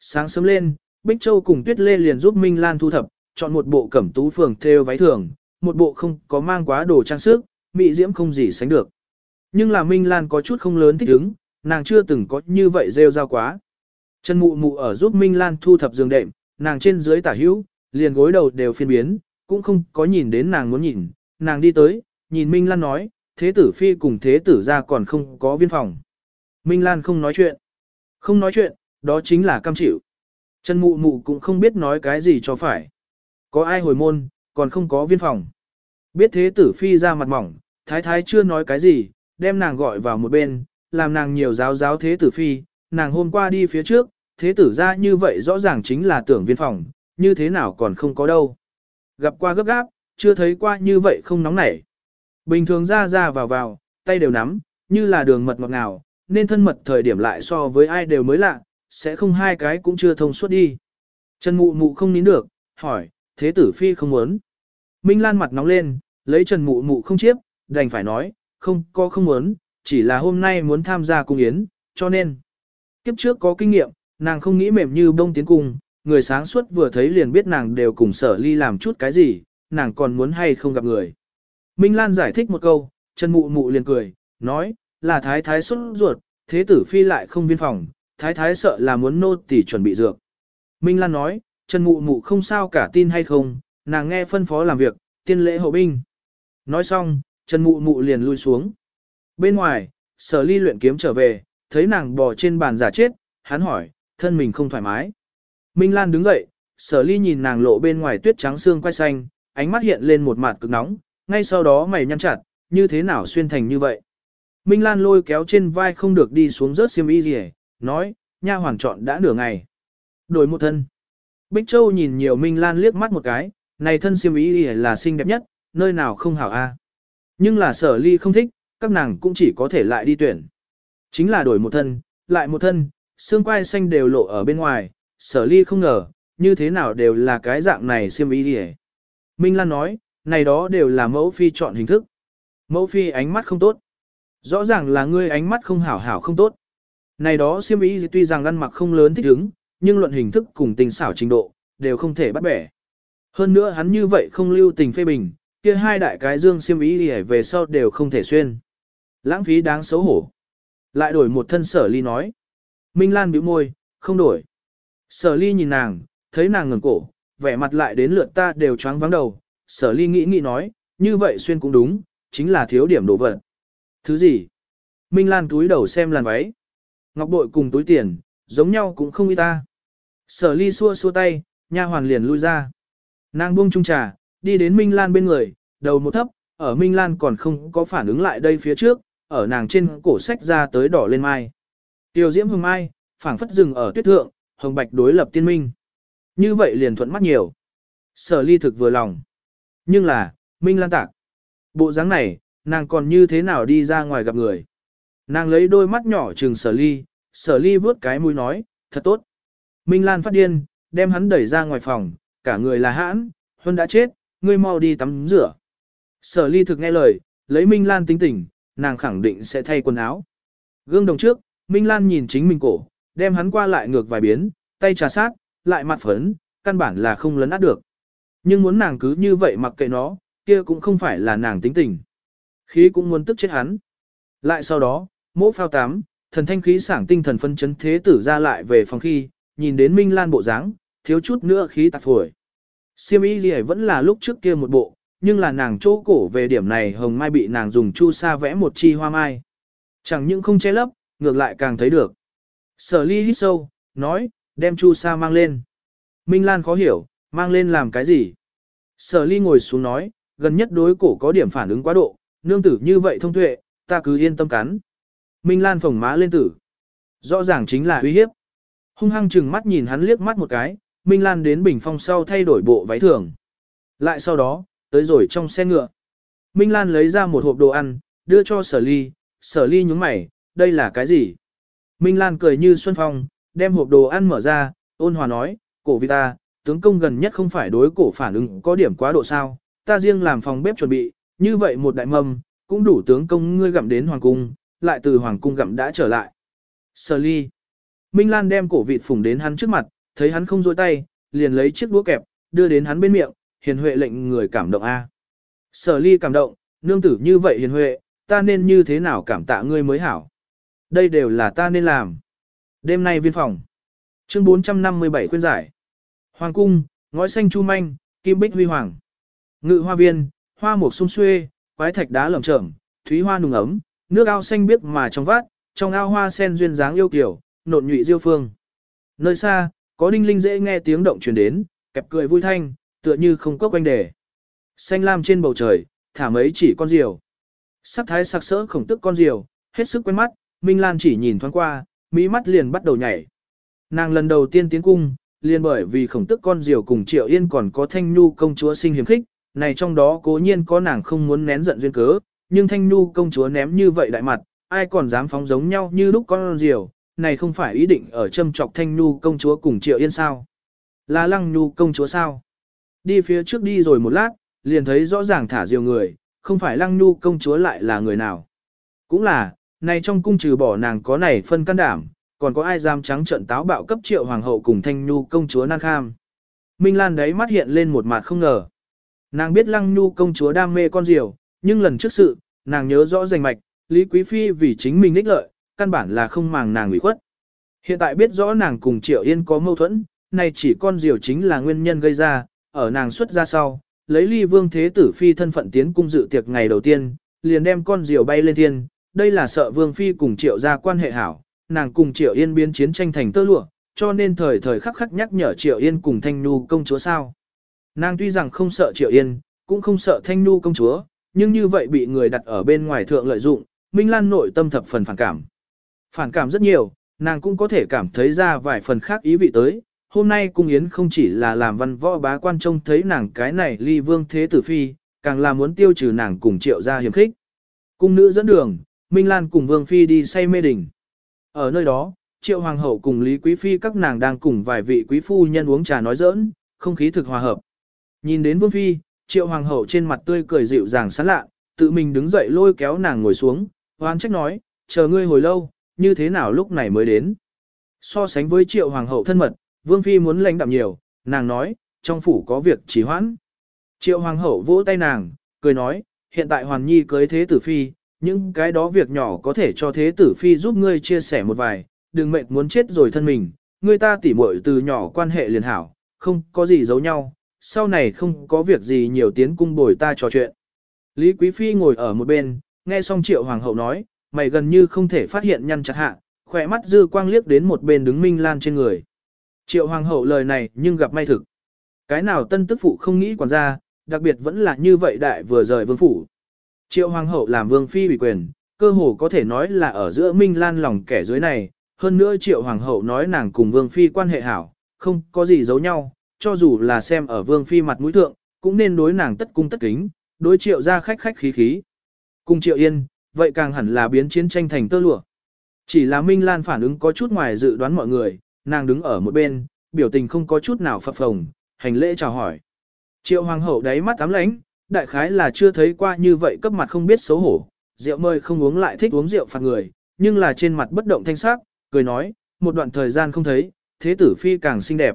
Sáng sớm lên, Bích Châu cùng Tuyết Lê liền giúp Minh Lan thu thập, chọn một bộ cẩm tú phường theo váy thường, một bộ không có mang quá đồ trang sức, mỹ diễm không gì sánh được. Nhưng là Minh Lan có chút không lớn thích ứng, nàng chưa từng có như vậy rêu rao quá. Chân mụ mụ ở giúp Minh Lan thu thập giường đệm, nàng trên dưới tả hữu, liền gối đầu đều phiên biến, cũng không có nhìn đến nàng muốn nhìn, nàng đi tới, nhìn Minh Lan nói, thế tử phi cùng thế tử ra còn không có viên phòng. Minh Lan không nói chuyện. Không nói chuyện, đó chính là cam chịu. Chân mụ mụ cũng không biết nói cái gì cho phải. Có ai hồi môn, còn không có viên phòng. Biết thế tử phi ra mặt mỏng, thái thái chưa nói cái gì, đem nàng gọi vào một bên, làm nàng nhiều giáo giáo thế tử phi, nàng hôm qua đi phía trước, thế tử ra như vậy rõ ràng chính là tưởng viên phòng, như thế nào còn không có đâu. Gặp qua gấp gáp, chưa thấy qua như vậy không nóng nảy. Bình thường ra ra vào vào, tay đều nắm, như là đường mật ngọt ngào, nên thân mật thời điểm lại so với ai đều mới lạ, sẽ không hai cái cũng chưa thông suốt đi. Trần mụ mụ không nín được, hỏi, thế tử phi không muốn. Minh Lan mặt nóng lên, lấy Trần mụ mụ không chiếp, đành phải nói, không có không muốn, chỉ là hôm nay muốn tham gia cung yến, cho nên. Kiếp trước có kinh nghiệm, nàng không nghĩ mềm như bông tiến cung, người sáng suốt vừa thấy liền biết nàng đều cùng sở ly làm chút cái gì, nàng còn muốn hay không gặp người. Minh Lan giải thích một câu, Trần Mụ Mụ liền cười, nói, là thái thái xuất ruột, thế tử phi lại không viên phòng, thái thái sợ là muốn nô tỳ chuẩn bị dược. Minh Lan nói, Trần Mụ Mụ không sao cả tin hay không, nàng nghe phân phó làm việc, tiên lễ hậu binh. Nói xong, Trần Mụ Mụ liền lui xuống. Bên ngoài, sở ly luyện kiếm trở về, thấy nàng bò trên bàn giả chết, hắn hỏi, thân mình không thoải mái. Minh Lan đứng dậy, sở ly nhìn nàng lộ bên ngoài tuyết trắng xương quay xanh, ánh mắt hiện lên một mặt cực nóng, ngay sau đó mày nhăn chặt, như thế nào xuyên thành như vậy. Minh Lan lôi kéo trên vai không được đi xuống rớt xiêm y gì nói, nha hoàn chọn đã nửa ngày. Đổi một thân. Bích Châu nhìn nhiều Minh Lan liếc mắt một cái, này thân siêm ý là xinh đẹp nhất, nơi nào không hảo a. Nhưng là sở ly không thích, các nàng cũng chỉ có thể lại đi tuyển. Chính là đổi một thân, lại một thân, xương quai xanh đều lộ ở bên ngoài, sở ly không ngờ, như thế nào đều là cái dạng này siêm ý đi Minh Lan nói, này đó đều là mẫu phi chọn hình thức. Mẫu phi ánh mắt không tốt. Rõ ràng là ngươi ánh mắt không hảo hảo không tốt. Này đó Siêm y tuy rằng ăn mặc không lớn thích ứng, nhưng luận hình thức cùng tình xảo trình độ, đều không thể bắt bẻ. Hơn nữa hắn như vậy không lưu tình phê bình, kia hai đại cái dương Siêm y về sau đều không thể xuyên. Lãng phí đáng xấu hổ. Lại đổi một thân sở ly nói. Minh Lan bĩu môi, không đổi. Sở ly nhìn nàng, thấy nàng ngẩng cổ, vẻ mặt lại đến lượt ta đều choáng vắng đầu. Sở ly nghĩ nghĩ nói, như vậy xuyên cũng đúng, chính là thiếu điểm đồ vật. Thứ gì? Minh Lan túi đầu xem làn váy. Ngọc bội cùng túi tiền, giống nhau cũng không y ta. Sở ly xua xua tay, nha hoàn liền lui ra. Nàng buông trung trà, đi đến Minh Lan bên người, đầu một thấp, ở Minh Lan còn không có phản ứng lại đây phía trước, ở nàng trên cổ sách ra tới đỏ lên mai. Tiêu diễm hồng mai, phảng phất rừng ở tuyết thượng, hồng bạch đối lập tiên minh. Như vậy liền thuận mắt nhiều. Sở ly thực vừa lòng. Nhưng là, Minh Lan tạc. Bộ dáng này, nàng còn như thế nào đi ra ngoài gặp người. Nàng lấy đôi mắt nhỏ trừng sở ly, sở ly vướt cái mũi nói, thật tốt. Minh Lan phát điên, đem hắn đẩy ra ngoài phòng, cả người là hãn, Huân đã chết, ngươi mau đi tắm rửa. Sở ly thực nghe lời, lấy Minh Lan tính tình, nàng khẳng định sẽ thay quần áo. Gương đồng trước, Minh Lan nhìn chính mình cổ, đem hắn qua lại ngược vài biến, tay trà sát, lại mặt phấn, căn bản là không lấn át được. Nhưng muốn nàng cứ như vậy mặc kệ nó, kia cũng không phải là nàng tính tình. Khí cũng muốn tức chết hắn. Lại sau đó, mỗ phao tám, thần thanh khí sảng tinh thần phân chấn thế tử ra lại về phòng khi, nhìn đến Minh Lan bộ dáng, thiếu chút nữa khí tạc phổi. Siêm y gì vẫn là lúc trước kia một bộ, nhưng là nàng chỗ cổ về điểm này hồng mai bị nàng dùng chu sa vẽ một chi hoa mai. Chẳng những không che lấp, ngược lại càng thấy được. Sở ly hít sâu, nói, đem chu sa mang lên. Minh Lan khó hiểu, mang lên làm cái gì? Sở ly ngồi xuống nói, gần nhất đối cổ có điểm phản ứng quá độ, nương tử như vậy thông tuệ, ta cứ yên tâm cắn. Minh Lan phồng má lên tử. Rõ ràng chính là uy hiếp. Hung hăng chừng mắt nhìn hắn liếc mắt một cái, Minh Lan đến bình phong sau thay đổi bộ váy thường. Lại sau đó, tới rồi trong xe ngựa. Minh Lan lấy ra một hộp đồ ăn, đưa cho sở ly, sở ly nhúng mày, đây là cái gì? Minh Lan cười như xuân phong, đem hộp đồ ăn mở ra, ôn hòa nói, cổ vị ta, tướng công gần nhất không phải đối cổ phản ứng có điểm quá độ sao, ta riêng làm phòng bếp chuẩn bị, như vậy một đại mâm, cũng đủ tướng công ngươi gặm đến hoàng cung, lại từ hoàng cung gặm đã trở lại. Sở ly. Minh Lan đem cổ vịt phủng đến hắn trước mặt, thấy hắn không dối tay, liền lấy chiếc đũa kẹp, đưa đến hắn bên miệng, hiền huệ lệnh người cảm động a. Sở ly cảm động, nương tử như vậy hiền huệ, ta nên như thế nào cảm tạ ngươi mới hảo. Đây đều là ta nên làm. Đêm nay viên phòng. Chương 457 khuyên giải. Hoàng cung, ngói xanh chu manh, kim bích huy hoàng. Ngự hoa viên, hoa mục sung xuê, quái thạch đá lởm chởm, thúy hoa nùng ấm, nước ao xanh biếc mà trong vát, trong ao hoa sen duyên dáng yêu kiều, nộn nhụy diêu phương. Nơi xa, có đinh linh dễ nghe tiếng động truyền đến, kẹp cười vui thanh, tựa như không có quanh đề. Xanh lam trên bầu trời, thả mấy chỉ con diều. Sắc thái sặc sỡ khổng tức con diều, hết sức quen mắt, Minh Lan chỉ nhìn thoáng qua, mỹ mắt liền bắt đầu nhảy. Nàng lần đầu tiên tiến cung, liền bởi vì khổng tức con diều cùng Triệu Yên còn có Thanh Nhu công chúa sinh hiếm khích, này trong đó cố nhiên có nàng không muốn nén giận duyên cớ, nhưng Thanh Nhu công chúa ném như vậy đại mặt, ai còn dám phóng giống nhau như lúc con diều, này không phải ý định ở châm trọc Thanh Nhu công chúa cùng Triệu Yên sao? Là Lăng Nhu công chúa sao? Đi phía trước đi rồi một lát, liền thấy rõ ràng thả diều người, không phải Lăng Nhu công chúa lại là người nào. Cũng là, này trong cung trừ bỏ nàng có này phân can đảm, còn có ai dám trắng trận táo bạo cấp triệu hoàng hậu cùng thanh nhu công chúa nan kham. Minh Lan đấy mắt hiện lên một mặt không ngờ. Nàng biết lăng nhu công chúa đam mê con diều, nhưng lần trước sự, nàng nhớ rõ rành mạch, Lý Quý Phi vì chính mình ních lợi, căn bản là không màng nàng ủy khuất. Hiện tại biết rõ nàng cùng Triệu Yên có mâu thuẫn, này chỉ con diều chính là nguyên nhân gây ra, ở nàng xuất ra sau, lấy ly vương thế tử phi thân phận tiến cung dự tiệc ngày đầu tiên, liền đem con diều bay lên thiên, đây là sợ vương phi cùng Triệu ra quan hệ hảo, nàng cùng Triệu Yên biến chiến tranh thành tơ lụa, cho nên thời thời khắc khắc nhắc nhở Triệu Yên cùng Thanh Nhu công chúa sao. Nàng tuy rằng không sợ Triệu Yên, cũng không sợ Thanh Nhu công chúa, nhưng như vậy bị người đặt ở bên ngoài thượng lợi dụng, Minh Lan nội tâm thập phần phản cảm. Phản cảm rất nhiều, nàng cũng có thể cảm thấy ra vài phần khác ý vị tới. Hôm nay cung yến không chỉ là làm văn võ bá quan trông thấy nàng cái này ly vương thế tử phi, càng là muốn tiêu trừ nàng cùng triệu ra hiểm khích. Cung nữ dẫn đường, Minh Lan cùng vương phi đi say mê đỉnh. Ở nơi đó, triệu hoàng hậu cùng Lý Quý Phi các nàng đang cùng vài vị quý phu nhân uống trà nói giỡn, không khí thực hòa hợp. Nhìn đến vương phi, triệu hoàng hậu trên mặt tươi cười dịu dàng sán lạ, tự mình đứng dậy lôi kéo nàng ngồi xuống, hoán trách nói, chờ ngươi hồi lâu, như thế nào lúc này mới đến. So sánh với triệu hoàng hậu thân mật, vương phi muốn lãnh đạm nhiều, nàng nói, trong phủ có việc trì hoãn. Triệu hoàng hậu vỗ tay nàng, cười nói, hiện tại hoàn nhi cưới thế tử phi, những cái đó việc nhỏ có thể cho thế tử phi giúp ngươi chia sẻ một vài, đừng mệt muốn chết rồi thân mình, ngươi ta tỉ muội từ nhỏ quan hệ liền hảo, không có gì giấu nhau, sau này không có việc gì nhiều tiến cung bồi ta trò chuyện. Lý Quý Phi ngồi ở một bên, nghe xong triệu hoàng hậu nói, mày gần như không thể phát hiện nhăn chặt hạ, khỏe mắt dư quang liếc đến một bên đứng minh lan trên người. Triệu hoàng hậu lời này nhưng gặp may thực. Cái nào tân tức phụ không nghĩ quản gia, đặc biệt vẫn là như vậy đại vừa rời vương phủ. Triệu hoàng hậu làm vương phi bị quyền, cơ hồ có thể nói là ở giữa Minh Lan lòng kẻ dưới này, hơn nữa triệu hoàng hậu nói nàng cùng vương phi quan hệ hảo, không có gì giấu nhau, cho dù là xem ở vương phi mặt mũi thượng, cũng nên đối nàng tất cung tất kính, đối triệu ra khách khách khí khí. Cùng triệu yên, vậy càng hẳn là biến chiến tranh thành tơ lụa. Chỉ là Minh Lan phản ứng có chút ngoài dự đoán mọi người, nàng đứng ở một bên, biểu tình không có chút nào phập phồng, hành lễ chào hỏi. Triệu hoàng hậu đáy mắt ám lánh, đại khái là chưa thấy qua như vậy cấp mặt không biết xấu hổ, rượu mời không uống lại thích uống rượu phạt người, nhưng là trên mặt bất động thanh sắc, cười nói, một đoạn thời gian không thấy, thế tử phi càng xinh đẹp.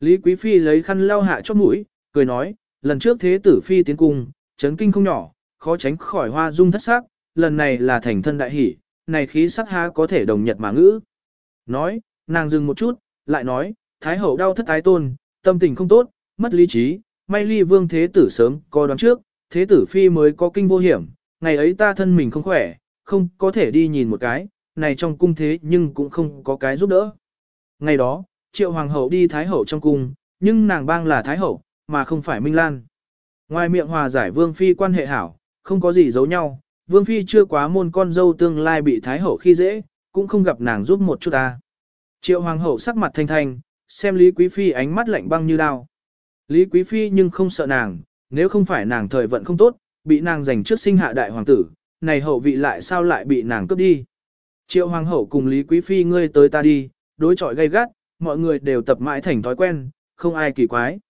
Lý Quý Phi lấy khăn lau hạ chót mũi, cười nói, lần trước thế tử phi tiến cung, chấn kinh không nhỏ, khó tránh khỏi hoa dung thất sắc, lần này là thành thân đại hỷ, này khí sắc há có thể đồng nhật mà ngữ. Nói, nàng dừng một chút, lại nói, Thái hậu đau thất ái tôn, tâm tình không tốt, mất lý trí, may ly vương thế tử sớm có đoán trước, thế tử phi mới có kinh vô hiểm, ngày ấy ta thân mình không khỏe, không có thể đi nhìn một cái, này trong cung thế nhưng cũng không có cái giúp đỡ. Ngày đó, triệu hoàng hậu đi thái hậu trong cung, nhưng nàng bang là thái hậu, mà không phải Minh Lan. Ngoài miệng hòa giải vương phi quan hệ hảo, không có gì giấu nhau, vương phi chưa quá môn con dâu tương lai bị thái hậu khi dễ, cũng không gặp nàng giúp một chút ta. Triệu hoàng hậu sắc mặt thanh thanh, xem Lý Quý Phi ánh mắt lạnh băng như đao. Lý Quý Phi nhưng không sợ nàng, nếu không phải nàng thời vận không tốt, bị nàng giành trước sinh hạ đại hoàng tử, này hậu vị lại sao lại bị nàng cướp đi. Triệu hoàng hậu cùng Lý Quý Phi ngươi tới ta đi, đối chọi gay gắt, mọi người đều tập mãi thành thói quen, không ai kỳ quái.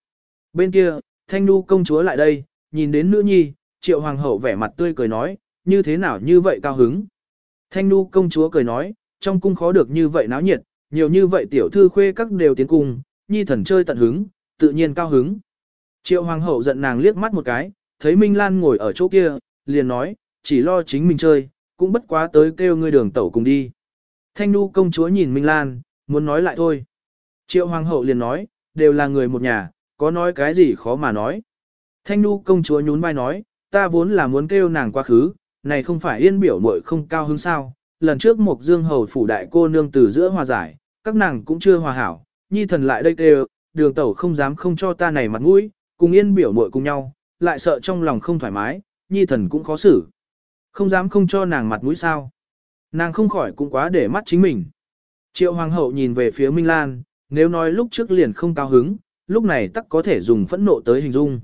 Bên kia, Thanh Nu công chúa lại đây, nhìn đến nữ nhi, triệu hoàng hậu vẻ mặt tươi cười nói, như thế nào như vậy cao hứng. Thanh Nu công chúa cười nói, trong cung khó được như vậy náo nhiệt, nhiều như vậy tiểu thư khuê các đều tiến cung, nhi thần chơi tận hứng, tự nhiên cao hứng. Triệu hoàng hậu giận nàng liếc mắt một cái, thấy Minh Lan ngồi ở chỗ kia, liền nói, chỉ lo chính mình chơi, cũng bất quá tới kêu ngươi đường tẩu cùng đi. Thanh nu công chúa nhìn Minh Lan, muốn nói lại thôi. Triệu hoàng hậu liền nói, đều là người một nhà, có nói cái gì khó mà nói. Thanh nu công chúa nhún vai nói, ta vốn là muốn kêu nàng quá khứ, này không phải yên biểu muội không cao hứng sao. Lần trước một dương hầu phủ đại cô nương từ giữa hòa giải, các nàng cũng chưa hòa hảo, nhi thần lại đây kêu, đường tẩu không dám không cho ta này mặt mũi, cùng yên biểu muội cùng nhau, lại sợ trong lòng không thoải mái, nhi thần cũng khó xử. Không dám không cho nàng mặt mũi sao. Nàng không khỏi cũng quá để mắt chính mình. Triệu hoàng hậu nhìn về phía Minh Lan, nếu nói lúc trước liền không cao hứng, lúc này tắc có thể dùng phẫn nộ tới hình dung.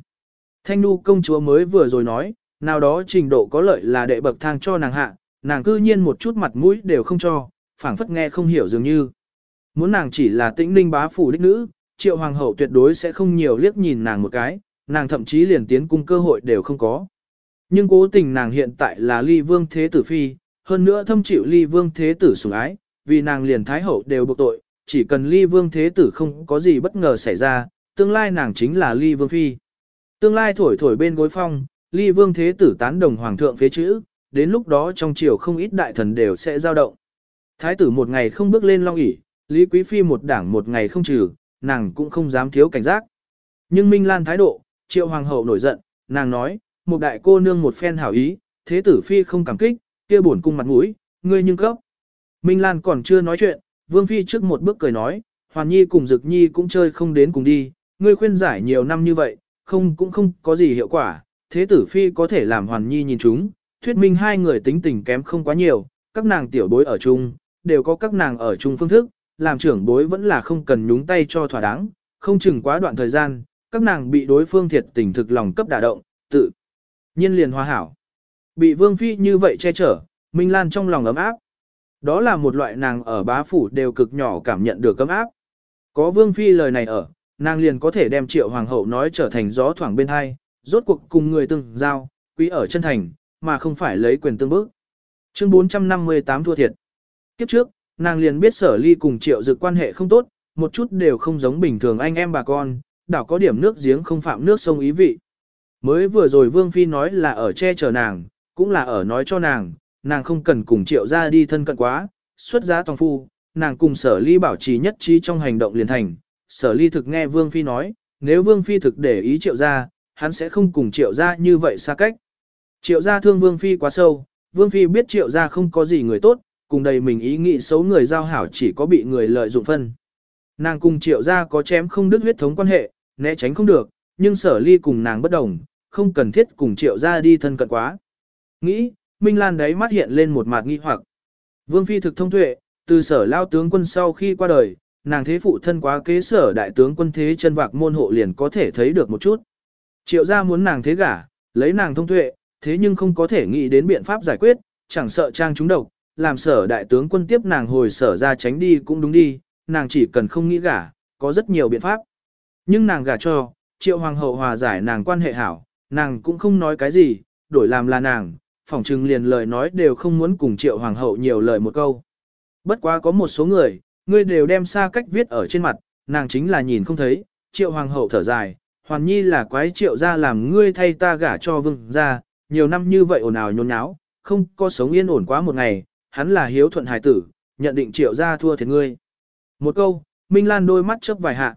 Thanh nu công chúa mới vừa rồi nói, nào đó trình độ có lợi là đệ bậc thang cho nàng hạ, nàng cư nhiên một chút mặt mũi đều không cho, phảng phất nghe không hiểu dường như. Muốn nàng chỉ là tĩnh ninh bá phủ đích nữ, triệu hoàng hậu tuyệt đối sẽ không nhiều liếc nhìn nàng một cái, nàng thậm chí liền tiến cung cơ hội đều không có. Nhưng cố tình nàng hiện tại là ly vương thế tử phi, hơn nữa thâm chịu ly vương thế tử sủng ái, vì nàng liền thái hậu đều buộc tội, chỉ cần ly vương thế tử không có gì bất ngờ xảy ra, tương lai nàng chính là ly vương phi. Tương lai thổi thổi bên gối phong, ly vương thế tử tán đồng hoàng thượng phế chữ, đến lúc đó trong triều không ít đại thần đều sẽ giao động. Thái tử một ngày không bước lên long ỷ, Lý Quý Phi một đảng một ngày không trừ, nàng cũng không dám thiếu cảnh giác. Nhưng Minh Lan thái độ, triệu hoàng hậu nổi giận, nàng nói, một đại cô nương một phen hảo ý, thế tử Phi không cảm kích, kia buồn cung mặt mũi, ngươi nhưng cấp. Minh Lan còn chưa nói chuyện, Vương Phi trước một bước cười nói, Hoàn Nhi cùng Dực Nhi cũng chơi không đến cùng đi, ngươi khuyên giải nhiều năm như vậy, không cũng không có gì hiệu quả, thế tử Phi có thể làm Hoàn Nhi nhìn chúng, thuyết minh hai người tính tình kém không quá nhiều, các nàng tiểu bối ở chung, đều có các nàng ở chung phương thức, làm trưởng bối vẫn là không cần nhúng tay cho thỏa đáng, không chừng quá đoạn thời gian, các nàng bị đối phương thiệt tình thực lòng cấp đả động, tự nhiên liền hòa hảo. Bị Vương Phi như vậy che chở, Minh Lan trong lòng ấm áp. Đó là một loại nàng ở bá phủ đều cực nhỏ cảm nhận được cấm áp. Có Vương Phi lời này ở, nàng liền có thể đem triệu hoàng hậu nói trở thành gió thoảng bên hai, rốt cuộc cùng người từng giao, quý ở chân thành, mà không phải lấy quyền tương bức. Chương 458 thua thiệt. Kiếp trước, nàng liền biết sở ly cùng triệu dự quan hệ không tốt, một chút đều không giống bình thường anh em bà con, đảo có điểm nước giếng không phạm nước sông ý vị. Mới vừa rồi Vương Phi nói là ở che chở nàng, cũng là ở nói cho nàng, nàng không cần cùng triệu ra đi thân cận quá, xuất giá toàn phu, nàng cùng sở ly bảo trì nhất trí trong hành động liền thành. Sở ly thực nghe Vương Phi nói, nếu Vương Phi thực để ý triệu ra, hắn sẽ không cùng triệu ra như vậy xa cách. Triệu gia thương Vương Phi quá sâu, Vương Phi biết triệu gia không có gì người tốt, cùng đầy mình ý nghĩ xấu người giao hảo chỉ có bị người lợi dụng phân. Nàng cùng triệu gia có chém không đứt huyết thống quan hệ, né tránh không được, nhưng sở ly cùng nàng bất đồng, không cần thiết cùng triệu gia đi thân cận quá. Nghĩ, Minh Lan đấy mắt hiện lên một mặt nghi hoặc. Vương Phi thực thông tuệ, từ sở lao tướng quân sau khi qua đời, nàng thế phụ thân quá kế sở đại tướng quân thế chân vạc môn hộ liền có thể thấy được một chút. Triệu gia muốn nàng thế gả, lấy nàng thông tuệ, thế nhưng không có thể nghĩ đến biện pháp giải quyết, chẳng sợ trang chúng độc, làm sở đại tướng quân tiếp nàng hồi sở ra tránh đi cũng đúng đi, nàng chỉ cần không nghĩ gả, có rất nhiều biện pháp. Nhưng nàng gả cho, triệu hoàng hậu hòa giải nàng quan hệ hảo, nàng cũng không nói cái gì, đổi làm là nàng, phỏng chừng liền lời nói đều không muốn cùng triệu hoàng hậu nhiều lời một câu. Bất quá có một số người, ngươi đều đem xa cách viết ở trên mặt, nàng chính là nhìn không thấy, triệu hoàng hậu thở dài, hoàn nhi là quái triệu ra làm ngươi thay ta gả cho vương ra, nhiều năm như vậy ồn ào nhốn nháo, không có sống yên ổn quá một ngày, hắn là hiếu thuận hài tử, nhận định triệu ra thua thiệt ngươi. Một câu, Minh Lan đôi mắt chớp vài hạ.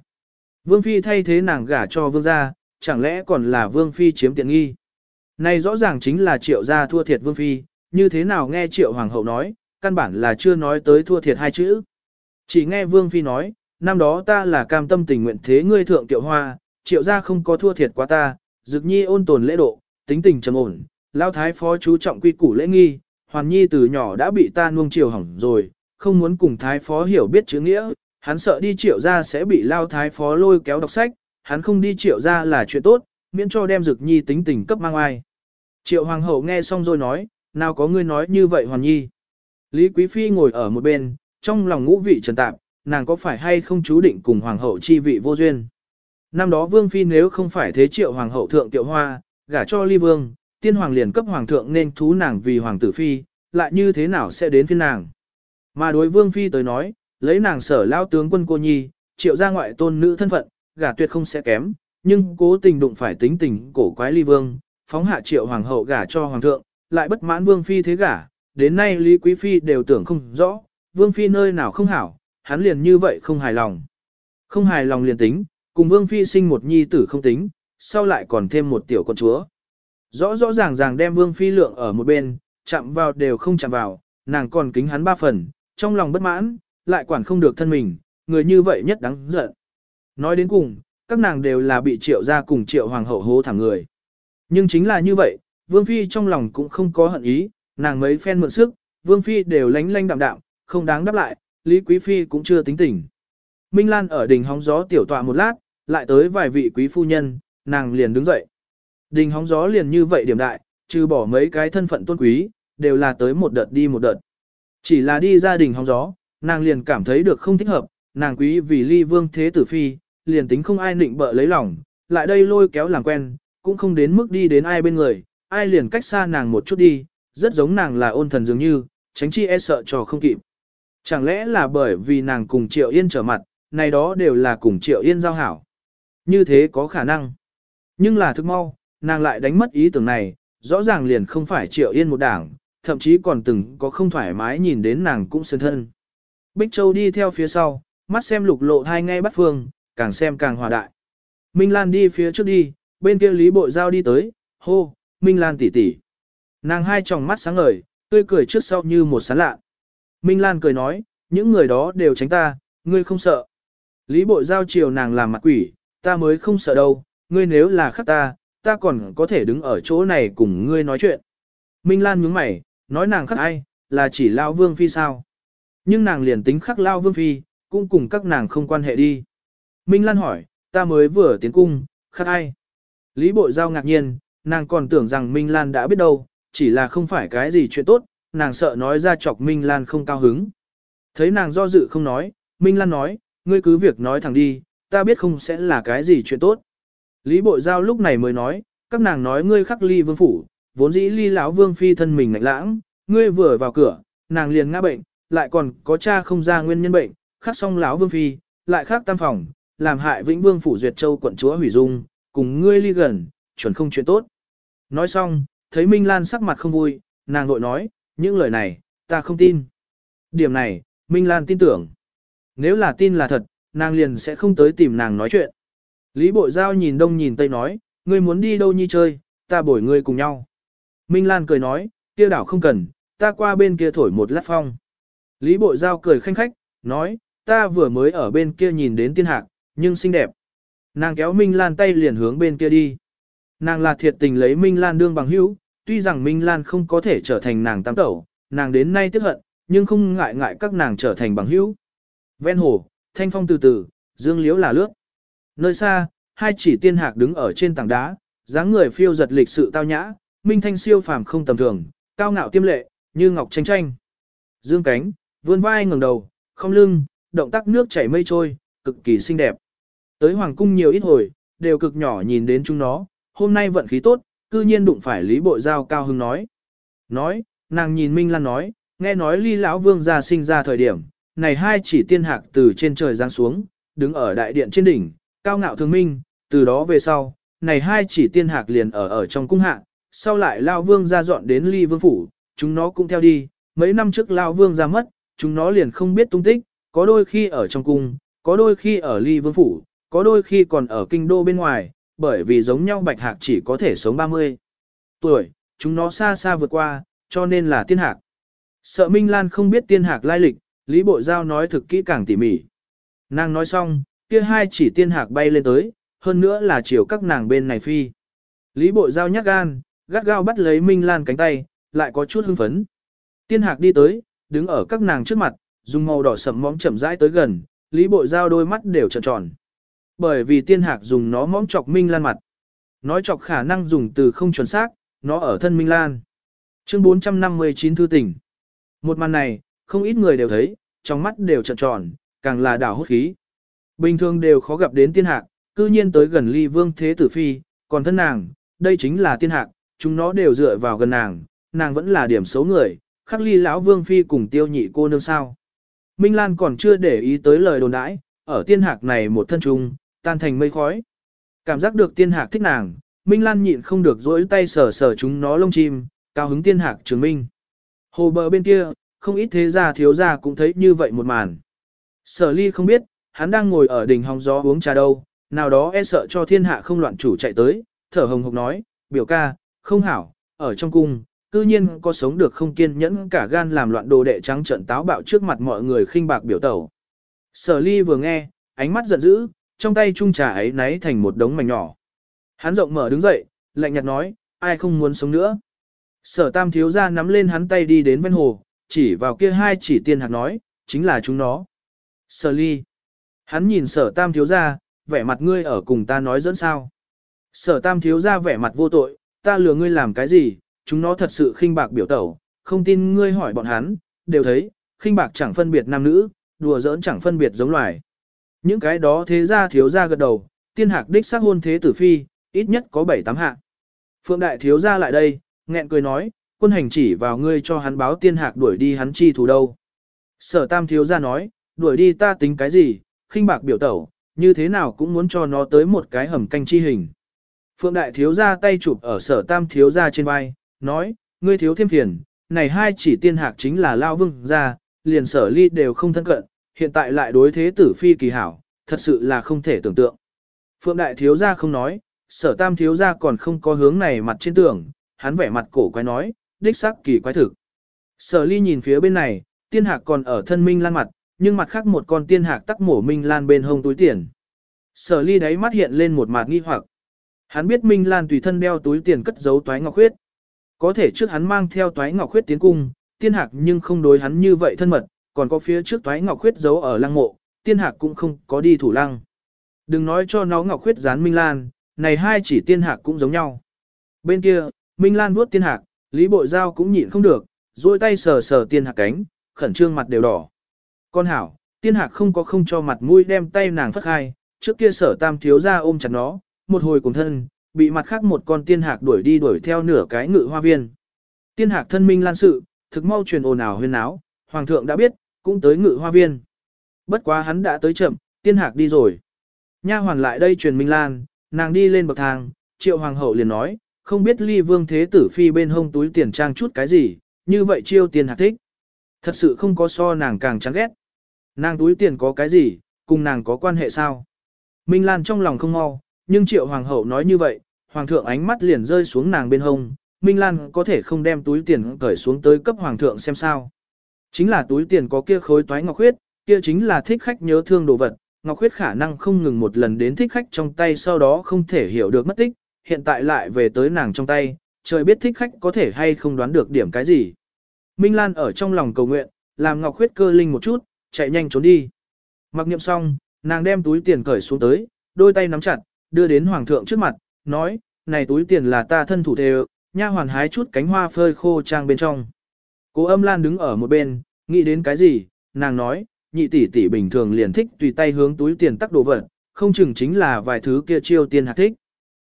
Vương Phi thay thế nàng gả cho vương gia, chẳng lẽ còn là Vương Phi chiếm tiện nghi. Này rõ ràng chính là triệu gia thua thiệt Vương Phi, như thế nào nghe triệu hoàng hậu nói, căn bản là chưa nói tới thua thiệt hai chữ. Chỉ nghe Vương Phi nói, năm đó ta là cam tâm tình nguyện thế ngươi thượng tiệu hoa, triệu gia không có thua thiệt quá ta, dực nhi ôn tồn lễ độ, tính tình trầm ổn, lao thái phó chú trọng quy củ lễ nghi, hoàn nhi từ nhỏ đã bị ta nuông chiều hỏng rồi, không muốn cùng thái phó hiểu biết chữ nghĩa, hắn sợ đi triệu gia sẽ bị lao thái phó lôi kéo đọc sách, hắn không đi triệu gia là chuyện tốt, miễn cho đem dực nhi tính tình cấp mang ai. Triệu hoàng hậu nghe xong rồi nói, nào có ngươi nói như vậy hoàn nhi. Lý Quý Phi ngồi ở một bên, trong lòng ngũ vị trần tạp, nàng có phải hay không chú định cùng hoàng hậu chi vị vô duyên. Năm đó Vương Phi nếu không phải thế triệu hoàng hậu thượng tiệu hoa, gả cho ly vương, tiên hoàng liền cấp hoàng thượng nên thú nàng vì hoàng tử phi, lại như thế nào sẽ đến phiên nàng. Mà đối vương phi tới nói, lấy nàng sở lao tướng quân cô nhi, triệu gia ngoại tôn nữ thân phận, gả tuyệt không sẽ kém, nhưng cố tình đụng phải tính tình cổ quái ly vương, phóng hạ triệu hoàng hậu gả cho hoàng thượng, lại bất mãn vương phi thế gả, đến nay Lý Quý Phi đều tưởng không rõ, vương phi nơi nào không hảo, hắn liền như vậy không hài lòng. Không hài lòng liền tính, cùng vương phi sinh một nhi tử không tính, sau lại còn thêm một tiểu con chúa. Rõ rõ ràng ràng đem vương phi lượng ở một bên, chạm vào đều không chạm vào, nàng còn kính hắn ba phần, trong lòng bất mãn, lại quản không được thân mình, người như vậy nhất đáng giận. Nói đến cùng, các nàng đều là bị triệu ra cùng triệu hoàng hậu hố thẳng người. Nhưng chính là như vậy, vương phi trong lòng cũng không có hận ý, nàng mấy phen mượn sức, vương phi đều lánh lánh đạm đạm, không đáng đáp lại, lý quý phi cũng chưa tính tỉnh. Minh Lan ở đỉnh hóng gió tiểu tọa một lát, lại tới vài vị quý phu nhân, nàng liền đứng dậy. Đình hóng gió liền như vậy điểm đại, trừ bỏ mấy cái thân phận tôn quý, đều là tới một đợt đi một đợt. Chỉ là đi ra đình hóng gió, nàng liền cảm thấy được không thích hợp, nàng quý vì ly vương thế tử phi, liền tính không ai nịnh bợ lấy lòng, lại đây lôi kéo làm quen, cũng không đến mức đi đến ai bên người, ai liền cách xa nàng một chút đi, rất giống nàng là ôn thần dường như, tránh chi e sợ trò không kịp. Chẳng lẽ là bởi vì nàng cùng Triệu Yên trở mặt, này đó đều là cùng Triệu Yên giao hảo. Như thế có khả năng. Nhưng là thức mau, nàng lại đánh mất ý tưởng này, rõ ràng liền không phải Triệu Yên một đảng, thậm chí còn từng có không thoải mái nhìn đến nàng cũng sơn thân. Bích Châu đi theo phía sau, mắt xem lục lộ hai ngay bắt phương, càng xem càng hòa đại. Minh Lan đi phía trước đi, bên kia Lý Bộ Giao đi tới, hô, Minh Lan tỷ tỷ. Nàng hai tròng mắt sáng ngời, tươi cười trước sau như một sán lạ. Minh Lan cười nói, những người đó đều tránh ta, ngươi không sợ. Lý Bộ Giao chiều nàng làm mặt quỷ, ta mới không sợ đâu, ngươi nếu là khắc ta, ta còn có thể đứng ở chỗ này cùng ngươi nói chuyện. Minh Lan nhướng mày, nói nàng khắc ai, là chỉ Lao Vương Phi sao. Nhưng nàng liền tính khắc Lao Vương Phi, cũng cùng các nàng không quan hệ đi. Minh Lan hỏi, ta mới vừa tiến cung, khắc ai. Lý Bội Giao ngạc nhiên, nàng còn tưởng rằng Minh Lan đã biết đâu, chỉ là không phải cái gì chuyện tốt, nàng sợ nói ra chọc Minh Lan không cao hứng. Thấy nàng do dự không nói, Minh Lan nói, ngươi cứ việc nói thẳng đi, ta biết không sẽ là cái gì chuyện tốt. Lý Bội Giao lúc này mới nói, các nàng nói ngươi khắc ly vương phủ, vốn dĩ ly lão vương phi thân mình ngạnh lãng, ngươi vừa vào cửa, nàng liền ngã bệnh, lại còn có cha không ra nguyên nhân bệnh, khắc xong lão vương phi, lại khắc tam phòng, làm hại vĩnh vương phủ duyệt châu quận chúa hủy dung, cùng ngươi ly gần, chuẩn không chuyện tốt. Nói xong, thấy Minh Lan sắc mặt không vui, nàng vội nói, những lời này, ta không tin. Điểm này, Minh Lan tin tưởng. Nếu là tin là thật, nàng liền sẽ không tới tìm nàng nói chuyện. Lý Bộ Giao nhìn đông nhìn tây nói, ngươi muốn đi đâu nhi chơi, ta bổi ngươi cùng nhau. Minh Lan cười nói, kia đảo không cần, ta qua bên kia thổi một lát phong. Lý Bộ Giao cười khanh khách, nói, ta vừa mới ở bên kia nhìn đến tiên hạc, nhưng xinh đẹp. Nàng kéo Minh Lan tay liền hướng bên kia đi. Nàng là thiệt tình lấy Minh Lan đương bằng hữu, tuy rằng Minh Lan không có thể trở thành nàng tam tẩu, nàng đến nay tiếc hận, nhưng không ngại ngại các nàng trở thành bằng hữu. Ven hồ, thanh phong từ từ, dương liếu là lướt. Nơi xa, hai chỉ tiên hạc đứng ở trên tảng đá, dáng người phiêu giật lịch sự tao nhã, minh thanh siêu phàm không tầm thường, cao ngạo tiêm lệ, như ngọc tranh tranh. Dương cánh, vươn vai ngẩng đầu, không lưng, động tác nước chảy mây trôi, cực kỳ xinh đẹp. Tới hoàng cung nhiều ít hồi, đều cực nhỏ nhìn đến chúng nó, hôm nay vận khí tốt, cư nhiên đụng phải Lý Bộ Giao cao hưng nói. Nói, nàng nhìn Minh Lan nói, nghe nói Ly lão vương gia sinh ra thời điểm, này hai chỉ tiên hạc từ trên trời giáng xuống, đứng ở đại điện trên đỉnh, cao ngạo thương minh, từ đó về sau, này hai chỉ tiên hạc liền ở ở trong cung hạ, sau lại lão vương gia dọn đến Ly vương phủ, chúng nó cũng theo đi, mấy năm trước lão vương gia mất, chúng nó liền không biết tung tích, có đôi khi ở trong cung, có đôi khi ở Ly vương phủ, có đôi khi còn ở kinh đô bên ngoài, bởi vì giống nhau bạch hạc chỉ có thể sống 30 tuổi, chúng nó xa xa vượt qua, cho nên là tiên hạc. Sợ Minh Lan không biết tiên hạc lai lịch, Lý Bộ Giao nói thực kỹ càng tỉ mỉ. Nàng nói xong, kia hai chỉ tiên hạc bay lên tới, hơn nữa là chiều các nàng bên này phi. Lý Bộ Giao nhắc gan, gắt gao bắt lấy Minh Lan cánh tay, lại có chút hưng phấn. Tiên hạc đi tới, đứng ở các nàng trước mặt, dùng màu đỏ sầm móng chậm rãi tới gần, Lý Bộ Giao đôi mắt đều trợn tròn. Bởi vì tiên hạc dùng nó mõm chọc Minh Lan mặt. Nói chọc khả năng dùng từ không chuẩn xác, nó ở thân Minh Lan. Chương 459 thư tỉnh. Một màn này, không ít người đều thấy, trong mắt đều trợn tròn, càng là đảo hốt khí. Bình thường đều khó gặp đến tiên hạc, cư nhiên tới gần ly vương thế tử phi, còn thân nàng, đây chính là tiên hạc, chúng nó đều dựa vào gần nàng, nàng vẫn là điểm xấu người, khắc ly lão vương phi cùng tiêu nhị cô nương sao. Minh Lan còn chưa để ý tới lời đồn đãi, ở tiên hạc này một thân trung, tan thành mây khói. Cảm giác được tiên hạc thích nàng, Minh Lan nhịn không được dỗi tay sờ sờ chúng nó lông chim, cao hứng tiên hạc trường minh. Hồ bờ bên kia, không ít thế gia thiếu gia cũng thấy như vậy một màn. Sở ly không biết, hắn đang ngồi ở đỉnh hóng gió uống trà đâu, nào đó e sợ cho thiên hạ không loạn chủ chạy tới, thở hồng hộc nói, biểu ca, không hảo, ở trong cung, cư nhiên có sống được không kiên nhẫn cả gan làm loạn đồ đệ trắng trận táo bạo trước mặt mọi người khinh bạc biểu tẩu. Sở ly vừa nghe, ánh mắt giận dữ, trong tay chung trà ấy náy thành một đống mảnh nhỏ. Hắn rộng mở đứng dậy, lạnh nhạt nói, ai không muốn sống nữa. Sở tam thiếu ra nắm lên hắn tay đi đến ven hồ, chỉ vào kia hai chỉ tiên hạc nói, chính là chúng nó. Sở ly. Hắn nhìn sở tam thiếu ra, vẻ mặt ngươi ở cùng ta nói dẫn sao. Sở tam thiếu ra vẻ mặt vô tội, ta lừa ngươi làm cái gì, chúng nó thật sự khinh bạc biểu tẩu, không tin ngươi hỏi bọn hắn, đều thấy, khinh bạc chẳng phân biệt nam nữ, đùa giỡn chẳng phân biệt giống loài. Những cái đó thế ra thiếu ra gật đầu, tiên hạc đích xác hôn thế tử phi, ít nhất có 7-8 hạ. Phượng đại thiếu ra lại đây, nghẹn cười nói, quân hành chỉ vào ngươi cho hắn báo tiên hạc đuổi đi hắn chi thủ đâu. Sở tam thiếu ra nói, đuổi đi ta tính cái gì, khinh bạc biểu tẩu, như thế nào cũng muốn cho nó tới một cái hầm canh chi hình. Phượng đại thiếu ra tay chụp ở sở tam thiếu ra trên vai, nói, ngươi thiếu thêm phiền, này hai chỉ tiên hạc chính là lao vương ra, liền sở ly đều không thân cận, hiện tại lại đối thế tử phi kỳ hảo, thật sự là không thể tưởng tượng. Phượng đại thiếu gia không nói, sở tam thiếu gia còn không có hướng này mặt trên tường, hắn vẻ mặt cổ quái nói, đích xác kỳ quái thực. Sở ly nhìn phía bên này, tiên hạc còn ở thân minh lan mặt, nhưng mặt khác một con tiên hạc tắc mổ minh lan bên hông túi tiền. Sở ly đáy mắt hiện lên một mặt nghi hoặc. Hắn biết minh lan tùy thân đeo túi tiền cất giấu toái ngọc huyết. Có thể trước hắn mang theo toái ngọc huyết tiến cung, tiên hạc nhưng không đối hắn như vậy thân mật, còn có phía trước toái ngọc khuyết giấu ở lăng mộ, tiên hạc cũng không có đi thủ lăng. Đừng nói cho nó ngọc khuyết dán minh lan, này hai chỉ tiên hạc cũng giống nhau. Bên kia, Minh Lan vuốt tiên hạc, Lý Bội Giao cũng nhịn không được, duỗi tay sờ sờ tiên hạc cánh, khẩn trương mặt đều đỏ. Con hảo, tiên hạc không có không cho mặt mũi đem tay nàng phất hai, trước kia sở tam thiếu ra ôm chặt nó, một hồi cùng thân, bị mặt khác một con tiên hạc đuổi đi đuổi theo nửa cái ngự hoa viên. Tiên hạc thân Minh Lan sự, thực mau truyền ồn ào huyên áo, hoàng thượng đã biết, cũng tới ngự hoa viên. Bất quá hắn đã tới chậm, tiên hạc đi rồi. Nha hoàn lại đây truyền Minh Lan, nàng đi lên bậc thang, triệu hoàng hậu liền nói, không biết ly vương thế tử phi bên hông túi tiền trang chút cái gì, như vậy chiêu tiền hạc thích. Thật sự không có so nàng càng chán ghét. Nàng túi tiền có cái gì, cùng nàng có quan hệ sao? Minh Lan trong lòng không mau, nhưng triệu hoàng hậu nói như vậy, hoàng thượng ánh mắt liền rơi xuống nàng bên hông, Minh Lan có thể không đem túi tiền cởi xuống tới cấp hoàng thượng xem sao. Chính là túi tiền có kia khối toái ngọc khuyết, kia chính là thích khách nhớ thương đồ vật, Ngọc Khuyết khả năng không ngừng một lần đến thích khách trong tay sau đó không thể hiểu được mất tích, hiện tại lại về tới nàng trong tay, trời biết thích khách có thể hay không đoán được điểm cái gì. Minh Lan ở trong lòng cầu nguyện, làm Ngọc Khuyết cơ linh một chút, chạy nhanh trốn đi. Mặc niệm xong, nàng đem túi tiền cởi xuống tới, đôi tay nắm chặt, đưa đến Hoàng thượng trước mặt, nói, này túi tiền là ta thân thủ thề, nha hoàn hái chút cánh hoa phơi khô trang bên trong. Cố âm Lan đứng ở một bên, nghĩ đến cái gì, nàng nói, nhị tỷ tỷ bình thường liền thích tùy tay hướng túi tiền tắc đồ vật, không chừng chính là vài thứ kia chiêu tiền hạt thích.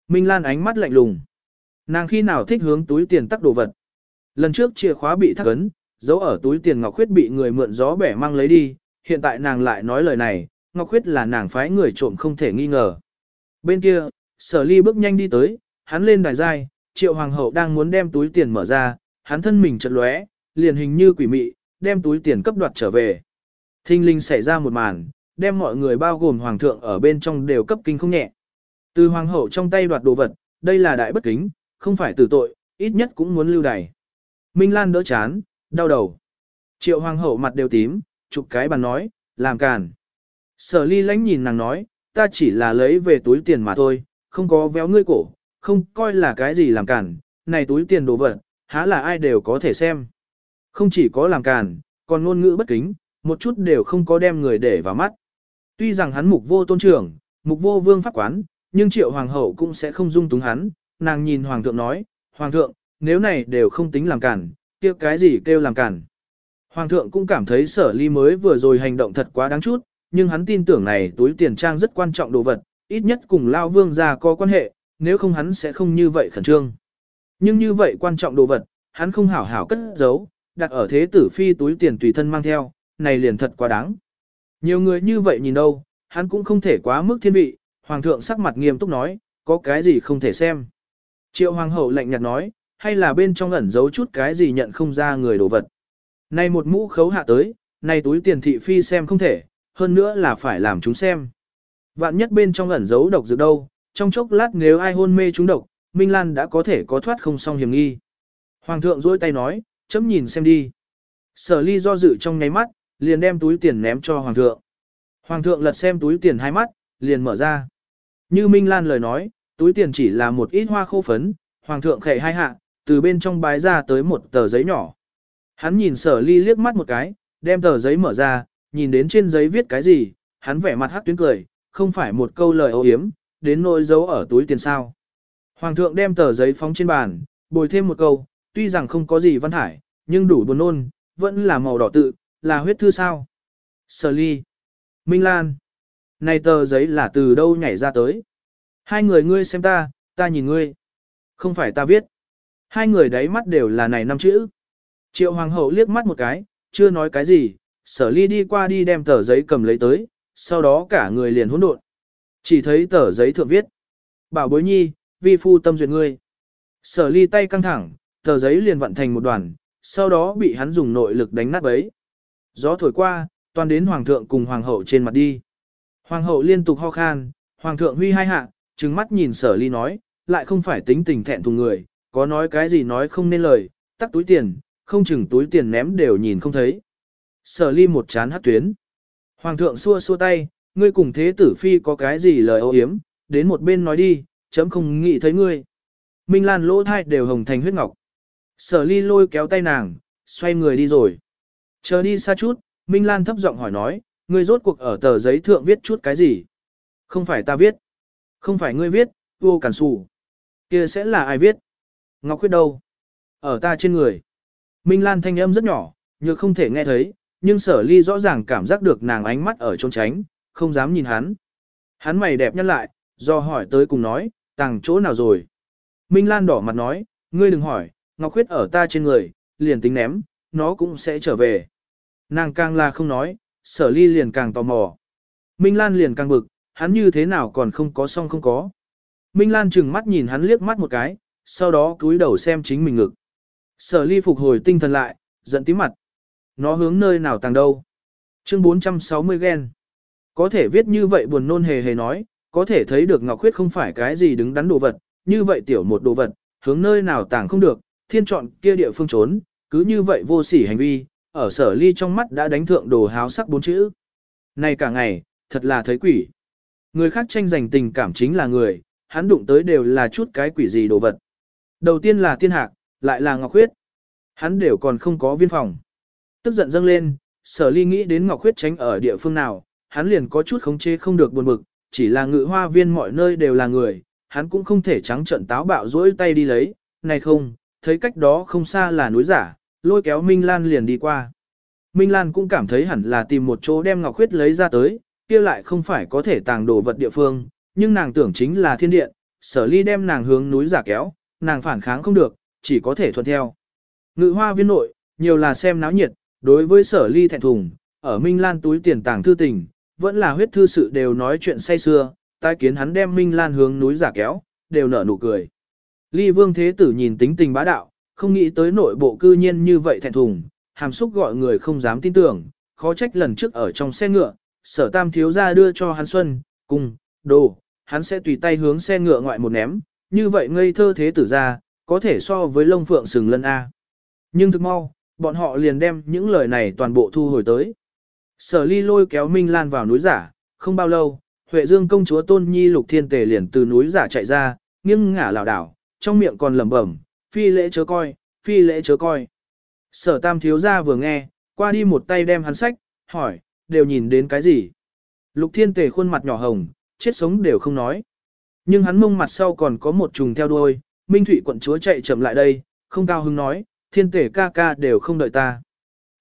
Minh Lan ánh mắt lạnh lùng. Nàng khi nào thích hướng túi tiền tắc đồ vật. Lần trước chìa khóa bị thắc ấn, giấu ở túi tiền Ngọc Khuyết bị người mượn gió bẻ mang lấy đi, hiện tại nàng lại nói lời này, Ngọc Khuyết là nàng phái người trộm không thể nghi ngờ. Bên kia, sở ly bước nhanh đi tới, hắn lên đài giai, triệu hoàng hậu đang muốn đem túi tiền mở ra, hắn thân mình chật lóe, liền hình như quỷ mị, đem túi tiền cấp đoạt trở về. Thinh linh xảy ra một màn, đem mọi người bao gồm hoàng thượng ở bên trong đều cấp kinh không nhẹ. Từ hoàng hậu trong tay đoạt đồ vật, đây là đại bất kính, không phải tử tội, ít nhất cũng muốn lưu đày. Minh Lan đỡ chán, đau đầu. Triệu hoàng hậu mặt đều tím, chụp cái bàn nói, làm càn. Sở ly lánh nhìn nàng nói, ta chỉ là lấy về túi tiền mà thôi, không có véo ngươi cổ, không coi là cái gì làm càn, này túi tiền đồ vật, há là ai đều có thể xem. Không chỉ có làm càn, còn ngôn ngữ bất kính, một chút đều không có đem người để vào mắt. Tuy rằng hắn mục vô tôn trưởng, mục vô vương pháp quán, nhưng triệu hoàng hậu cũng sẽ không dung túng hắn, nàng nhìn hoàng thượng nói, hoàng thượng, nếu này đều không tính làm cản, kia cái gì kêu làm cản. Hoàng thượng cũng cảm thấy sở ly mới vừa rồi hành động thật quá đáng chút, nhưng hắn tin tưởng này túi tiền trang rất quan trọng đồ vật, ít nhất cùng lao vương gia có quan hệ, nếu không hắn sẽ không như vậy khẩn trương. Nhưng như vậy quan trọng đồ vật, hắn không hảo hảo cất giấu, đặt ở thế tử phi túi tiền tùy thân mang theo, này liền thật quá đáng. Nhiều người như vậy nhìn đâu, hắn cũng không thể quá mức thiên vị, hoàng thượng sắc mặt nghiêm túc nói, có cái gì không thể xem. Triệu hoàng hậu lạnh nhạt nói, hay là bên trong ẩn giấu chút cái gì nhận không ra người đồ vật. Này một mũ khấu hạ tới, này túi tiền thị phi xem không thể, hơn nữa là phải làm chúng xem. Vạn nhất bên trong ẩn giấu độc dược đâu, trong chốc lát nếu ai hôn mê chúng độc, Minh Lan đã có thể có thoát không xong hiểm nghi. Hoàng thượng dối tay nói, chấm nhìn xem đi. Sở ly do dự trong nháy mắt, liền đem túi tiền ném cho hoàng thượng. Hoàng thượng lật xem túi tiền hai mắt, liền mở ra. Như Minh Lan lời nói, túi tiền chỉ là một ít hoa khô phấn, hoàng thượng khệ hai hạ, từ bên trong bái ra tới một tờ giấy nhỏ. Hắn nhìn sở ly liếc mắt một cái, đem tờ giấy mở ra, nhìn đến trên giấy viết cái gì, hắn vẻ mặt hắc tuyến cười, không phải một câu lời ấu hiếm, đến nỗi dấu ở túi tiền sao. Hoàng thượng đem tờ giấy phóng trên bàn, bồi thêm một câu, tuy rằng không có gì văn thải, nhưng đủ buồn nôn, vẫn là màu đỏ tự, là huyết thư sao. Sở ly. Minh Lan. Này tờ giấy là từ đâu nhảy ra tới. Hai người ngươi xem ta, ta nhìn ngươi. Không phải ta viết. Hai người đáy mắt đều là này năm chữ. Triệu hoàng hậu liếc mắt một cái, chưa nói cái gì, sở ly đi qua đi đem tờ giấy cầm lấy tới, sau đó cả người liền hỗn độn. Chỉ thấy tờ giấy thượng viết. Bảo bối nhi, vi phu tâm duyệt ngươi. Sở ly tay căng thẳng, tờ giấy liền vặn thành một đoàn, sau đó bị hắn dùng nội lực đánh nát bấy. Gió thổi qua, toàn đến hoàng thượng cùng hoàng hậu trên mặt đi. Hoàng hậu liên tục ho khan, hoàng thượng huy hai hạ, trừng mắt nhìn sở ly nói, lại không phải tính tình thẹn thùng người, có nói cái gì nói không nên lời, tắt túi tiền, không chừng túi tiền ném đều nhìn không thấy. Sở ly một chán hát tuyến. Hoàng thượng xua xua tay, ngươi cùng thế tử phi có cái gì lời ô hiếm, đến một bên nói đi, chấm không nghĩ thấy ngươi. Minh Lan lỗ thai đều hồng thành huyết ngọc. Sở ly lôi kéo tay nàng, xoay người đi rồi. Chờ đi xa chút, Minh Lan thấp giọng hỏi nói, ngươi rốt cuộc ở tờ giấy thượng viết chút cái gì? Không phải ta viết. Không phải ngươi viết, vô cản sủ. kia sẽ là ai viết? Ngọc Khuyết đâu? Ở ta trên người. Minh Lan thanh âm rất nhỏ, như không thể nghe thấy, nhưng sở ly rõ ràng cảm giác được nàng ánh mắt ở trốn tránh, không dám nhìn hắn. Hắn mày đẹp nhăn lại, do hỏi tới cùng nói, tàng chỗ nào rồi. Minh Lan đỏ mặt nói, ngươi đừng hỏi, Ngọc Khuyết ở ta trên người, liền tính ném, nó cũng sẽ trở về. Nàng càng là không nói, sở ly liền càng tò mò. Minh Lan liền càng bực, hắn như thế nào còn không có xong không có. Minh Lan chừng mắt nhìn hắn liếc mắt một cái, sau đó cúi đầu xem chính mình ngực. Sở ly phục hồi tinh thần lại, giận tím mặt. Nó hướng nơi nào tàng đâu. Chương 460 gen. Có thể viết như vậy buồn nôn hề hề nói, có thể thấy được Ngọc Khuyết không phải cái gì đứng đắn đồ vật, như vậy tiểu một đồ vật, hướng nơi nào tàng không được, thiên chọn kia địa phương trốn, cứ như vậy vô sỉ hành vi, ở sở ly trong mắt đã đánh thượng đồ háo sắc bốn chữ. Này cả ngày, thật là thấy quỷ. Người khác tranh giành tình cảm chính là người, hắn đụng tới đều là chút cái quỷ gì đồ vật. Đầu tiên là tiên hạc, lại là Ngọc Khuyết. Hắn đều còn không có viên phòng. Tức giận dâng lên, sở ly nghĩ đến Ngọc Khuyết tránh ở địa phương nào, hắn liền có chút khống chế không được buồn bực, chỉ là ngự hoa viên mọi nơi đều là người, hắn cũng không thể trắng trận táo bạo dỗi tay đi lấy, này không, thấy cách đó không xa là núi giả, lôi kéo Minh Lan liền đi qua. Minh Lan cũng cảm thấy hẳn là tìm một chỗ đem Ngọc Khuyết lấy ra tới, kia lại không phải có thể tàng đồ vật địa phương, nhưng nàng tưởng chính là thiên điện, sở ly đem nàng hướng núi giả kéo, nàng phản kháng không được, chỉ có thể thuận theo. Ngự hoa viên nội, nhiều là xem náo nhiệt, đối với sở ly thẹn thùng, ở Minh Lan túi tiền tàng thư tình, vẫn là huyết thư sự đều nói chuyện say xưa, tai kiến hắn đem Minh Lan hướng núi giả kéo, đều nở nụ cười. Ly vương thế tử nhìn tính tình bá đạo, không nghĩ tới nội bộ cư nhiên như vậy thẹn thùng, hàm xúc gọi người không dám tin tưởng, khó trách lần trước ở trong xe ngựa, sở tam thiếu ra đưa cho hắn xuân, cùng, đồ, hắn sẽ tùy tay hướng xe ngựa ngoại một ném, như vậy ngây thơ thế tử ra, có thể so với lông phượng sừng lân A. Nhưng thực mau, bọn họ liền đem những lời này toàn bộ thu hồi tới. Sở ly lôi kéo Minh Lan vào núi giả, không bao lâu, Huệ Dương công chúa Tôn Nhi Lục Thiên Tề liền từ núi giả chạy ra, nghiêng ngả lảo đảo, trong miệng còn lẩm bẩm, phi lễ chớ coi, phi lễ chớ coi. Sở tam thiếu gia vừa nghe, qua đi một tay đem hắn sách, hỏi, đều nhìn đến cái gì? Lục Thiên Tề khuôn mặt nhỏ hồng, chết sống đều không nói. Nhưng hắn mông mặt sau còn có một trùng theo đuôi, Minh Thụy quận chúa chạy chậm lại đây, không cao hứng nói, Thiên Tề ca ca đều không đợi ta.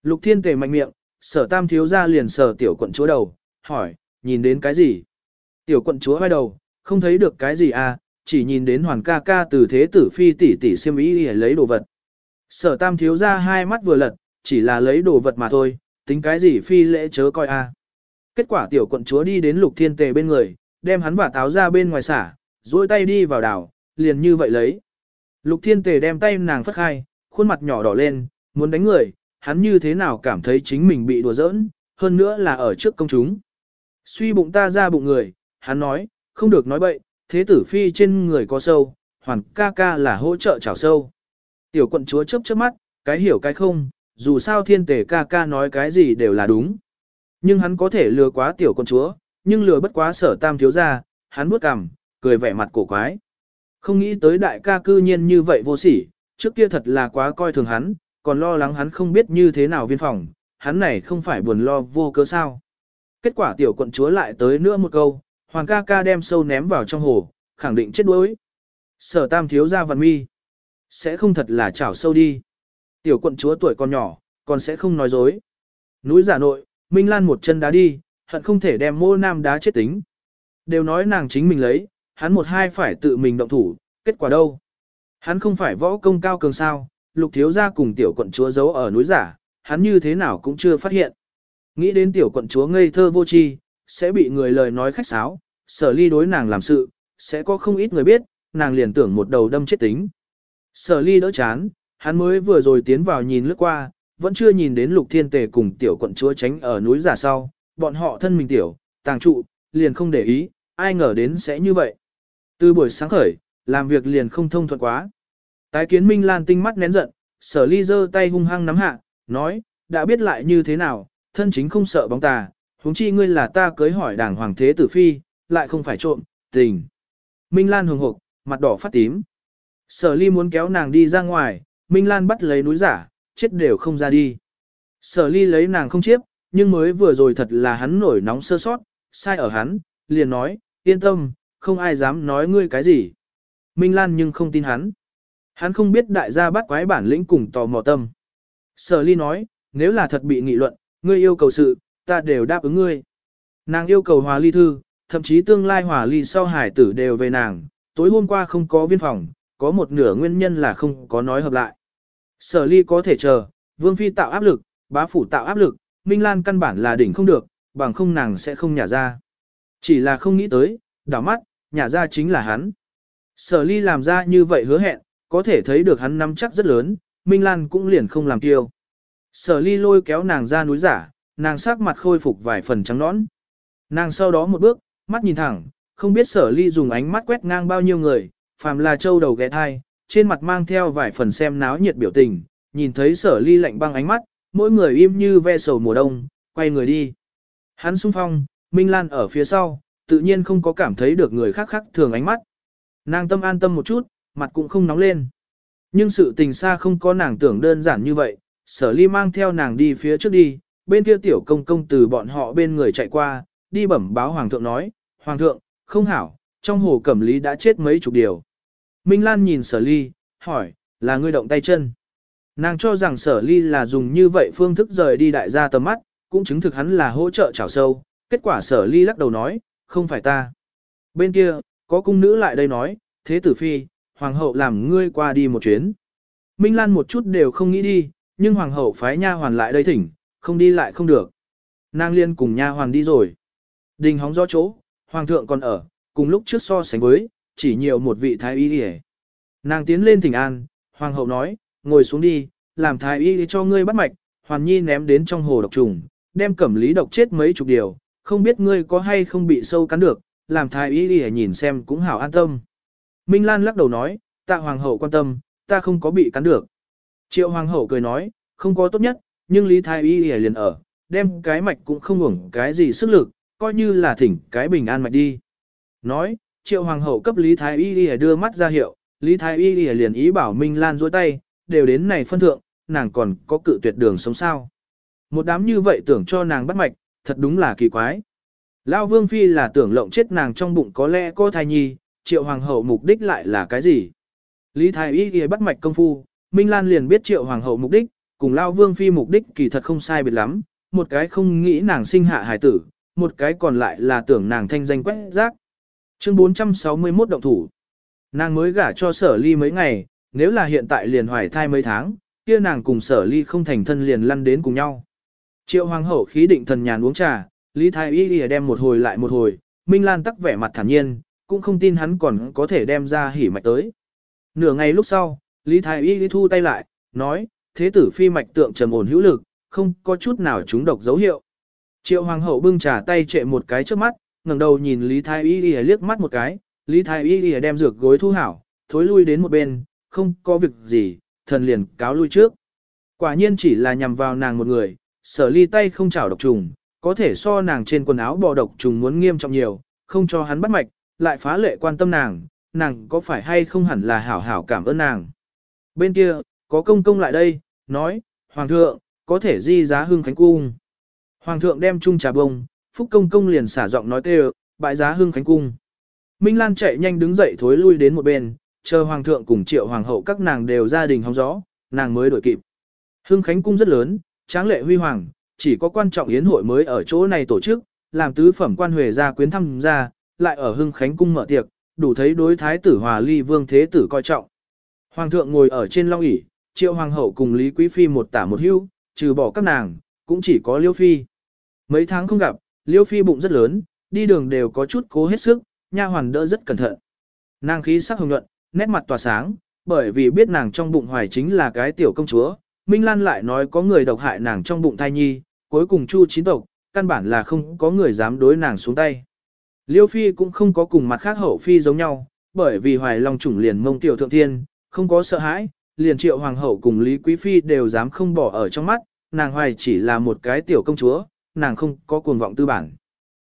Lục Thiên Tề mạnh miệng, sở tam thiếu gia liền sở tiểu quận chúa đầu, hỏi, nhìn đến cái gì? Tiểu quận chúa vai đầu, không thấy được cái gì à, chỉ nhìn đến hoàn ca ca từ thế tử phi tỷ tỷ xem ý để lấy đồ vật. Sở tam thiếu ra hai mắt vừa lật, chỉ là lấy đồ vật mà thôi, tính cái gì phi lễ chớ coi a. Kết quả tiểu quận chúa đi đến lục thiên tề bên người, đem hắn và táo ra bên ngoài xả, duỗi tay đi vào đảo, liền như vậy lấy. Lục thiên tề đem tay nàng phất khai, khuôn mặt nhỏ đỏ lên, muốn đánh người, hắn như thế nào cảm thấy chính mình bị đùa giỡn, hơn nữa là ở trước công chúng. Suy bụng ta ra bụng người, hắn nói, không được nói bậy, thế tử phi trên người có sâu, hoàn ca ca là hỗ trợ chảo sâu. Tiểu quận chúa chớp chớp mắt, cái hiểu cái không, dù sao thiên tề ca ca nói cái gì đều là đúng. Nhưng hắn có thể lừa quá tiểu quận chúa, nhưng lừa bất quá sở tam thiếu ra, hắn bước cằm, cười vẻ mặt cổ quái. Không nghĩ tới đại ca cư nhiên như vậy vô sỉ, trước kia thật là quá coi thường hắn, còn lo lắng hắn không biết như thế nào viên phòng, hắn này không phải buồn lo vô cớ sao. Kết quả tiểu quận chúa lại tới nữa một câu, hoàng ca ca đem sâu ném vào trong hồ, khẳng định chết đuối. Sở tam thiếu ra văn mi. Sẽ không thật là chảo sâu đi. Tiểu quận chúa tuổi còn nhỏ, còn sẽ không nói dối. Núi giả nội, Minh Lan một chân đá đi, hận không thể đem mô nam đá chết tính. Đều nói nàng chính mình lấy, hắn một hai phải tự mình động thủ, kết quả đâu? Hắn không phải võ công cao cường sao, lục thiếu gia cùng tiểu quận chúa giấu ở núi giả, hắn như thế nào cũng chưa phát hiện. Nghĩ đến tiểu quận chúa ngây thơ vô tri, sẽ bị người lời nói khách sáo, sở ly đối nàng làm sự, sẽ có không ít người biết, nàng liền tưởng một đầu đâm chết tính. Sở ly đỡ chán, hắn mới vừa rồi tiến vào nhìn lướt qua, vẫn chưa nhìn đến lục thiên tề cùng tiểu quận chúa tránh ở núi giả sau, bọn họ thân mình tiểu, tàng trụ, liền không để ý, ai ngờ đến sẽ như vậy. Từ buổi sáng khởi, làm việc liền không thông thuận quá. Tái kiến Minh Lan tinh mắt nén giận, sở ly giơ tay hung hăng nắm hạ, nói, đã biết lại như thế nào, thân chính không sợ bóng tà, huống chi ngươi là ta cưới hỏi đảng hoàng thế tử phi, lại không phải trộm, tình. Minh Lan hồng hộp, mặt đỏ phát tím. Sở ly muốn kéo nàng đi ra ngoài, Minh Lan bắt lấy núi giả, chết đều không ra đi. Sở ly lấy nàng không chiếp, nhưng mới vừa rồi thật là hắn nổi nóng sơ sót, sai ở hắn, liền nói, yên tâm, không ai dám nói ngươi cái gì. Minh Lan nhưng không tin hắn. Hắn không biết đại gia bắt quái bản lĩnh cùng tò mò tâm. Sở ly nói, nếu là thật bị nghị luận, ngươi yêu cầu sự, ta đều đáp ứng ngươi. Nàng yêu cầu hòa ly thư, thậm chí tương lai hòa ly sau hải tử đều về nàng, tối hôm qua không có viên phòng, có một nửa nguyên nhân là không có nói hợp lại. Sở ly có thể chờ, vương phi tạo áp lực, bá phủ tạo áp lực, Minh Lan căn bản là đỉnh không được, bằng không nàng sẽ không nhả ra. Chỉ là không nghĩ tới, đảo mắt, nhả ra chính là hắn. Sở ly làm ra như vậy hứa hẹn, có thể thấy được hắn nắm chắc rất lớn, Minh Lan cũng liền không làm kiêu. Sở ly lôi kéo nàng ra núi giả, nàng sắc mặt khôi phục vài phần trắng nõn. Nàng sau đó một bước, mắt nhìn thẳng, không biết sở ly dùng ánh mắt quét ngang bao nhiêu người, phàm là châu đầu ghé thai, trên mặt mang theo vài phần xem náo nhiệt biểu tình, nhìn thấy sở ly lạnh băng ánh mắt, mỗi người im như ve sầu mùa đông, quay người đi. Hắn sung phong, Minh Lan ở phía sau, tự nhiên không có cảm thấy được người khác khác thường ánh mắt. Nàng tâm an tâm một chút, mặt cũng không nóng lên. Nhưng sự tình xa không có nàng tưởng đơn giản như vậy, sở ly mang theo nàng đi phía trước đi, bên kia tiểu công công từ bọn họ bên người chạy qua, đi bẩm báo hoàng thượng nói, hoàng thượng, không hảo, trong hồ cẩm lý đã chết mấy chục điều. Minh Lan nhìn sở ly, hỏi, là ngươi động tay chân. Nàng cho rằng sở ly là dùng như vậy phương thức rời đi đại gia tầm mắt, cũng chứng thực hắn là hỗ trợ chảo sâu. Kết quả sở ly lắc đầu nói, không phải ta. Bên kia, có cung nữ lại đây nói, thế tử phi, hoàng hậu làm ngươi qua đi một chuyến. Minh Lan một chút đều không nghĩ đi, nhưng hoàng hậu phái nha hoàn lại đây thỉnh, không đi lại không được. Nàng liên cùng nha hoàn đi rồi. Đình hóng gió chỗ, hoàng thượng còn ở, cùng lúc trước so sánh với, chỉ nhiều một vị thái y đi Nàng tiến lên thỉnh an, hoàng hậu nói, ngồi xuống đi, làm thái y cho ngươi bắt mạch, hoàn nhi ném đến trong hồ độc trùng, đem cẩm lý độc chết mấy chục điều, không biết ngươi có hay không bị sâu cắn được, làm thái y đi nhìn xem cũng hảo an tâm. Minh Lan lắc đầu nói, tạ hoàng hậu quan tâm, ta không có bị cắn được. Triệu hoàng hậu cười nói, không có tốt nhất, nhưng lý thái y liền ở, đem cái mạch cũng không hưởng cái gì sức lực, coi như là thỉnh cái bình an mạch đi. Nói, triệu hoàng hậu cấp lý thái y đưa mắt ra hiệu, lý thái y liền ý bảo Minh Lan dối tay, đều đến này phân thượng, nàng còn có cự tuyệt đường sống sao. Một đám như vậy tưởng cho nàng bắt mạch, thật đúng là kỳ quái. Lao Vương Phi là tưởng lộng chết nàng trong bụng có lẽ có thai nhi, triệu hoàng hậu mục đích lại là cái gì? Lý Thái Y ghi bắt mạch công phu, Minh Lan liền biết triệu hoàng hậu mục đích, cùng Lao Vương Phi mục đích kỳ thật không sai biệt lắm, một cái không nghĩ nàng sinh hạ hải tử, một cái còn lại là tưởng nàng thanh danh quét rác. Chương 461 động thủ. Nàng mới gả cho sở ly mấy ngày, nếu là hiện tại liền hoài thai mấy tháng, kia nàng cùng sở ly không thành thân liền lăn đến cùng nhau. Triệu hoàng hậu khí định thần nhàn uống trà, Lý Thái Y lìa đem một hồi lại một hồi, Minh Lan tắc vẻ mặt thản nhiên, cũng không tin hắn còn có thể đem ra hỉ mạch tới. Nửa ngày lúc sau, Lý Thái Y thu tay lại, nói, thế tử phi mạch tượng trầm ổn hữu lực, không có chút nào trúng độc dấu hiệu. Triệu hoàng hậu bưng trà tay trệ một cái trước mắt, ngẩng đầu nhìn Lý Thái Y Y liếc mắt một cái, Lý Thái Y Y đem dược gối thu hảo, thối lui đến một bên, không có việc gì, thần liền cáo lui trước. Quả nhiên chỉ là nhằm vào nàng một người, sở ly tay không chảo độc trùng, có thể so nàng trên quần áo bò độc trùng muốn nghiêm trọng nhiều, không cho hắn bắt mạch, lại phá lệ quan tâm nàng, nàng có phải hay không hẳn là hảo hảo cảm ơn nàng. Bên kia, có công công lại đây, nói, Hoàng thượng, có thể di giá hương khánh cung. Hoàng thượng đem chung trà bông, Phúc công công liền xả giọng nói kêu, bại giá hưng khánh cung. Minh Lan chạy nhanh đứng dậy thối lui đến một bên, chờ Hoàng thượng cùng triệu Hoàng hậu các nàng đều gia đình hóng gió, nàng mới đổi kịp. Hưng khánh cung rất lớn, tráng lệ huy hoàng, chỉ có quan trọng yến hội mới ở chỗ này tổ chức, làm tứ phẩm quan huệ gia quyến thăm ra, lại ở Hưng Khánh cung mở tiệc, đủ thấy đối thái tử Hòa Ly Vương Thế tử coi trọng. Hoàng thượng ngồi ở trên long ỷ, Triệu hoàng hậu cùng Lý Quý phi một tả một hưu, trừ bỏ các nàng, cũng chỉ có Liêu phi. Mấy tháng không gặp, Liêu phi bụng rất lớn, đi đường đều có chút cố hết sức, nha hoàn đỡ rất cẩn thận. Nàng khí sắc hồng nhuận, nét mặt tỏa sáng, bởi vì biết nàng trong bụng hoài chính là cái tiểu công chúa, Minh Lan lại nói có người độc hại nàng trong bụng thai nhi, cuối cùng chu chín tộc, căn bản là không có người dám đối nàng xuống tay. Liêu Phi cũng không có cùng mặt khác hậu Phi giống nhau, bởi vì hoài long chủng liền mông tiểu thượng thiên, không có sợ hãi, liền triệu hoàng hậu cùng Lý Quý Phi đều dám không bỏ ở trong mắt, nàng hoài chỉ là một cái tiểu công chúa, nàng không có cuồng vọng tư bản.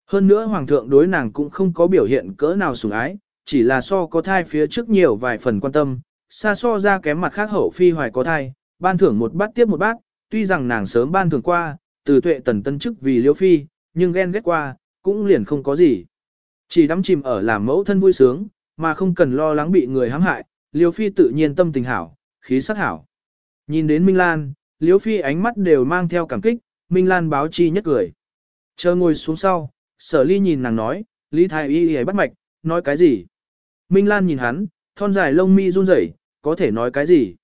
Hơn nữa hoàng thượng đối nàng cũng không có biểu hiện cỡ nào sủng ái, chỉ là so có thai phía trước nhiều vài phần quan tâm, xa so ra kém mặt khác hậu Phi hoài có thai, ban thưởng một bát tiếp một bát, tuy rằng nàng sớm ban thưởng qua, từ tuệ tần tân chức vì liêu phi, nhưng ghen ghét qua, cũng liền không có gì. Chỉ đắm chìm ở làm mẫu thân vui sướng, mà không cần lo lắng bị người hãm hại, liêu phi tự nhiên tâm tình hảo, khí sắc hảo. Nhìn đến Minh Lan, liêu phi ánh mắt đều mang theo cảm kích, Minh Lan báo chi nhất cười. Chờ ngồi xuống sau, sở ly nhìn nàng nói, Lý Thái Y Y bắt mạch, nói cái gì? Minh Lan nhìn hắn, thon dài lông mi run rẩy, có thể nói cái gì?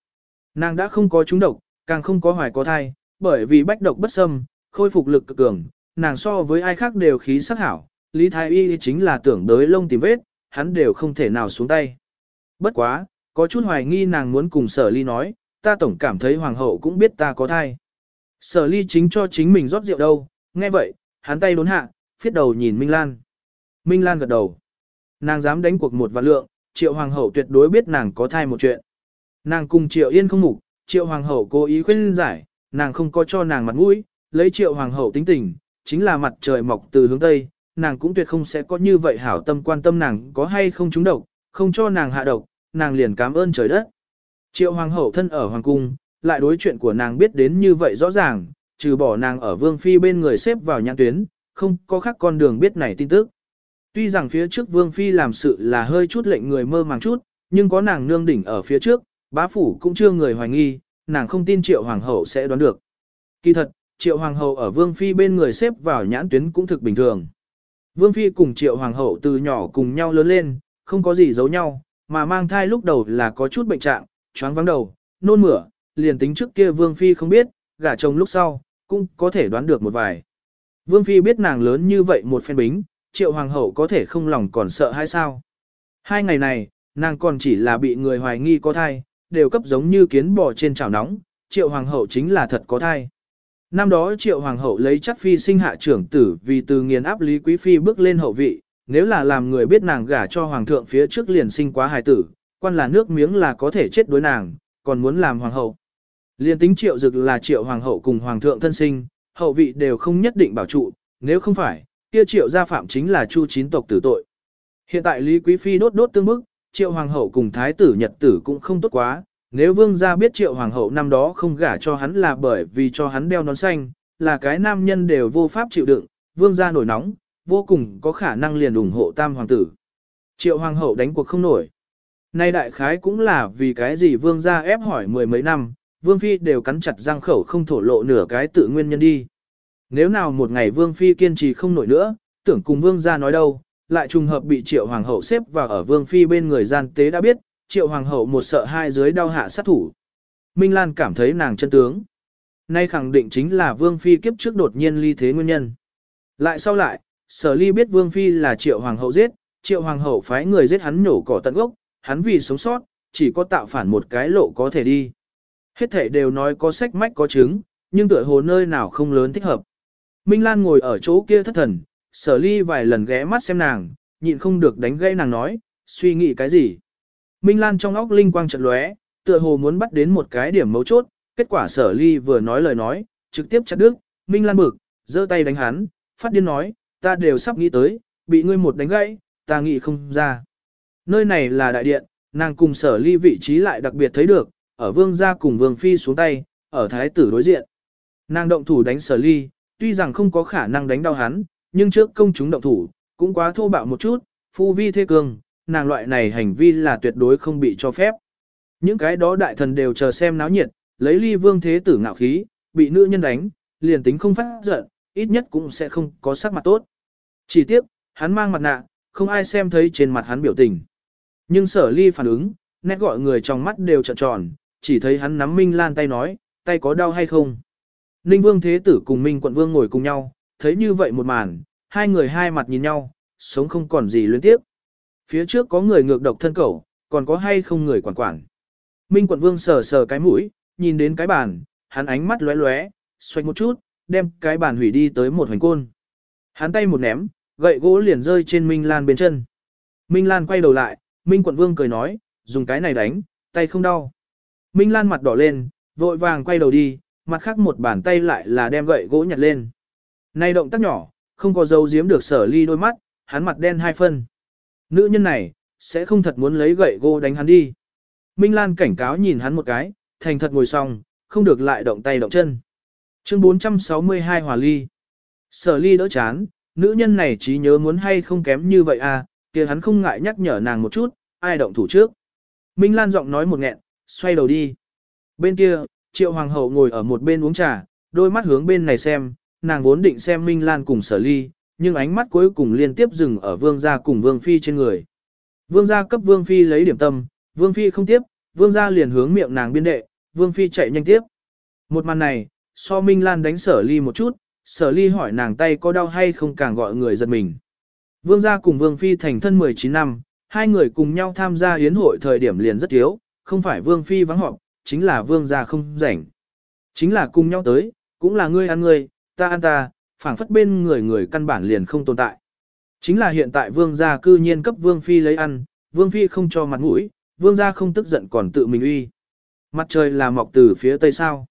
Nàng đã không có trúng độc, càng không có hoài có thai, bởi vì bách độc bất xâm, khôi phục lực cực cường, nàng so với ai khác đều khí sắc hảo, Lý Thái Y chính là tưởng đới lông tìm vết, hắn đều không thể nào xuống tay. Bất quá, có chút hoài nghi nàng muốn cùng sở ly nói, ta tổng cảm thấy hoàng hậu cũng biết ta có thai. Sở ly chính cho chính mình rót rượu đâu, nghe vậy, hắn tay đốn hạ, phiết đầu nhìn Minh Lan. Minh Lan gật đầu. Nàng dám đánh cuộc một vạn lượng, triệu hoàng hậu tuyệt đối biết nàng có thai một chuyện. Nàng cùng triệu yên không mục, triệu hoàng hậu cố ý khuyên giải, nàng không có cho nàng mặt mũi, lấy triệu hoàng hậu tính tình, chính là mặt trời mọc từ hướng tây, nàng cũng tuyệt không sẽ có như vậy hảo tâm quan tâm nàng có hay không trúng độc, không cho nàng hạ độc, nàng liền cảm ơn trời đất. Triệu hoàng hậu thân ở hoàng cung, lại đối chuyện của nàng biết đến như vậy rõ ràng, trừ bỏ nàng ở vương phi bên người xếp vào nhãn tuyến, không có khác con đường biết này tin tức. Tuy rằng phía trước vương phi làm sự là hơi chút lệnh người mơ màng chút, nhưng có nàng nương đỉnh ở phía trước, bá phủ cũng chưa người hoài nghi, nàng không tin triệu hoàng hậu sẽ đoán được. Kỳ thật, triệu hoàng hậu ở vương phi bên người xếp vào nhãn tuyến cũng thực bình thường. Vương phi cùng triệu hoàng hậu từ nhỏ cùng nhau lớn lên, không có gì giấu nhau, mà mang thai lúc đầu là có chút bệnh trạng, choáng vắng đầu, nôn mửa, liền tính trước kia vương phi không biết, gả chồng lúc sau, cũng có thể đoán được một vài. Vương phi biết nàng lớn như vậy một phen bính, triệu hoàng hậu có thể không lòng còn sợ hay sao. Hai ngày này, nàng còn chỉ là bị người hoài nghi có thai, đều cấp giống như kiến bò trên chảo nóng, triệu hoàng hậu chính là thật có thai. Năm đó triệu hoàng hậu lấy chắc phi sinh hạ trưởng tử vì từ nghiền áp lý quý phi bước lên hậu vị, nếu là làm người biết nàng gả cho hoàng thượng phía trước liền sinh quá hài tử, quan là nước miếng là có thể chết đối nàng, còn muốn làm hoàng hậu. Liên tính triệu dực là triệu hoàng hậu cùng hoàng thượng thân sinh, hậu vị đều không nhất định bảo trụ, nếu không phải, kia triệu gia phạm chính là chu chín tộc tử tội. Hiện tại Lý Quý Phi đốt đốt tương bức, triệu hoàng hậu cùng thái tử nhật tử cũng không tốt quá, nếu vương gia biết triệu hoàng hậu năm đó không gả cho hắn là bởi vì cho hắn đeo nón xanh, là cái nam nhân đều vô pháp chịu đựng, vương gia nổi nóng, vô cùng có khả năng liền ủng hộ tam hoàng tử. Triệu hoàng hậu đánh cuộc không nổi. Nay đại khái cũng là vì cái gì vương gia ép hỏi mười mấy năm, vương phi đều cắn chặt răng khẩu không thổ lộ nửa cái tự nguyên nhân đi. Nếu nào một ngày vương phi kiên trì không nổi nữa, tưởng cùng vương gia nói đâu, lại trùng hợp bị triệu hoàng hậu xếp vào ở vương phi bên người gian tế đã biết, triệu hoàng hậu một sợ hai dưới đau hạ sát thủ. Minh Lan cảm thấy nàng chân tướng. Nay khẳng định chính là Vương Phi kiếp trước đột nhiên ly thế nguyên nhân. Lại sau lại, sở ly biết Vương Phi là triệu hoàng hậu giết, triệu hoàng hậu phái người giết hắn nhổ cỏ tận gốc, hắn vì sống sót, chỉ có tạo phản một cái lộ có thể đi. Hết thể đều nói có sách mách có chứng, nhưng tựa hồ nơi nào không lớn thích hợp. Minh Lan ngồi ở chỗ kia thất thần, sở ly vài lần ghé mắt xem nàng, nhịn không được đánh gây nàng nói, suy nghĩ cái gì. Minh Lan trong óc linh quang trận lóe, tựa hồ muốn bắt đến một cái điểm mấu chốt, kết quả sở ly vừa nói lời nói, trực tiếp chặt đứt, Minh Lan bực, giơ tay đánh hắn, phát điên nói, ta đều sắp nghĩ tới, bị ngươi một đánh gãy, ta nghĩ không ra. Nơi này là đại điện, nàng cùng sở ly vị trí lại đặc biệt thấy được, ở vương gia cùng vương phi xuống tay, ở thái tử đối diện. Nàng động thủ đánh sở ly, tuy rằng không có khả năng đánh đau hắn, nhưng trước công chúng động thủ, cũng quá thô bạo một chút, phu vi thế cường, nàng loại này hành vi là tuyệt đối không bị cho phép. Những cái đó đại thần đều chờ xem náo nhiệt, lấy ly vương thế tử ngạo khí, bị nữ nhân đánh, liền tính không phát giận, ít nhất cũng sẽ không có sắc mặt tốt. Chỉ tiếc, hắn mang mặt nạ, không ai xem thấy trên mặt hắn biểu tình. Nhưng sở ly phản ứng, nét gọi người trong mắt đều trợn tròn, chỉ thấy hắn nắm Minh Lan tay nói, tay có đau hay không. Ninh Vương Thế Tử cùng Minh Quận Vương ngồi cùng nhau, thấy như vậy một màn, hai người hai mặt nhìn nhau, sống không còn gì luyến tiếp. Phía trước có người ngược độc thân cẩu, còn có hay không người quản quản. Minh Quận Vương sờ sờ cái mũi, nhìn đến cái bàn, hắn ánh mắt lóe lóe, xoay một chút, đem cái bàn hủy đi tới một hoành côn. Hắn tay một ném, gậy gỗ liền rơi trên Minh Lan bên chân. Minh Lan quay đầu lại, Minh Quận Vương cười nói, dùng cái này đánh, tay không đau. Minh Lan mặt đỏ lên, vội vàng quay đầu đi, mặt khác một bàn tay lại là đem gậy gỗ nhặt lên. Này động tác nhỏ, không có dấu giếm được sở ly đôi mắt, hắn mặt đen hai phân. Nữ nhân này, sẽ không thật muốn lấy gậy gỗ đánh hắn đi. Minh Lan cảnh cáo nhìn hắn một cái, thành thật ngồi xong, không được lại động tay động chân. Chương 462 Hòa Ly Sở ly đỡ chán, nữ nhân này trí nhớ muốn hay không kém như vậy à, kia hắn không ngại nhắc nhở nàng một chút, ai động thủ trước. Minh Lan giọng nói một nghẹn, xoay đầu đi. Bên kia, Triệu Hoàng hậu ngồi ở một bên uống trà, đôi mắt hướng bên này xem, nàng vốn định xem Minh Lan cùng sở ly, nhưng ánh mắt cuối cùng liên tiếp dừng ở vương gia cùng vương phi trên người. Vương gia cấp vương phi lấy điểm tâm, vương phi không tiếp, vương gia liền hướng miệng nàng biên đệ, vương phi chạy nhanh tiếp. Một màn này, so Minh Lan đánh sở ly một chút, sở ly hỏi nàng tay có đau hay không càng gọi người giật mình. Vương gia cùng vương phi thành thân 19 năm, hai người cùng nhau tham gia yến hội thời điểm liền rất thiếu, không phải vương phi vắng họp, chính là vương gia không rảnh. Chính là cùng nhau tới, cũng là ngươi ăn ngươi, ta ăn ta, phảng phất bên người người căn bản liền không tồn tại. Chính là hiện tại vương gia cư nhiên cấp vương phi lấy ăn, vương phi không cho mặt mũi, vương gia không tức giận còn tự mình uy. Mặt trời là mọc từ phía tây sao.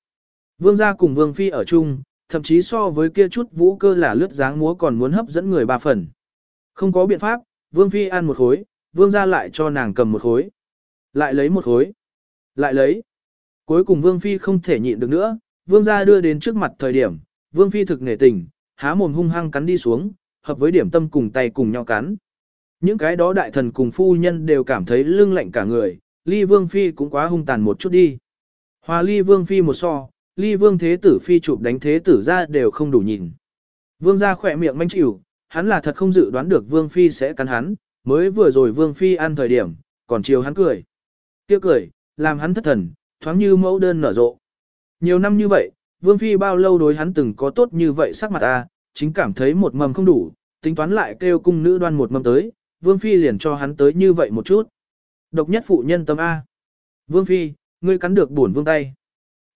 Vương gia cùng vương phi ở chung, thậm chí so với kia chút vũ cơ là lướt dáng múa còn muốn hấp dẫn người ba phần. Không có biện pháp, vương phi ăn một khối, vương gia lại cho nàng cầm một khối. Lại lấy một khối. Lại lấy. Cuối cùng vương phi không thể nhịn được nữa, vương gia đưa đến trước mặt thời điểm, vương phi thực nể tình, há mồm hung hăng cắn đi xuống, hợp với điểm tâm cùng tay cùng nhau cắn. Những cái đó đại thần cùng phu nhân đều cảm thấy lưng lạnh cả người, ly vương phi cũng quá hung tàn một chút đi. Hòa ly vương phi một so, ly vương thế tử phi chụp đánh thế tử ra đều không đủ nhìn. Vương gia khỏe miệng manh chịu, hắn là thật không dự đoán được vương phi sẽ cắn hắn, mới vừa rồi vương phi ăn thời điểm, còn chiều hắn cười. Kia cười, làm hắn thất thần, thoáng như mẫu đơn nở rộ. Nhiều năm như vậy, vương phi bao lâu đối hắn từng có tốt như vậy sắc mặt ta, chính cảm thấy một mầm không đủ, tính toán lại kêu cung nữ đoan một mầm tới, vương phi liền cho hắn tới như vậy một chút. Độc nhất phụ nhân tâm A. Vương phi, ngươi cắn được bổn vương tay.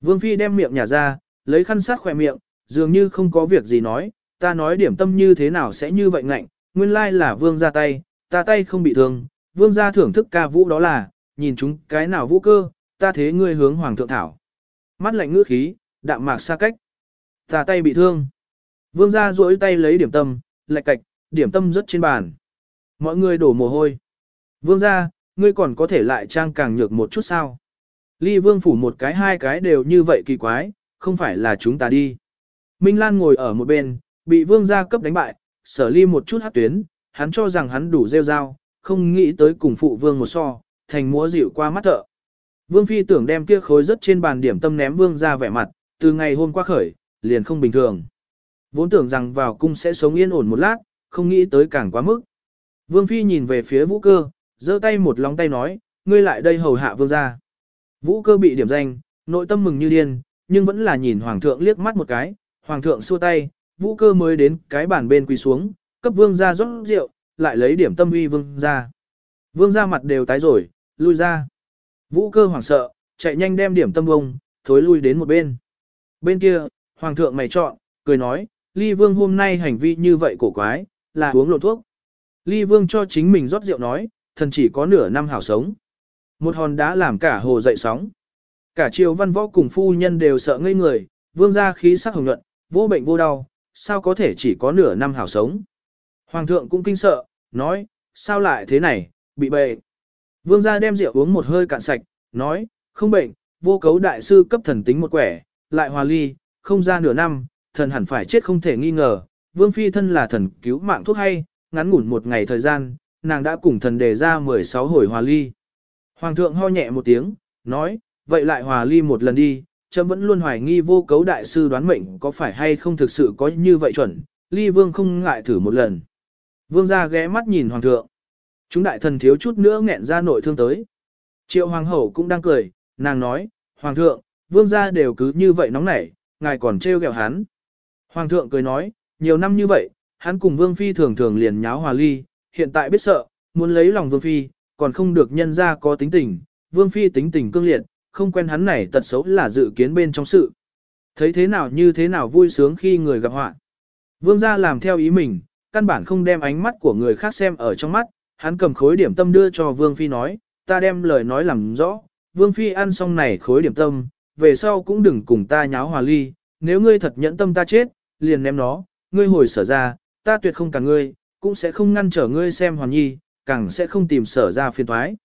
Vương Phi đem miệng nhả ra, lấy khăn sát khỏe miệng, dường như không có việc gì nói, ta nói điểm tâm như thế nào sẽ như vậy ngạnh, nguyên lai là vương ra tay, ta tay không bị thương, vương ra thưởng thức ca vũ đó là, nhìn chúng cái nào vũ cơ, ta thế ngươi hướng hoàng thượng thảo. Mắt lạnh ngữ khí, đạm mạc xa cách. Ta tay bị thương. Vương gia duỗi tay lấy điểm tâm, lạch cạch, điểm tâm rất trên bàn. Mọi người đổ mồ hôi. Vương gia, ngươi còn có thể lại trang càng nhược một chút sao. Ly vương phủ một cái hai cái đều như vậy kỳ quái, không phải là chúng ta đi. Minh Lan ngồi ở một bên, bị vương gia cấp đánh bại, sở ly một chút hát tuyến, hắn cho rằng hắn đủ rêu rao, không nghĩ tới cùng phụ vương một so, thành múa dịu qua mắt thợ. Vương phi tưởng đem kia khối rất trên bàn điểm tâm ném vương ra vẻ mặt, từ ngày hôm qua khởi, liền không bình thường. Vốn tưởng rằng vào cung sẽ sống yên ổn một lát, không nghĩ tới càng quá mức. Vương phi nhìn về phía vũ cơ, giơ tay một lòng tay nói, ngươi lại đây hầu hạ vương gia. Vũ cơ bị điểm danh, nội tâm mừng như điên, nhưng vẫn là nhìn hoàng thượng liếc mắt một cái, hoàng thượng xua tay, vũ cơ mới đến cái bàn bên quỳ xuống, cấp vương ra rót rượu, lại lấy điểm tâm uy vương ra. Vương ra mặt đều tái rồi, lui ra. Vũ cơ hoảng sợ, chạy nhanh đem điểm tâm bông, thối lui đến một bên. Bên kia, hoàng thượng mày chọn, cười nói, ly vương hôm nay hành vi như vậy cổ quái, là uống lộn thuốc. Ly vương cho chính mình rót rượu nói, thần chỉ có nửa năm hảo sống. Một hòn đá làm cả hồ dậy sóng. Cả triều văn võ cùng phu nhân đều sợ ngây người, vương ra khí sắc hồng nhuận, vô bệnh vô đau, sao có thể chỉ có nửa năm hảo sống. Hoàng thượng cũng kinh sợ, nói, sao lại thế này, bị bệnh. Vương gia đem rượu uống một hơi cạn sạch, nói, không bệnh, vô cấu đại sư cấp thần tính một quẻ, lại hòa ly, không ra nửa năm, thần hẳn phải chết không thể nghi ngờ. Vương phi thân là thần cứu mạng thuốc hay, ngắn ngủn một ngày thời gian, nàng đã cùng thần đề ra 16 hồi hòa ly. Hoàng thượng ho nhẹ một tiếng, nói, vậy lại hòa ly một lần đi, chấm vẫn luôn hoài nghi vô cấu đại sư đoán mệnh có phải hay không thực sự có như vậy chuẩn, ly vương không ngại thử một lần. Vương ra ghé mắt nhìn hoàng thượng. Chúng đại thần thiếu chút nữa nghẹn ra nội thương tới. Triệu hoàng hậu cũng đang cười, nàng nói, hoàng thượng, vương gia đều cứ như vậy nóng nảy, ngài còn trêu ghẹo hắn. Hoàng thượng cười nói, nhiều năm như vậy, hắn cùng vương phi thường thường liền nháo hòa ly, hiện tại biết sợ, muốn lấy lòng vương phi, còn không được nhân ra có tính tình, vương phi tính tình cương liệt, không quen hắn này tật xấu là dự kiến bên trong sự. Thấy thế nào như thế nào vui sướng khi người gặp họa. Vương gia làm theo ý mình, căn bản không đem ánh mắt của người khác xem ở trong mắt, hắn cầm khối điểm tâm đưa cho Vương Phi nói, ta đem lời nói làm rõ, Vương Phi ăn xong này khối điểm tâm, về sau cũng đừng cùng ta nháo hòa ly, nếu ngươi thật nhẫn tâm ta chết, liền ném nó, ngươi hồi sở ra, ta tuyệt không cả ngươi, cũng sẽ không ngăn trở ngươi xem hoàn nhi, càng sẽ không tìm sở ra phiền thoái.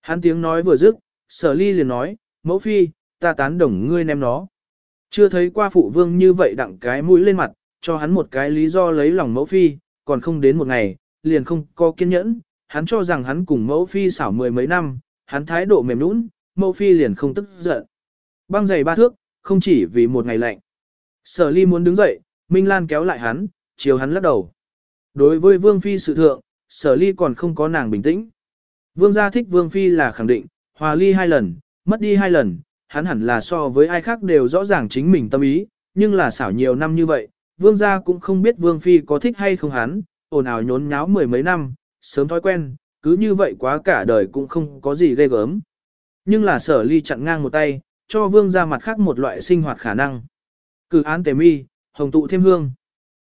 Hắn tiếng nói vừa dứt, sở ly liền nói, mẫu phi, ta tán đồng ngươi ném nó. Chưa thấy qua phụ vương như vậy đặng cái mũi lên mặt, cho hắn một cái lý do lấy lòng mẫu phi, còn không đến một ngày, liền không có kiên nhẫn, hắn cho rằng hắn cùng mẫu phi xảo mười mấy năm, hắn thái độ mềm nũng, mẫu phi liền không tức giận. Băng giày ba thước, không chỉ vì một ngày lạnh. Sở ly muốn đứng dậy, Minh Lan kéo lại hắn, chiều hắn lắc đầu. Đối với vương phi sự thượng, sở ly còn không có nàng bình tĩnh. Vương gia thích vương phi là khẳng định, hòa ly hai lần, mất đi hai lần, hắn hẳn là so với ai khác đều rõ ràng chính mình tâm ý, nhưng là xảo nhiều năm như vậy, vương gia cũng không biết vương phi có thích hay không hắn, ồn ào nhốn nháo mười mấy năm, sớm thói quen, cứ như vậy quá cả đời cũng không có gì ghê gớm. Nhưng là sở ly chặn ngang một tay, cho vương gia mặt khác một loại sinh hoạt khả năng. Cử án tề mi, hồng tụ thêm hương.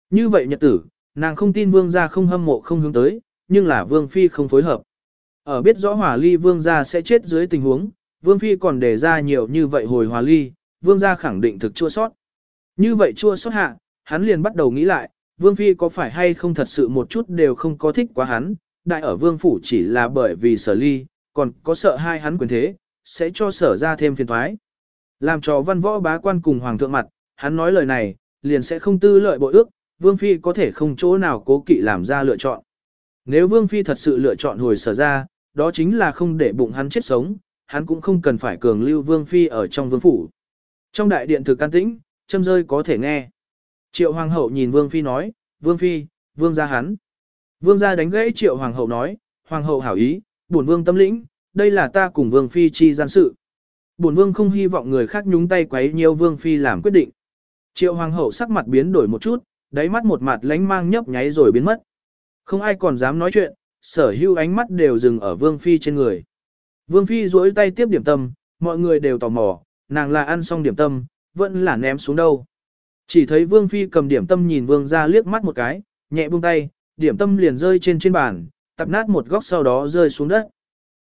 Như vậy nhật tử, nàng không tin vương gia không hâm mộ không hướng tới, nhưng là vương phi không phối hợp. Ở biết rõ hỏa ly vương gia sẽ chết dưới tình huống, vương phi còn đề ra nhiều như vậy hồi hòa ly, vương gia khẳng định thực chua sót. Như vậy chua sót hạ, hắn liền bắt đầu nghĩ lại, vương phi có phải hay không thật sự một chút đều không có thích quá hắn, đại ở vương phủ chỉ là bởi vì sở ly, còn có sợ hai hắn quyền thế, sẽ cho sở ra thêm phiền thoái. Làm cho văn võ bá quan cùng hoàng thượng mặt, hắn nói lời này, liền sẽ không tư lợi bội ước, vương phi có thể không chỗ nào cố kỵ làm ra lựa chọn. Nếu vương phi thật sự lựa chọn hồi sở ra, đó chính là không để bụng hắn chết sống, hắn cũng không cần phải cường lưu vương phi ở trong vương phủ. Trong đại điện thực can tĩnh, châm rơi có thể nghe. Triệu hoàng hậu nhìn vương phi nói, vương phi, vương gia hắn. Vương gia đánh gãy triệu hoàng hậu nói, hoàng hậu hảo ý, bổn vương tâm lĩnh, đây là ta cùng vương phi chi gian sự. Bổn vương không hy vọng người khác nhúng tay quấy nhiều vương phi làm quyết định. Triệu hoàng hậu sắc mặt biến đổi một chút, đáy mắt một mặt lánh mang nhấp nháy rồi biến mất. Không ai còn dám nói chuyện, sở hữu ánh mắt đều dừng ở vương phi trên người. Vương phi duỗi tay tiếp điểm tâm, mọi người đều tò mò, nàng là ăn xong điểm tâm, vẫn là ném xuống đâu. Chỉ thấy vương phi cầm điểm tâm nhìn vương ra liếc mắt một cái, nhẹ buông tay, điểm tâm liền rơi trên trên bàn, tập nát một góc sau đó rơi xuống đất.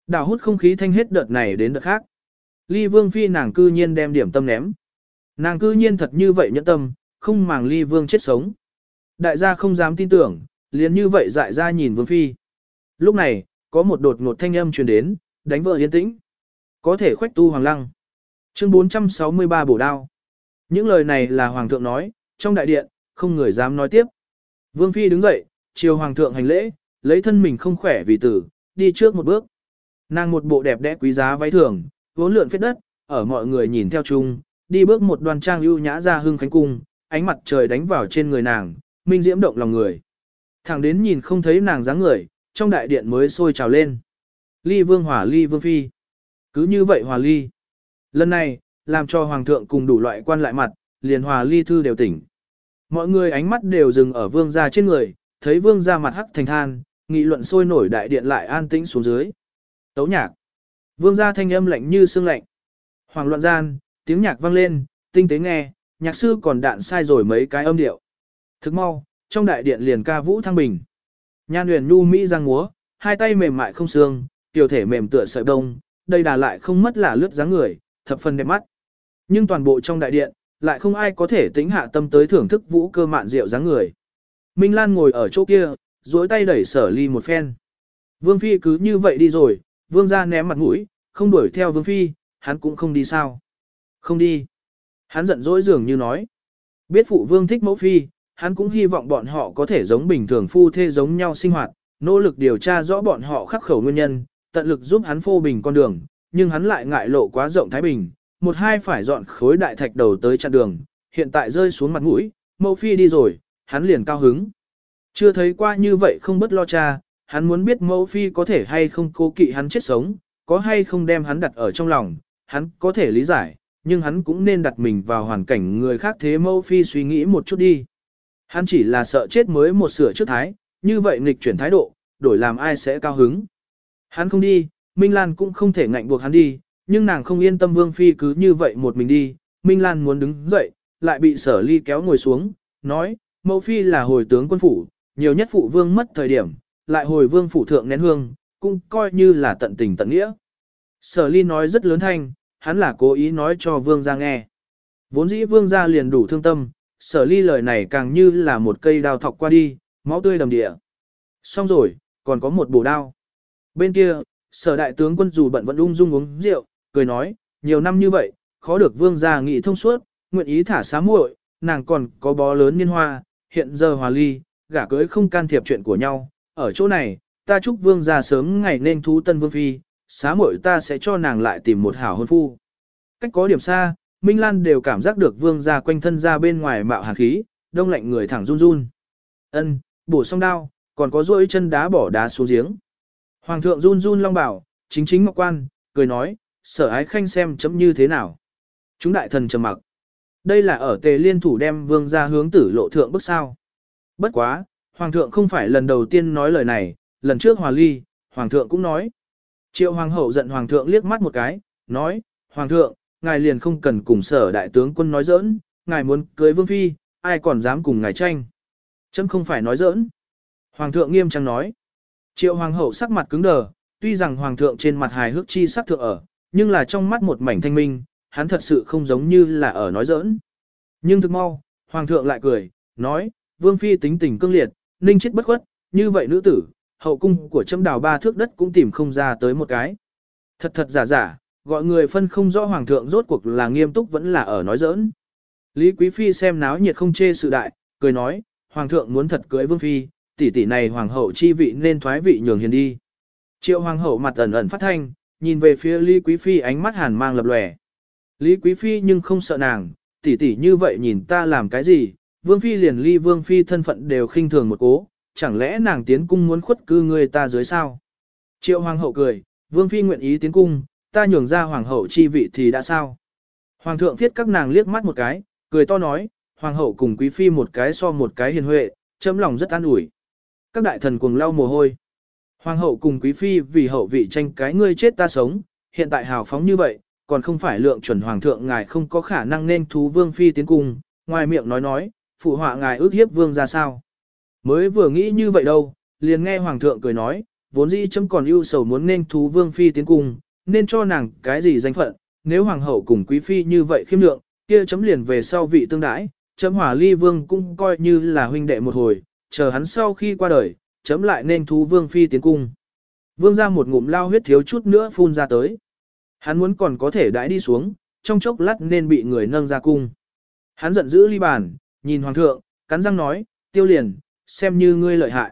Đào hút không khí thanh hết đợt này đến đợt khác. Ly vương phi nàng cư nhiên đem điểm tâm ném. Nàng cư nhiên thật như vậy nhẫn tâm, không màng ly vương chết sống. Đại gia không dám tin tưởng, liền như vậy dại ra nhìn vương phi. Lúc này, có một đột ngột thanh âm truyền đến, đánh vợ yên tĩnh. Có thể khoách tu hoàng lăng. Chương 463 bổ đao. Những lời này là hoàng thượng nói, trong đại điện, không người dám nói tiếp. Vương phi đứng dậy, chiều hoàng thượng hành lễ, lấy thân mình không khỏe vì tử, đi trước một bước. Nàng một bộ đẹp đẽ quý giá váy thường, vốn lượn phết đất, ở mọi người nhìn theo chung, đi bước một đoàn trang ưu nhã ra hương khánh cung, ánh mặt trời đánh vào trên người nàng, minh diễm động lòng người. Thẳng đến nhìn không thấy nàng dáng người, trong đại điện mới sôi trào lên. Ly vương hỏa ly vương phi. Cứ như vậy hòa ly. Lần này, làm cho hoàng thượng cùng đủ loại quan lại mặt, liền hòa ly thư đều tỉnh. Mọi người ánh mắt đều dừng ở vương gia trên người, thấy vương gia mặt hắc thành than, nghị luận sôi nổi đại điện lại an tĩnh xuống dưới. Tấu nhạc. Vương gia thanh âm lạnh như xương lạnh. Hoàng loạn gian, tiếng nhạc vang lên, tinh tế nghe, nhạc sư còn đạn sai rồi mấy cái âm điệu. Thức mau, trong đại điện liền ca vũ thăng bình. Nhan huyền nu mỹ giang múa, hai tay mềm mại không xương, tiểu thể mềm tựa sợi đông, đây đà lại không mất là lướt dáng người, thập phần đẹp mắt. Nhưng toàn bộ trong đại điện, lại không ai có thể tính hạ tâm tới thưởng thức vũ cơ mạn rượu dáng người. Minh Lan ngồi ở chỗ kia, duỗi tay đẩy sở ly một phen. Vương Phi cứ như vậy đi rồi, Vương ra ném mặt mũi, không đuổi theo Vương Phi, hắn cũng không đi sao. Không đi. Hắn giận dỗi dường như nói. Biết phụ Vương thích mẫu Phi, hắn cũng hy vọng bọn họ có thể giống bình thường phu thê giống nhau sinh hoạt, nỗ lực điều tra rõ bọn họ khắc khẩu nguyên nhân, tận lực giúp hắn phô bình con đường, nhưng hắn lại ngại lộ quá rộng Thái Bình, một hai phải dọn khối đại thạch đầu tới chặn đường, hiện tại rơi xuống mặt mũi, mẫu phi đi rồi, hắn liền cao hứng. Chưa thấy qua như vậy không bất lo cha, hắn muốn biết mẫu phi có thể hay không cố kỵ hắn chết sống, có hay không đem hắn đặt ở trong lòng, hắn có thể lý giải, nhưng hắn cũng nên đặt mình vào hoàn cảnh người khác thế mẫu phi suy nghĩ một chút đi. Hắn chỉ là sợ chết mới một sửa trước thái, như vậy nghịch chuyển thái độ, đổi làm ai sẽ cao hứng. Hắn không đi, Minh Lan cũng không thể ngạnh buộc hắn đi, nhưng nàng không yên tâm Vương Phi cứ như vậy một mình đi. Minh Lan muốn đứng dậy, lại bị sở ly kéo ngồi xuống, nói, mẫu Phi là hồi tướng quân phủ, nhiều nhất phụ vương mất thời điểm, lại hồi vương phủ thượng nén hương, cũng coi như là tận tình tận nghĩa. Sở ly nói rất lớn thanh, hắn là cố ý nói cho vương ra nghe. Vốn dĩ vương ra liền đủ thương tâm, sở ly lời này càng như là một cây đao thọc qua đi, máu tươi đầm địa. Xong rồi, còn có một bổ đao. Bên kia, sở đại tướng quân dù bận vẫn ung dung uống rượu, cười nói, nhiều năm như vậy, khó được vương gia nghị thông suốt, nguyện ý thả xá muội, nàng còn có bó lớn niên hoa, hiện giờ hòa ly, gả cưới không can thiệp chuyện của nhau, ở chỗ này, ta chúc vương gia sớm ngày nên thú tân vương phi, xá muội ta sẽ cho nàng lại tìm một hảo hôn phu. Cách có điểm xa, Minh Lan đều cảm giác được vương gia quanh thân ra bên ngoài mạo hàn khí, đông lạnh người thẳng run run. Ân, bổ xong đao, còn có duỗi chân đá bỏ đá xuống giếng. Hoàng thượng run run long bảo, chính chính ngọc quan, cười nói, sở ái khanh xem chấm như thế nào. Chúng đại thần trầm mặc. Đây là ở tề liên thủ đem vương ra hướng tử lộ thượng bức sao. Bất quá, hoàng thượng không phải lần đầu tiên nói lời này, lần trước hòa ly, hoàng thượng cũng nói. Triệu hoàng hậu giận hoàng thượng liếc mắt một cái, nói, hoàng thượng, ngài liền không cần cùng sở đại tướng quân nói giỡn, ngài muốn cưới vương phi, ai còn dám cùng ngài tranh. Chấm không phải nói giỡn. Hoàng thượng nghiêm trang nói. Triệu hoàng hậu sắc mặt cứng đờ, tuy rằng hoàng thượng trên mặt hài hước chi sắc thượng ở, nhưng là trong mắt một mảnh thanh minh, hắn thật sự không giống như là ở nói giỡn. Nhưng thực mau, hoàng thượng lại cười, nói, vương phi tính tình cương liệt, ninh chết bất khuất, như vậy nữ tử, hậu cung của châm đào ba thước đất cũng tìm không ra tới một cái. Thật thật giả giả, gọi người phân không rõ hoàng thượng rốt cuộc là nghiêm túc vẫn là ở nói giỡn. Lý Quý Phi xem náo nhiệt không chê sự đại, cười nói, hoàng thượng muốn thật cưới vương phi, tỷ tỷ này hoàng hậu chi vị nên thoái vị nhường hiền đi. Triệu hoàng hậu mặt ẩn ẩn phát thanh, nhìn về phía Lý Quý Phi ánh mắt hàn mang lập lòe. Lý Quý Phi nhưng không sợ nàng, tỷ tỷ như vậy nhìn ta làm cái gì, Vương Phi liền ly Vương Phi thân phận đều khinh thường một cố, chẳng lẽ nàng tiến cung muốn khuất cư người ta dưới sao? Triệu Hoàng hậu cười, Vương Phi nguyện ý tiến cung, ta nhường ra Hoàng hậu chi vị thì đã sao? Hoàng thượng viết các nàng liếc mắt một cái, cười to nói, Hoàng hậu cùng Quý Phi một cái so một cái hiền huệ, chấm lòng rất an ủi. Các đại thần cuồng lau mồ hôi. Hoàng hậu cùng quý phi vì hậu vị tranh cái ngươi chết ta sống, hiện tại hào phóng như vậy, còn không phải lượng chuẩn hoàng thượng ngài không có khả năng nên thú vương phi tiến cung, ngoài miệng nói nói, phụ họa ngài ước hiếp vương ra sao. Mới vừa nghĩ như vậy đâu, liền nghe hoàng thượng cười nói, vốn dĩ chấm còn ưu sầu muốn nên thú vương phi tiến cung, nên cho nàng cái gì danh phận, nếu hoàng hậu cùng quý phi như vậy khiêm lượng, kia chấm liền về sau vị tương đãi, chấm hỏa ly vương cũng coi như là huynh đệ một hồi, chờ hắn sau khi qua đời, chấm lại nên thú vương phi tiến cung. Vương ra một ngụm lao huyết thiếu chút nữa phun ra tới. Hắn muốn còn có thể đãi đi xuống, trong chốc lát nên bị người nâng ra cung. Hắn giận dữ ly bàn, nhìn hoàng thượng, cắn răng nói, tiêu liền, xem như ngươi lợi hại.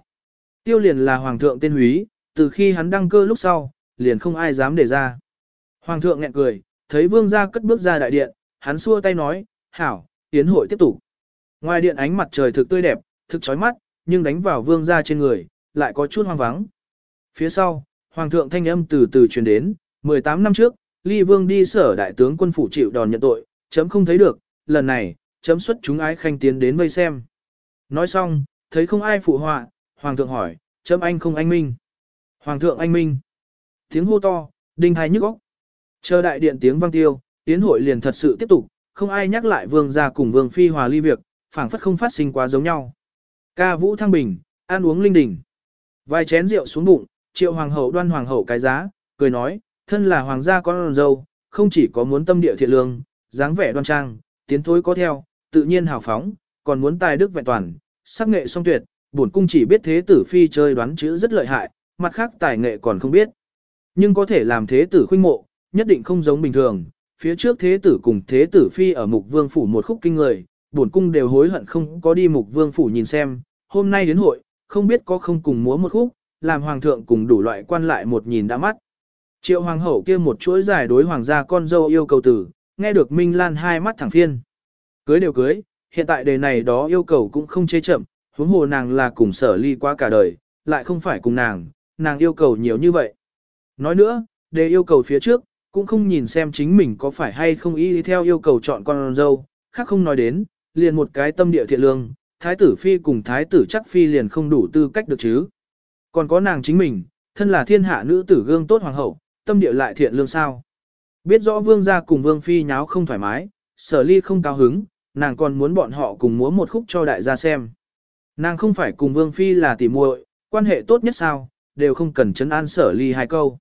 Tiêu liền là hoàng thượng tên húy, từ khi hắn đăng cơ lúc sau, liền không ai dám để ra. Hoàng thượng nghẹn cười, thấy vương gia cất bước ra đại điện, hắn xua tay nói, hảo, tiến hội tiếp tục. Ngoài điện ánh mặt trời thực tươi đẹp, thực chói mắt, nhưng đánh vào vương gia trên người, lại có chút hoang vắng. Phía sau, hoàng thượng thanh âm từ từ truyền đến, 18 năm trước, ly vương đi sở đại tướng quân phủ chịu đòn nhận tội, chấm không thấy được, lần này, chấm xuất chúng ái khanh tiến đến vây xem. Nói xong, thấy không ai phụ họa, hoàng thượng hỏi, chấm anh không anh minh. Hoàng thượng anh minh. Tiếng hô to, đinh hai nhức óc. Chờ đại điện tiếng vang tiêu, tiến hội liền thật sự tiếp tục, không ai nhắc lại vương gia cùng vương phi hòa ly việc, phảng phất không phát sinh quá giống nhau. Ca vũ thăng bình, ăn uống linh đình. Vài chén rượu xuống bụng, triệu hoàng hậu đoan hoàng hậu cái giá, cười nói, thân là hoàng gia con dâu, không chỉ có muốn tâm địa thiện lương, dáng vẻ đoan trang, tiến thối có theo, tự nhiên hào phóng, còn muốn tài đức vẹn toàn, sắc nghệ song tuyệt, bổn cung chỉ biết thế tử phi chơi đoán chữ rất lợi hại, mặt khác tài nghệ còn không biết. Nhưng có thể làm thế tử khuynh mộ, nhất định không giống bình thường, phía trước thế tử cùng thế tử phi ở mục vương phủ một khúc kinh người, bổn cung đều hối hận không có đi mục vương phủ nhìn xem, hôm nay đến hội, không biết có không cùng múa một khúc, làm hoàng thượng cùng đủ loại quan lại một nhìn đã mắt. Triệu hoàng hậu kia một chuỗi giải đối hoàng gia con dâu yêu cầu tử, nghe được Minh Lan hai mắt thẳng phiên. Cưới đều cưới, hiện tại đề này đó yêu cầu cũng không chê chậm, huống hồ nàng là cùng sở ly qua cả đời, lại không phải cùng nàng, nàng yêu cầu nhiều như vậy. Nói nữa, đề yêu cầu phía trước, cũng không nhìn xem chính mình có phải hay không y theo yêu cầu chọn con dâu, khác không nói đến, liền một cái tâm địa thiện lương, thái tử phi cùng thái tử chắc phi liền không đủ tư cách được chứ. Còn có nàng chính mình, thân là thiên hạ nữ tử gương tốt hoàng hậu, tâm địa lại thiện lương sao. Biết rõ vương gia cùng vương phi nháo không thoải mái, sở ly không cao hứng, nàng còn muốn bọn họ cùng múa một khúc cho đại gia xem. Nàng không phải cùng vương phi là tỉ muội, quan hệ tốt nhất sao, đều không cần chấn an sở ly hai câu.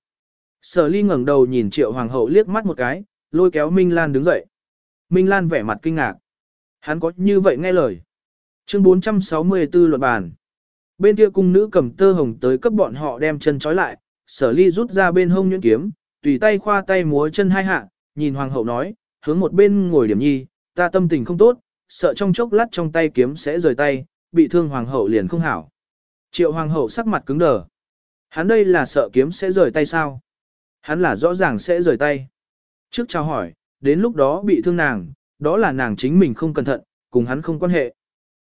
Sở ly ngẩng đầu nhìn triệu hoàng hậu liếc mắt một cái, lôi kéo Minh Lan đứng dậy. Minh Lan vẻ mặt kinh ngạc. Hắn có như vậy nghe lời. Chương 464 luật bàn. Bên kia cung nữ cầm tơ hồng tới cấp bọn họ đem chân trói lại, sở ly rút ra bên hông nhuyễn kiếm, tùy tay khoa tay múa chân hai hạ, nhìn hoàng hậu nói, hướng một bên ngồi điểm nhi, ta tâm tình không tốt, sợ trong chốc lát trong tay kiếm sẽ rời tay, bị thương hoàng hậu liền không hảo. Triệu hoàng hậu sắc mặt cứng đờ. Hắn đây là sợ kiếm sẽ rời tay sao? Hắn là rõ ràng sẽ rời tay. Trước chào hỏi, đến lúc đó bị thương nàng, đó là nàng chính mình không cẩn thận, cùng hắn không quan hệ.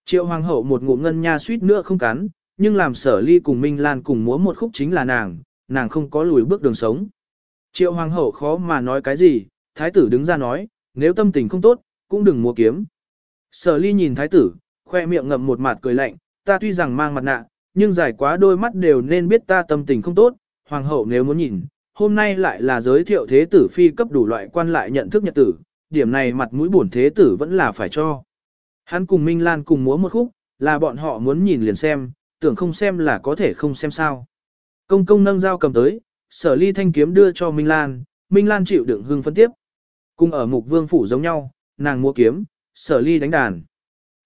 Triệu hoàng hậu một ngụm ngân nha suýt nữa không cắn, nhưng làm sở ly cùng Minh Lan cùng múa một khúc chính là nàng, nàng không có lùi bước đường sống. Triệu hoàng hậu khó mà nói cái gì, thái tử đứng ra nói, nếu tâm tình không tốt, cũng đừng mua kiếm. Sở ly nhìn thái tử, khoe miệng ngậm một mặt cười lạnh, ta tuy rằng mang mặt nạ, nhưng dài quá đôi mắt đều nên biết ta tâm tình không tốt, hoàng hậu nếu muốn nhìn, hôm nay lại là giới thiệu thế tử phi cấp đủ loại quan lại nhận thức nhật tử, điểm này mặt mũi bổn thế tử vẫn là phải cho. Hắn cùng Minh Lan cùng múa một khúc, là bọn họ muốn nhìn liền xem, tưởng không xem là có thể không xem sao. Công công nâng dao cầm tới, sở ly thanh kiếm đưa cho Minh Lan, Minh Lan chịu đựng hương phân tiếp. Cùng ở mục vương phủ giống nhau, nàng mua kiếm, sở ly đánh đàn.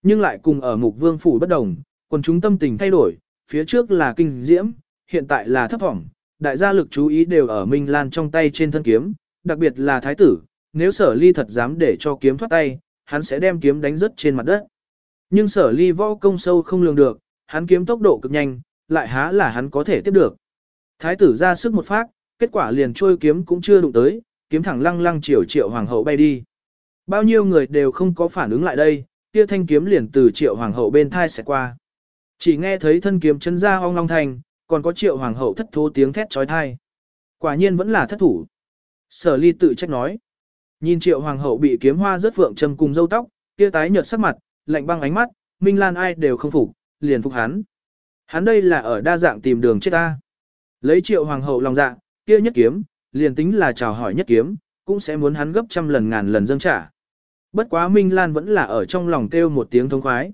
Nhưng lại cùng ở mục vương phủ bất đồng, còn chúng tâm tình thay đổi, phía trước là kinh diễm, hiện tại là thấp vọng, đại gia lực chú ý đều ở Minh Lan trong tay trên thân kiếm, đặc biệt là thái tử, nếu sở ly thật dám để cho kiếm thoát tay, hắn sẽ đem kiếm đánh rớt trên mặt đất. Nhưng sở ly võ công sâu không lường được, hắn kiếm tốc độ cực nhanh, lại há là hắn có thể tiếp được. Thái tử ra sức một phát, kết quả liền trôi kiếm cũng chưa đụng tới, kiếm thẳng lăng lăng triệu triệu hoàng hậu bay đi. Bao nhiêu người đều không có phản ứng lại đây, kia thanh kiếm liền từ triệu hoàng hậu bên thai sẽ qua. Chỉ nghe thấy thân kiếm chân ra ong long thành, còn có triệu hoàng hậu thất thố tiếng thét trói thai. Quả nhiên vẫn là thất thủ. Sở ly tự trách nói. Nhìn triệu hoàng hậu bị kiếm hoa rớt vượng trầm cùng dâu tóc, kia tái nhợt sắc mặt, lạnh băng ánh mắt, Minh Lan ai đều không phục, liền phục hắn. Hắn đây là ở đa dạng tìm đường chết ta. Lấy triệu hoàng hậu lòng dạ, kia nhất kiếm, liền tính là chào hỏi nhất kiếm, cũng sẽ muốn hắn gấp trăm lần ngàn lần dâng trả. Bất quá Minh Lan vẫn là ở trong lòng kêu một tiếng thông khoái.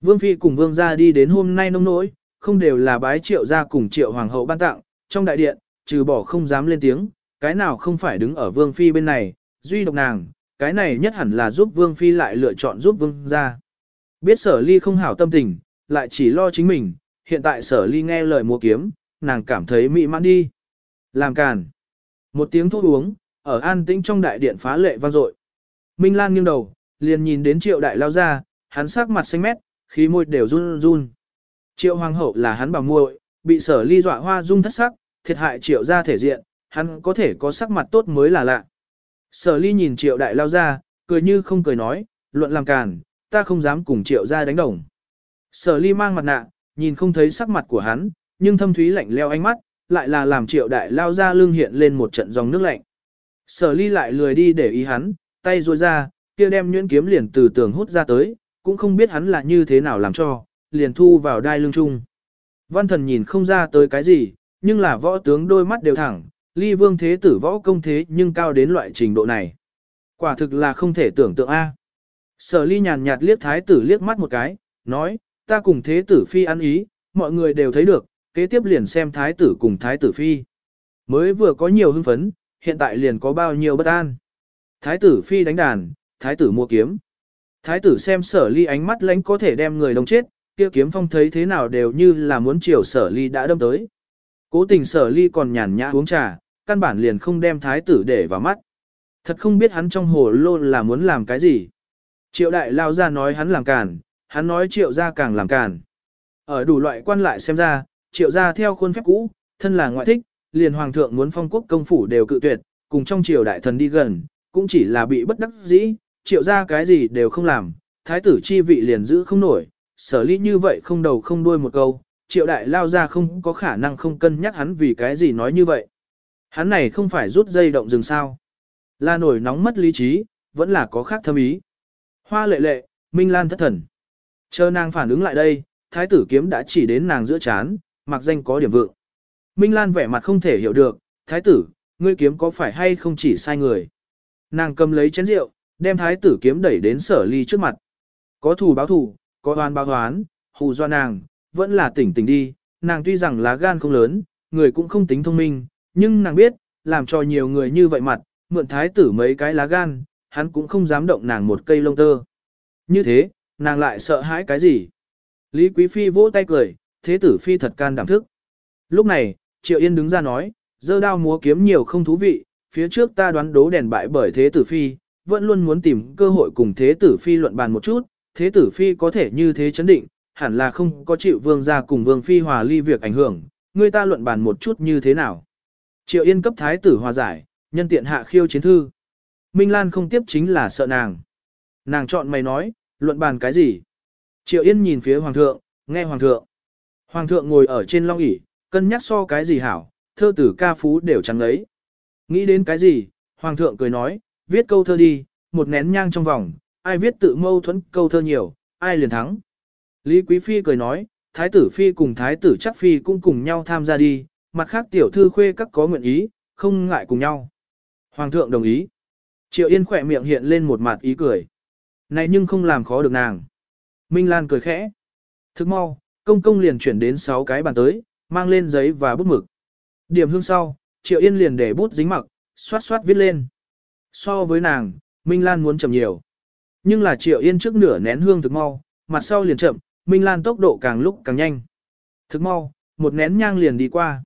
Vương Phi cùng Vương gia đi đến hôm nay nông nỗi, không đều là bái triệu gia cùng triệu hoàng hậu ban tặng, trong đại điện, trừ bỏ không dám lên tiếng, cái nào không phải đứng ở Vương Phi bên này, duy độc nàng, cái này nhất hẳn là giúp Vương Phi lại lựa chọn giúp Vương gia. Biết sở ly không hảo tâm tình, lại chỉ lo chính mình, hiện tại sở ly nghe lời mua kiếm, nàng cảm thấy mị mãn đi. Làm càn. Một tiếng thuốc uống, ở an tĩnh trong đại điện phá lệ vang dội. Minh Lan nghiêng đầu, liền nhìn đến triệu đại lao ra, hắn sắc mặt xanh mét, khí môi đều run run. Triệu hoàng hậu là hắn bảo muội, bị sở ly dọa hoa dung thất sắc, thiệt hại triệu ra thể diện, hắn có thể có sắc mặt tốt mới là lạ. Sở ly nhìn triệu đại lao ra, cười như không cười nói, luận làm càn, ta không dám cùng triệu ra đánh đồng. Sở ly mang mặt nạ, nhìn không thấy sắc mặt của hắn, nhưng thâm thúy lạnh leo ánh mắt, lại là làm triệu đại lao ra lưng hiện lên một trận dòng nước lạnh. Sở ly lại lười đi để ý hắn, tay ruôi ra, kia đem nhuyễn kiếm liền từ tường hút ra tới, cũng không biết hắn là như thế nào làm cho, liền thu vào đai lưng chung. Văn thần nhìn không ra tới cái gì, nhưng là võ tướng đôi mắt đều thẳng, ly vương thế tử võ công thế nhưng cao đến loại trình độ này. Quả thực là không thể tưởng tượng A. Sở ly nhàn nhạt liếc thái tử liếc mắt một cái, nói, ta cùng thế tử phi ăn ý, mọi người đều thấy được, kế tiếp liền xem thái tử cùng thái tử phi. Mới vừa có nhiều hưng phấn, hiện tại liền có bao nhiêu bất an. Thái tử phi đánh đàn, thái tử mua kiếm. Thái tử xem sở ly ánh mắt lánh có thể đem người đông chết, kia kiếm phong thấy thế nào đều như là muốn chiều sở ly đã đâm tới. Cố tình sở ly còn nhàn nhã uống trà, căn bản liền không đem thái tử để vào mắt. Thật không biết hắn trong hồ lô là muốn làm cái gì. Triệu đại lao ra nói hắn làm càn, hắn nói triệu gia càng làm càn. Ở đủ loại quan lại xem ra, triệu gia theo khuôn phép cũ, thân là ngoại thích, liền hoàng thượng muốn phong quốc công phủ đều cự tuyệt, cùng trong triều đại thần đi gần, cũng chỉ là bị bất đắc dĩ, triệu gia cái gì đều không làm, thái tử chi vị liền giữ không nổi, sở lý như vậy không đầu không đuôi một câu, triệu đại lao ra không có khả năng không cân nhắc hắn vì cái gì nói như vậy. Hắn này không phải rút dây động rừng sao. Là nổi nóng mất lý trí, vẫn là có khác thâm ý. Hoa lệ lệ, Minh Lan thất thần. Chờ nàng phản ứng lại đây, thái tử kiếm đã chỉ đến nàng giữa chán, mặc danh có điểm vượng. Minh Lan vẻ mặt không thể hiểu được, thái tử, ngươi kiếm có phải hay không chỉ sai người. Nàng cầm lấy chén rượu, đem thái tử kiếm đẩy đến sở ly trước mặt. Có thù báo thù, có oan báo oán, hù do nàng, vẫn là tỉnh tỉnh đi, nàng tuy rằng lá gan không lớn, người cũng không tính thông minh, nhưng nàng biết, làm cho nhiều người như vậy mặt, mượn thái tử mấy cái lá gan, hắn cũng không dám động nàng một cây lông tơ. Như thế, nàng lại sợ hãi cái gì? Lý Quý Phi vỗ tay cười, thế tử Phi thật can đảm thức. Lúc này, Triệu Yên đứng ra nói, dơ đao múa kiếm nhiều không thú vị, phía trước ta đoán đố đèn bại bởi thế tử Phi, vẫn luôn muốn tìm cơ hội cùng thế tử Phi luận bàn một chút, thế tử Phi có thể như thế chấn định, hẳn là không có chịu vương gia cùng vương Phi hòa ly việc ảnh hưởng, người ta luận bàn một chút như thế nào. Triệu Yên cấp thái tử hòa giải, nhân tiện hạ khiêu chiến thư. Minh Lan không tiếp chính là sợ nàng. Nàng chọn mày nói, luận bàn cái gì? Triệu Yên nhìn phía Hoàng thượng, nghe Hoàng thượng. Hoàng thượng ngồi ở trên long ỷ cân nhắc so cái gì hảo, thơ tử ca phú đều chẳng lấy. Nghĩ đến cái gì, Hoàng thượng cười nói, viết câu thơ đi, một nén nhang trong vòng, ai viết tự mâu thuẫn câu thơ nhiều, ai liền thắng. Lý Quý Phi cười nói, Thái tử Phi cùng Thái tử chắc Phi cũng cùng nhau tham gia đi, mặt khác tiểu thư khuê các có nguyện ý, không ngại cùng nhau. Hoàng thượng đồng ý. Triệu Yên khỏe miệng hiện lên một mặt ý cười. Này nhưng không làm khó được nàng. Minh Lan cười khẽ. Thức mau, công công liền chuyển đến 6 cái bàn tới, mang lên giấy và bút mực. Điểm hương sau, Triệu Yên liền để bút dính mặc, xoát xoát viết lên. So với nàng, Minh Lan muốn chậm nhiều. Nhưng là Triệu Yên trước nửa nén hương thực mau, mặt sau liền chậm, Minh Lan tốc độ càng lúc càng nhanh. Thực mau, một nén nhang liền đi qua.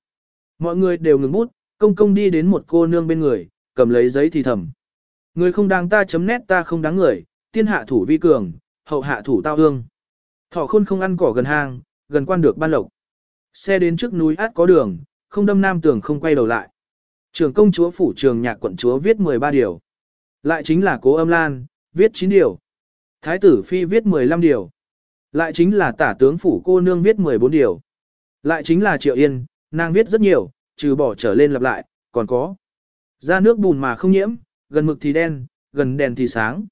Mọi người đều ngừng bút, công công đi đến một cô nương bên người, cầm lấy giấy thì thầm. Người không đáng ta chấm nét ta không đáng người, tiên hạ thủ vi cường, hậu hạ thủ tao hương. Thỏ khôn không ăn cỏ gần hang, gần quan được ban lộc. Xe đến trước núi át có đường, không đâm nam tường không quay đầu lại. Trường công chúa phủ trường nhạc quận chúa viết 13 điều. Lại chính là cố âm lan, viết 9 điều. Thái tử phi viết 15 điều. Lại chính là tả tướng phủ cô nương viết 14 điều. Lại chính là triệu yên, nàng viết rất nhiều, trừ bỏ trở lên lặp lại, còn có. Ra nước bùn mà không nhiễm, gần mực thì đen, gần đèn thì sáng.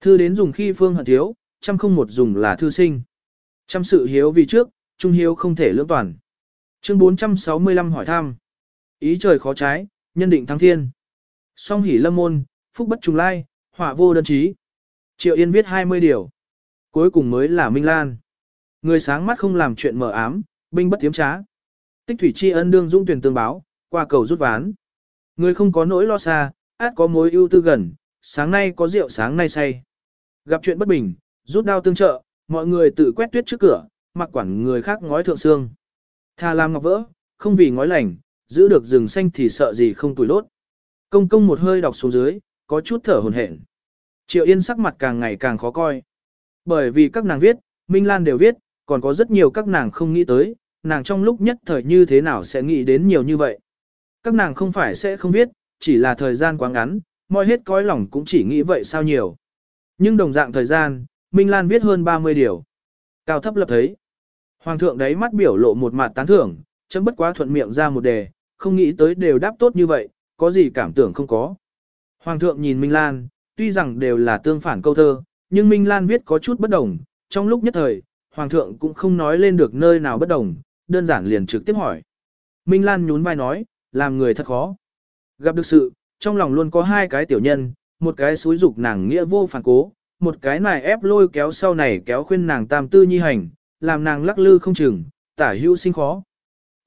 Thư đến dùng khi phương hận thiếu, trăm không một dùng là thư sinh. Trăm sự hiếu vì trước, trung hiếu không thể lưỡng toàn. Chương 465 hỏi thăm. Ý trời khó trái, nhân định thắng thiên. Song hỉ lâm môn, phúc bất trùng lai, họa vô đơn trí. Triệu Yên viết 20 điều. Cuối cùng mới là Minh Lan. Người sáng mắt không làm chuyện mở ám, binh bất tiếm trá. Tích thủy tri ân đương dung tuyển tương báo, qua cầu rút ván. Người không có nỗi lo xa, át có mối ưu tư gần, sáng nay có rượu sáng nay say. Gặp chuyện bất bình, rút đao tương trợ, mọi người tự quét tuyết trước cửa, mặc quản người khác ngói thượng xương. Tha làm ngọc vỡ, không vì ngói lành, giữ được rừng xanh thì sợ gì không tuổi lốt. Công công một hơi đọc xuống dưới, có chút thở hồn hển. Triệu Yên sắc mặt càng ngày càng khó coi. Bởi vì các nàng viết, Minh Lan đều viết, còn có rất nhiều các nàng không nghĩ tới, nàng trong lúc nhất thời như thế nào sẽ nghĩ đến nhiều như vậy. Các nàng không phải sẽ không viết, chỉ là thời gian quá ngắn, mọi hết cõi lòng cũng chỉ nghĩ vậy sao nhiều. Nhưng đồng dạng thời gian, Minh Lan viết hơn 30 điều. Cao thấp lập thấy. Hoàng thượng đấy mắt biểu lộ một mặt tán thưởng, chấm bất quá thuận miệng ra một đề, không nghĩ tới đều đáp tốt như vậy, có gì cảm tưởng không có. Hoàng thượng nhìn Minh Lan, tuy rằng đều là tương phản câu thơ, nhưng Minh Lan viết có chút bất đồng, trong lúc nhất thời, Hoàng thượng cũng không nói lên được nơi nào bất đồng, đơn giản liền trực tiếp hỏi. Minh Lan nhún vai nói, làm người thật khó. Gặp được sự, trong lòng luôn có hai cái tiểu nhân, một cái xúi dục nàng nghĩa vô phản cố, một cái này ép lôi kéo sau này kéo khuyên nàng tam tư nhi hành, làm nàng lắc lư không chừng, tả hữu sinh khó.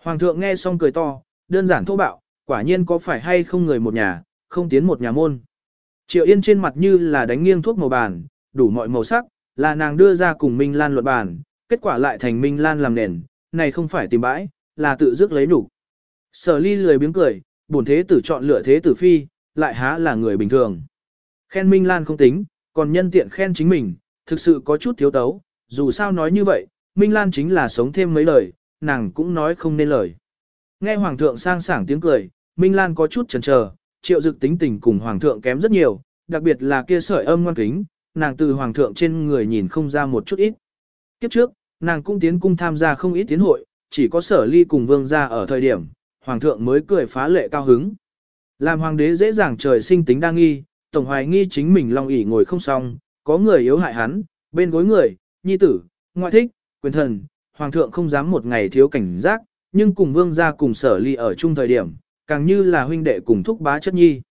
Hoàng thượng nghe xong cười to, đơn giản thô bạo, quả nhiên có phải hay không người một nhà, không tiến một nhà môn. Triệu Yên trên mặt như là đánh nghiêng thuốc màu bàn, đủ mọi màu sắc, là nàng đưa ra cùng Minh Lan luận bàn, kết quả lại thành Minh Lan làm nền, này không phải tìm bãi, là tự dứt lấy đủ. Sở ly lười biếng cười, bổn thế tử chọn lựa thế tử phi, lại há là người bình thường. Khen Minh Lan không tính, còn nhân tiện khen chính mình, thực sự có chút thiếu tấu, dù sao nói như vậy, Minh Lan chính là sống thêm mấy lời, nàng cũng nói không nên lời. Nghe Hoàng thượng sang sảng tiếng cười, Minh Lan có chút chần chờ, triệu dực tính tình cùng Hoàng thượng kém rất nhiều, đặc biệt là kia sợi âm ngoan kính, nàng từ Hoàng thượng trên người nhìn không ra một chút ít. Kiếp trước, nàng cũng tiến cung tham gia không ít tiến hội, chỉ có sở ly cùng vương gia ở thời điểm, Hoàng thượng mới cười phá lệ cao hứng. Làm Hoàng đế dễ dàng trời sinh tính đa nghi, tổng hoài nghi chính mình long ỷ ngồi không xong, có người yếu hại hắn, bên gối người, nhi tử, ngoại thích, quyền thần, Hoàng thượng không dám một ngày thiếu cảnh giác, nhưng cùng vương gia cùng sở ly ở chung thời điểm, càng như là huynh đệ cùng thúc bá chất nhi.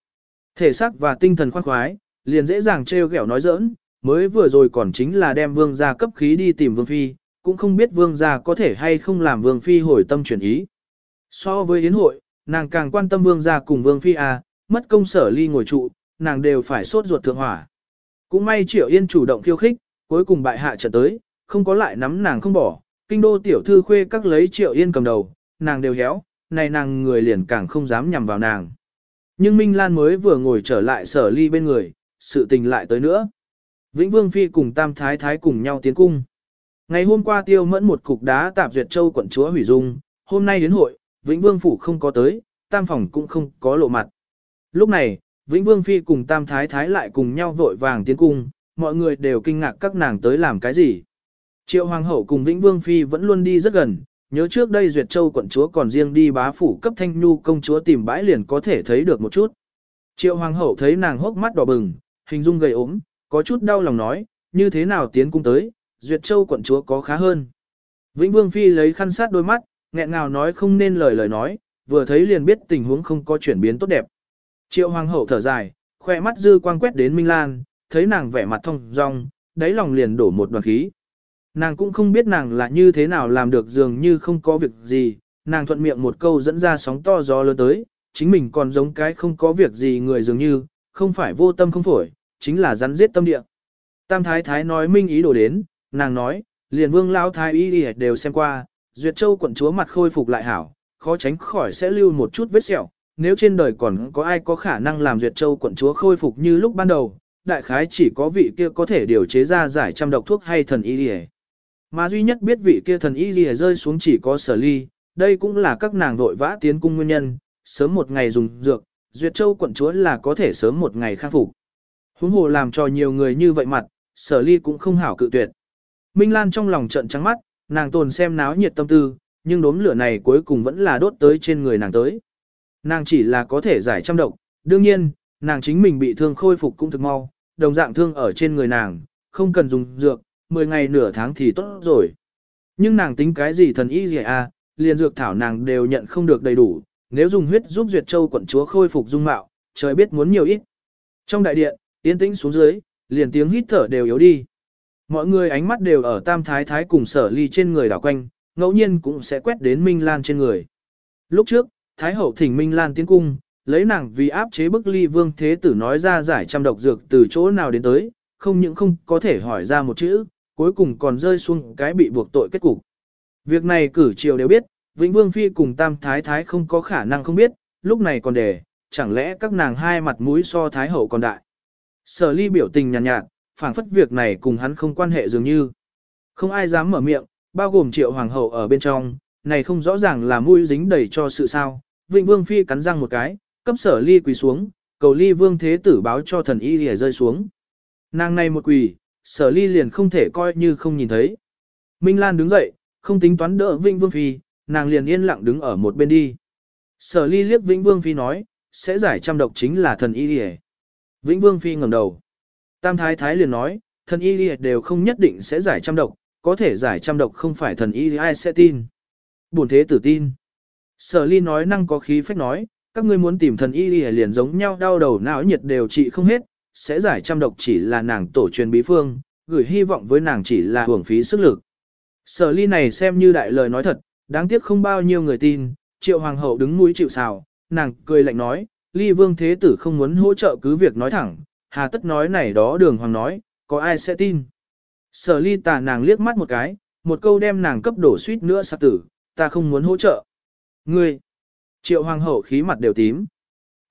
Thể xác và tinh thần khoan khoái, liền dễ dàng trêu ghẹo nói giỡn, mới vừa rồi còn chính là đem vương gia cấp khí đi tìm vương phi, cũng không biết vương gia có thể hay không làm vương phi hồi tâm chuyển ý. So với yến hội, nàng càng quan tâm vương gia cùng vương phi à, mất công sở ly ngồi trụ, nàng đều phải sốt ruột thượng hỏa. Cũng may triệu yên chủ động khiêu khích, cuối cùng bại hạ trận tới, không có lại nắm nàng không bỏ, kinh đô tiểu thư khuê các lấy triệu yên cầm đầu, nàng đều héo, này nàng người liền càng không dám nhằm vào nàng. Nhưng Minh Lan mới vừa ngồi trở lại sở ly bên người, sự tình lại tới nữa. Vĩnh Vương Phi cùng Tam Thái Thái cùng nhau tiến cung. Ngày hôm qua tiêu mẫn một cục đá tạp duyệt châu quận chúa hủy dung, hôm nay đến hội, Vĩnh Vương Phủ không có tới, Tam Phòng cũng không có lộ mặt. Lúc này, Vĩnh Vương Phi cùng Tam Thái Thái lại cùng nhau vội vàng tiến cung, mọi người đều kinh ngạc các nàng tới làm cái gì. Triệu Hoàng hậu cùng Vĩnh Vương Phi vẫn luôn đi rất gần, nhớ trước đây Duyệt Châu quận chúa còn riêng đi bá phủ cấp thanh nhu công chúa tìm bãi liền có thể thấy được một chút. Triệu Hoàng hậu thấy nàng hốc mắt đỏ bừng, hình dung gầy ốm, có chút đau lòng nói, như thế nào tiến cung tới, Duyệt Châu quận chúa có khá hơn. Vĩnh Vương Phi lấy khăn sát đôi mắt, nghẹn ngào nói không nên lời lời nói, vừa thấy liền biết tình huống không có chuyển biến tốt đẹp. Triệu Hoàng hậu thở dài, khoe mắt dư quang quét đến Minh Lan, thấy nàng vẻ mặt thông rong, đáy lòng liền đổ một đoàn khí. Nàng cũng không biết nàng là như thế nào làm được dường như không có việc gì, nàng thuận miệng một câu dẫn ra sóng to gió lớn tới, chính mình còn giống cái không có việc gì người dường như, không phải vô tâm không phổi, chính là rắn giết tâm địa. Tam Thái Thái nói minh ý đồ đến, nàng nói, liền vương lao thái y đều xem qua, Duyệt Châu quận chúa mặt khôi phục lại hảo, khó tránh khỏi sẽ lưu một chút vết sẹo, nếu trên đời còn có ai có khả năng làm Duyệt Châu quận chúa khôi phục như lúc ban đầu, đại khái chỉ có vị kia có thể điều chế ra giải trăm độc thuốc hay thần y lìa, Mà duy nhất biết vị kia thần y lìa rơi xuống chỉ có sở ly, đây cũng là các nàng vội vã tiến cung nguyên nhân, sớm một ngày dùng dược, Duyệt Châu quận chúa là có thể sớm một ngày khắc phục. Huống hồ làm cho nhiều người như vậy mặt, sở ly cũng không hảo cự tuyệt. Minh Lan trong lòng trận trắng mắt, nàng tồn xem náo nhiệt tâm tư, nhưng đốm lửa này cuối cùng vẫn là đốt tới trên người nàng tới. Nàng chỉ là có thể giải trăm độc, đương nhiên, nàng chính mình bị thương khôi phục cũng thực mau, đồng dạng thương ở trên người nàng, không cần dùng dược, 10 ngày nửa tháng thì tốt rồi. Nhưng nàng tính cái gì thần y gì à, liền dược thảo nàng đều nhận không được đầy đủ, nếu dùng huyết giúp Duyệt Châu quận chúa khôi phục dung mạo, trời biết muốn nhiều ít. Trong đại điện, yên tĩnh xuống dưới, liền tiếng hít thở đều yếu đi. Mọi người ánh mắt đều ở tam thái thái cùng sở ly trên người đảo quanh, ngẫu nhiên cũng sẽ quét đến Minh Lan trên người. Lúc trước, Thái hậu thỉnh Minh Lan tiến cung, lấy nàng vì áp chế bức ly vương thế tử nói ra giải trăm độc dược từ chỗ nào đến tới, không những không có thể hỏi ra một chữ, cuối cùng còn rơi xuống cái bị buộc tội kết cục. Việc này cử triều đều biết, Vĩnh Vương Phi cùng Tam Thái Thái không có khả năng không biết, lúc này còn để, chẳng lẽ các nàng hai mặt mũi so Thái Hậu còn đại. Sở ly biểu tình nhàn nhạt, nhạt phảng phất việc này cùng hắn không quan hệ dường như. Không ai dám mở miệng, bao gồm triệu hoàng hậu ở bên trong, này không rõ ràng là mũi dính đầy cho sự sao. Vịnh Vương Phi cắn răng một cái, cấp sở ly quỳ xuống, cầu ly vương thế tử báo cho thần y lìa rơi xuống. Nàng này một quỳ, sở ly liền không thể coi như không nhìn thấy. Minh Lan đứng dậy, không tính toán đỡ vịnh Vương Phi, nàng liền yên lặng đứng ở một bên đi. Sở ly liếc Vĩnh Vương Phi nói, sẽ giải trăm độc chính là thần y lìa. Vĩnh Vương Phi ngẩng đầu. Tam Thái Thái liền nói, thần y liệt đều không nhất định sẽ giải trăm độc, có thể giải trăm độc không phải thần y ai sẽ tin. Buồn thế tử tin. Sở ly nói năng có khí phách nói, các ngươi muốn tìm thần y liền giống nhau đau đầu não nhiệt đều trị không hết, sẽ giải trăm độc chỉ là nàng tổ truyền bí phương, gửi hy vọng với nàng chỉ là hưởng phí sức lực. Sở ly này xem như đại lời nói thật, đáng tiếc không bao nhiêu người tin, triệu hoàng hậu đứng mũi chịu xào, nàng cười lạnh nói, ly vương thế tử không muốn hỗ trợ cứ việc nói thẳng, hà tất nói này đó đường hoàng nói, có ai sẽ tin. Sở ly tà nàng liếc mắt một cái, một câu đem nàng cấp đổ suýt nữa sạc tử, ta không muốn hỗ trợ. Ngươi! Triệu hoàng hậu khí mặt đều tím.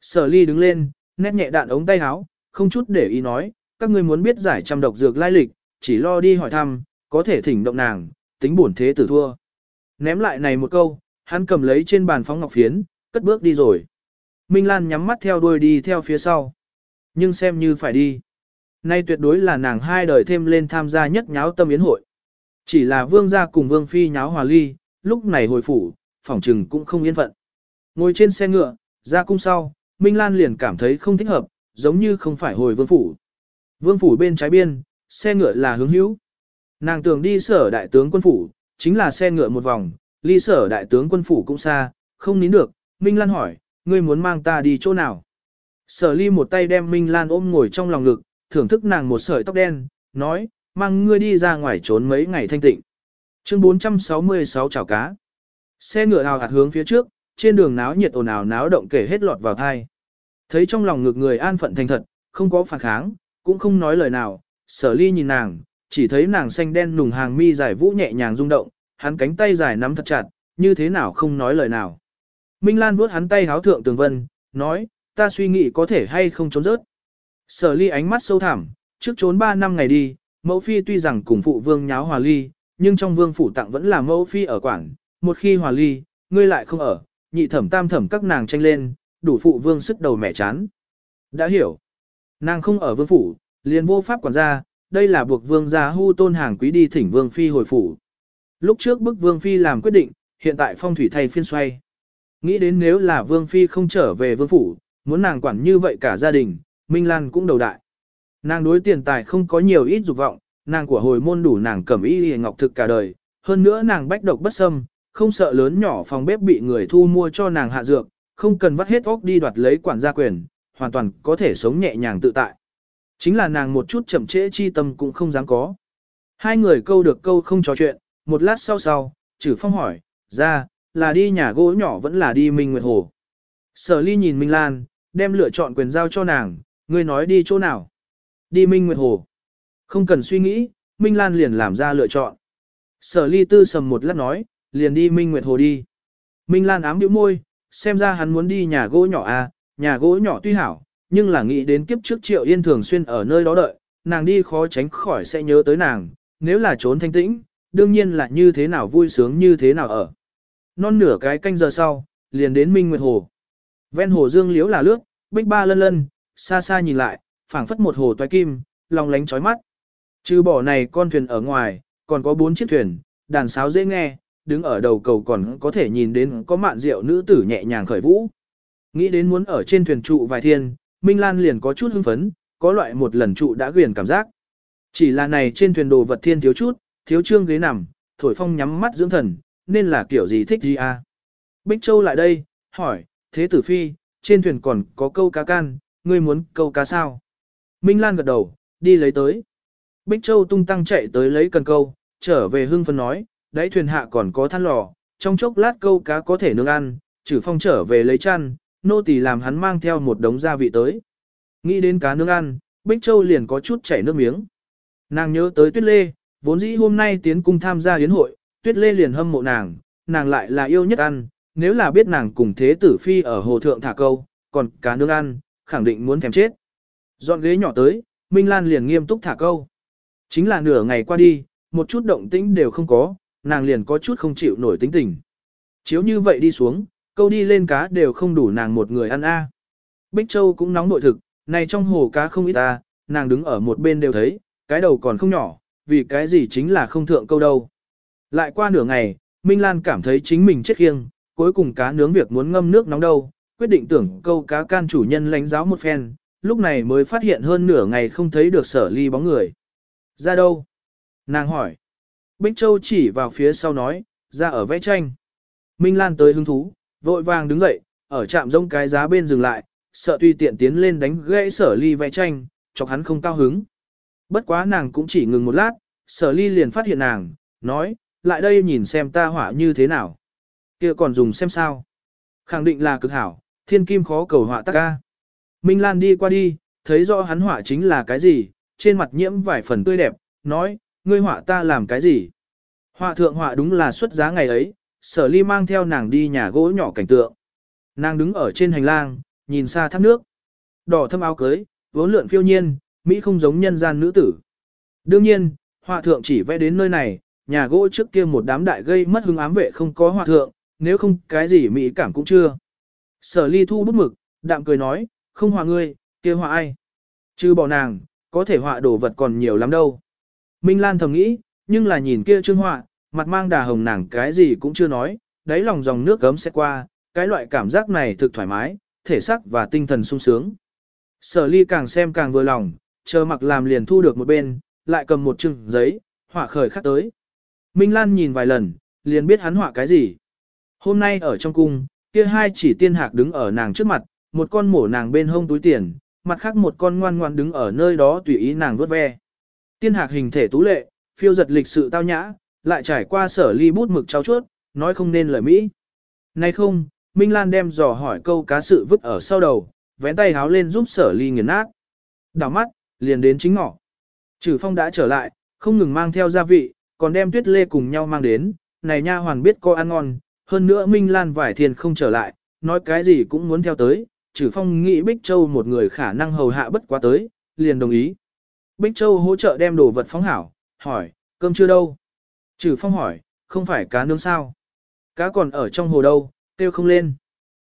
Sở ly đứng lên, nét nhẹ đạn ống tay áo, không chút để ý nói, các ngươi muốn biết giải trăm độc dược lai lịch, chỉ lo đi hỏi thăm, có thể thỉnh động nàng, tính bổn thế tử thua. Ném lại này một câu, hắn cầm lấy trên bàn phóng ngọc phiến, cất bước đi rồi. Minh Lan nhắm mắt theo đuôi đi theo phía sau. Nhưng xem như phải đi. Nay tuyệt đối là nàng hai đời thêm lên tham gia nhất nháo tâm yến hội. Chỉ là vương gia cùng vương phi nháo hòa ly, lúc này hồi phủ, phỏng trừng cũng không yên phận. Ngồi trên xe ngựa, ra cung sau, Minh Lan liền cảm thấy không thích hợp, giống như không phải hồi vương phủ. Vương phủ bên trái biên, xe ngựa là hướng hữu. Nàng tưởng đi sở đại tướng quân phủ, chính là xe ngựa một vòng, ly sở đại tướng quân phủ cũng xa, không nín được. Minh Lan hỏi, ngươi muốn mang ta đi chỗ nào? Sở ly một tay đem Minh Lan ôm ngồi trong lòng ngực, thưởng thức nàng một sợi tóc đen, nói, mang ngươi đi ra ngoài trốn mấy ngày thanh tịnh. Chương 466 chào cá. Xe ngựa hào hạt hướng phía trước, trên đường náo nhiệt ồn ào náo động kể hết lọt vào thai. Thấy trong lòng ngực người an phận thành thật, không có phản kháng, cũng không nói lời nào, sở ly nhìn nàng, chỉ thấy nàng xanh đen nùng hàng mi dài vũ nhẹ nhàng rung động, hắn cánh tay dài nắm thật chặt, như thế nào không nói lời nào. Minh Lan vuốt hắn tay háo thượng tường vân, nói, ta suy nghĩ có thể hay không trốn rớt. Sở ly ánh mắt sâu thẳm, trước trốn 3 năm ngày đi, mẫu phi tuy rằng cùng phụ vương nháo hòa ly, nhưng trong vương phủ tặng vẫn là mẫu phi ở quảng, một khi hòa ly, ngươi lại không ở, nhị thẩm tam thẩm các nàng tranh lên, đủ phụ vương sức đầu mẹ chán. Đã hiểu. Nàng không ở vương phủ, liền vô pháp quản gia, đây là buộc vương gia hu tôn hàng quý đi thỉnh vương phi hồi phủ. Lúc trước bức vương phi làm quyết định, hiện tại phong thủy thay phiên xoay. Nghĩ đến nếu là vương phi không trở về vương phủ, muốn nàng quản như vậy cả gia đình, Minh Lan cũng đầu đại. Nàng đối tiền tài không có nhiều ít dục vọng, nàng của hồi môn đủ nàng cẩm y hề ngọc thực cả đời, hơn nữa nàng bách độc bất xâm, không sợ lớn nhỏ phòng bếp bị người thu mua cho nàng hạ dược, không cần vắt hết óc đi đoạt lấy quản gia quyền, hoàn toàn có thể sống nhẹ nhàng tự tại. Chính là nàng một chút chậm trễ chi tâm cũng không dám có. Hai người câu được câu không trò chuyện, một lát sau sau, trừ phong hỏi, ra, là đi nhà gỗ nhỏ vẫn là đi Minh Nguyệt Hồ. Sở ly nhìn Minh Lan, đem lựa chọn quyền giao cho nàng, ngươi nói đi chỗ nào. Đi Minh Nguyệt Hồ. Không cần suy nghĩ, Minh Lan liền làm ra lựa chọn. Sở ly tư sầm một lát nói, liền đi Minh Nguyệt Hồ đi. Minh Lan ám điệu môi, xem ra hắn muốn đi nhà gỗ nhỏ à, nhà gỗ nhỏ tuy hảo, nhưng là nghĩ đến kiếp trước Triệu Yên thường xuyên ở nơi đó đợi, nàng đi khó tránh khỏi sẽ nhớ tới nàng, nếu là trốn thanh tĩnh, đương nhiên là như thế nào vui sướng như thế nào ở. Non nửa cái canh giờ sau, liền đến Minh Nguyệt Hồ. Ven hồ dương liếu là lướt, bích ba lân lân, xa xa nhìn lại, phảng phất một hồ toái kim, lòng lánh chói mắt. Trừ bỏ này con thuyền ở ngoài, còn có bốn chiếc thuyền, đàn sáo dễ nghe, đứng ở đầu cầu còn có thể nhìn đến có mạn rượu nữ tử nhẹ nhàng khởi vũ. Nghĩ đến muốn ở trên thuyền trụ vài thiên, Minh Lan liền có chút hưng phấn, có loại một lần trụ đã quyền cảm giác. Chỉ là này trên thuyền đồ vật thiên thiếu chút, thiếu trương ghế nằm, thổi phong nhắm mắt dưỡng thần, nên là kiểu gì thích gì à. Bích Châu lại đây, hỏi, thế tử phi, trên thuyền còn có câu cá can, ngươi muốn câu cá sao? Minh Lan gật đầu, đi lấy tới. Bích Châu tung tăng chạy tới lấy cần câu, trở về hưng phấn nói, đáy thuyền hạ còn có than lò, trong chốc lát câu cá có thể nướng ăn, trừ phong trở về lấy chăn, nô tỳ làm hắn mang theo một đống gia vị tới. Nghĩ đến cá nướng ăn, Bích Châu liền có chút chảy nước miếng. Nàng nhớ tới Tuyết Lê, vốn dĩ hôm nay tiến cung tham gia yến hội, Tuyết Lê liền hâm mộ nàng, nàng lại là yêu nhất ăn, nếu là biết nàng cùng thế tử phi ở hồ thượng thả câu, còn cá nướng ăn, khẳng định muốn thèm chết. Dọn ghế nhỏ tới, Minh Lan liền nghiêm túc thả câu. Chính là nửa ngày qua đi, một chút động tĩnh đều không có, nàng liền có chút không chịu nổi tính tình. Chiếu như vậy đi xuống, câu đi lên cá đều không đủ nàng một người ăn a. À. Bích Châu cũng nóng nội thực, này trong hồ cá không ít ta, nàng đứng ở một bên đều thấy, cái đầu còn không nhỏ, vì cái gì chính là không thượng câu đâu. Lại qua nửa ngày, Minh Lan cảm thấy chính mình chết khiêng, cuối cùng cá nướng việc muốn ngâm nước nóng đâu, quyết định tưởng câu cá can chủ nhân lánh giáo một phen, lúc này mới phát hiện hơn nửa ngày không thấy được sở ly bóng người. Ra đâu? Nàng hỏi. Bích Châu chỉ vào phía sau nói, ra ở vẽ tranh. Minh Lan tới hứng thú, vội vàng đứng dậy, ở trạm rông cái giá bên dừng lại, sợ tuy tiện tiến lên đánh gãy sở ly vẽ tranh, chọc hắn không cao hứng. Bất quá nàng cũng chỉ ngừng một lát, sở ly liền phát hiện nàng, nói, lại đây nhìn xem ta họa như thế nào. kia còn dùng xem sao. Khẳng định là cực hảo, thiên kim khó cầu họa tác ca. Minh Lan đi qua đi, thấy rõ hắn họa chính là cái gì, trên mặt nhiễm vài phần tươi đẹp, nói, ngươi họa ta làm cái gì. Họa thượng họa đúng là xuất giá ngày ấy, sở ly mang theo nàng đi nhà gỗ nhỏ cảnh tượng. Nàng đứng ở trên hành lang, nhìn xa thác nước. Đỏ thâm áo cưới, vốn lượn phiêu nhiên, Mỹ không giống nhân gian nữ tử. Đương nhiên, họa thượng chỉ vẽ đến nơi này, nhà gỗ trước kia một đám đại gây mất hứng ám vệ không có họa thượng, nếu không cái gì Mỹ cảm cũng chưa. Sở ly thu bút mực, đạm cười nói, không họa ngươi, kia họa ai. Chứ bỏ nàng, có thể họa đồ vật còn nhiều lắm đâu. Minh Lan thầm nghĩ, nhưng là nhìn kia trương họa, mặt mang đà hồng nàng cái gì cũng chưa nói, đáy lòng dòng nước gấm sẽ qua, cái loại cảm giác này thực thoải mái, thể xác và tinh thần sung sướng. Sở ly càng xem càng vừa lòng, chờ mặc làm liền thu được một bên, lại cầm một chừng giấy, họa khởi khắc tới. Minh Lan nhìn vài lần, liền biết hắn họa cái gì. Hôm nay ở trong cung, kia hai chỉ tiên hạc đứng ở nàng trước mặt, một con mổ nàng bên hông túi tiền, mặt khác một con ngoan ngoan đứng ở nơi đó tùy ý nàng vuốt ve. Tiên hạc hình thể tú lệ, phiêu giật lịch sự tao nhã, lại trải qua sở ly bút mực trao chuốt, nói không nên lời Mỹ. Nay không, Minh Lan đem dò hỏi câu cá sự vứt ở sau đầu, vén tay háo lên giúp sở ly nghiền nát. Đào mắt, liền đến chính ngọ. Trừ phong đã trở lại, không ngừng mang theo gia vị, còn đem tuyết lê cùng nhau mang đến, này nha hoàn biết có ăn ngon, hơn nữa Minh Lan vải thiền không trở lại, nói cái gì cũng muốn theo tới, trừ phong nghĩ Bích Châu một người khả năng hầu hạ bất quá tới, liền đồng ý. Bích Châu hỗ trợ đem đồ vật phóng hảo, hỏi, cơm chưa đâu? Trừ phong hỏi, không phải cá nướng sao? Cá còn ở trong hồ đâu, kêu không lên.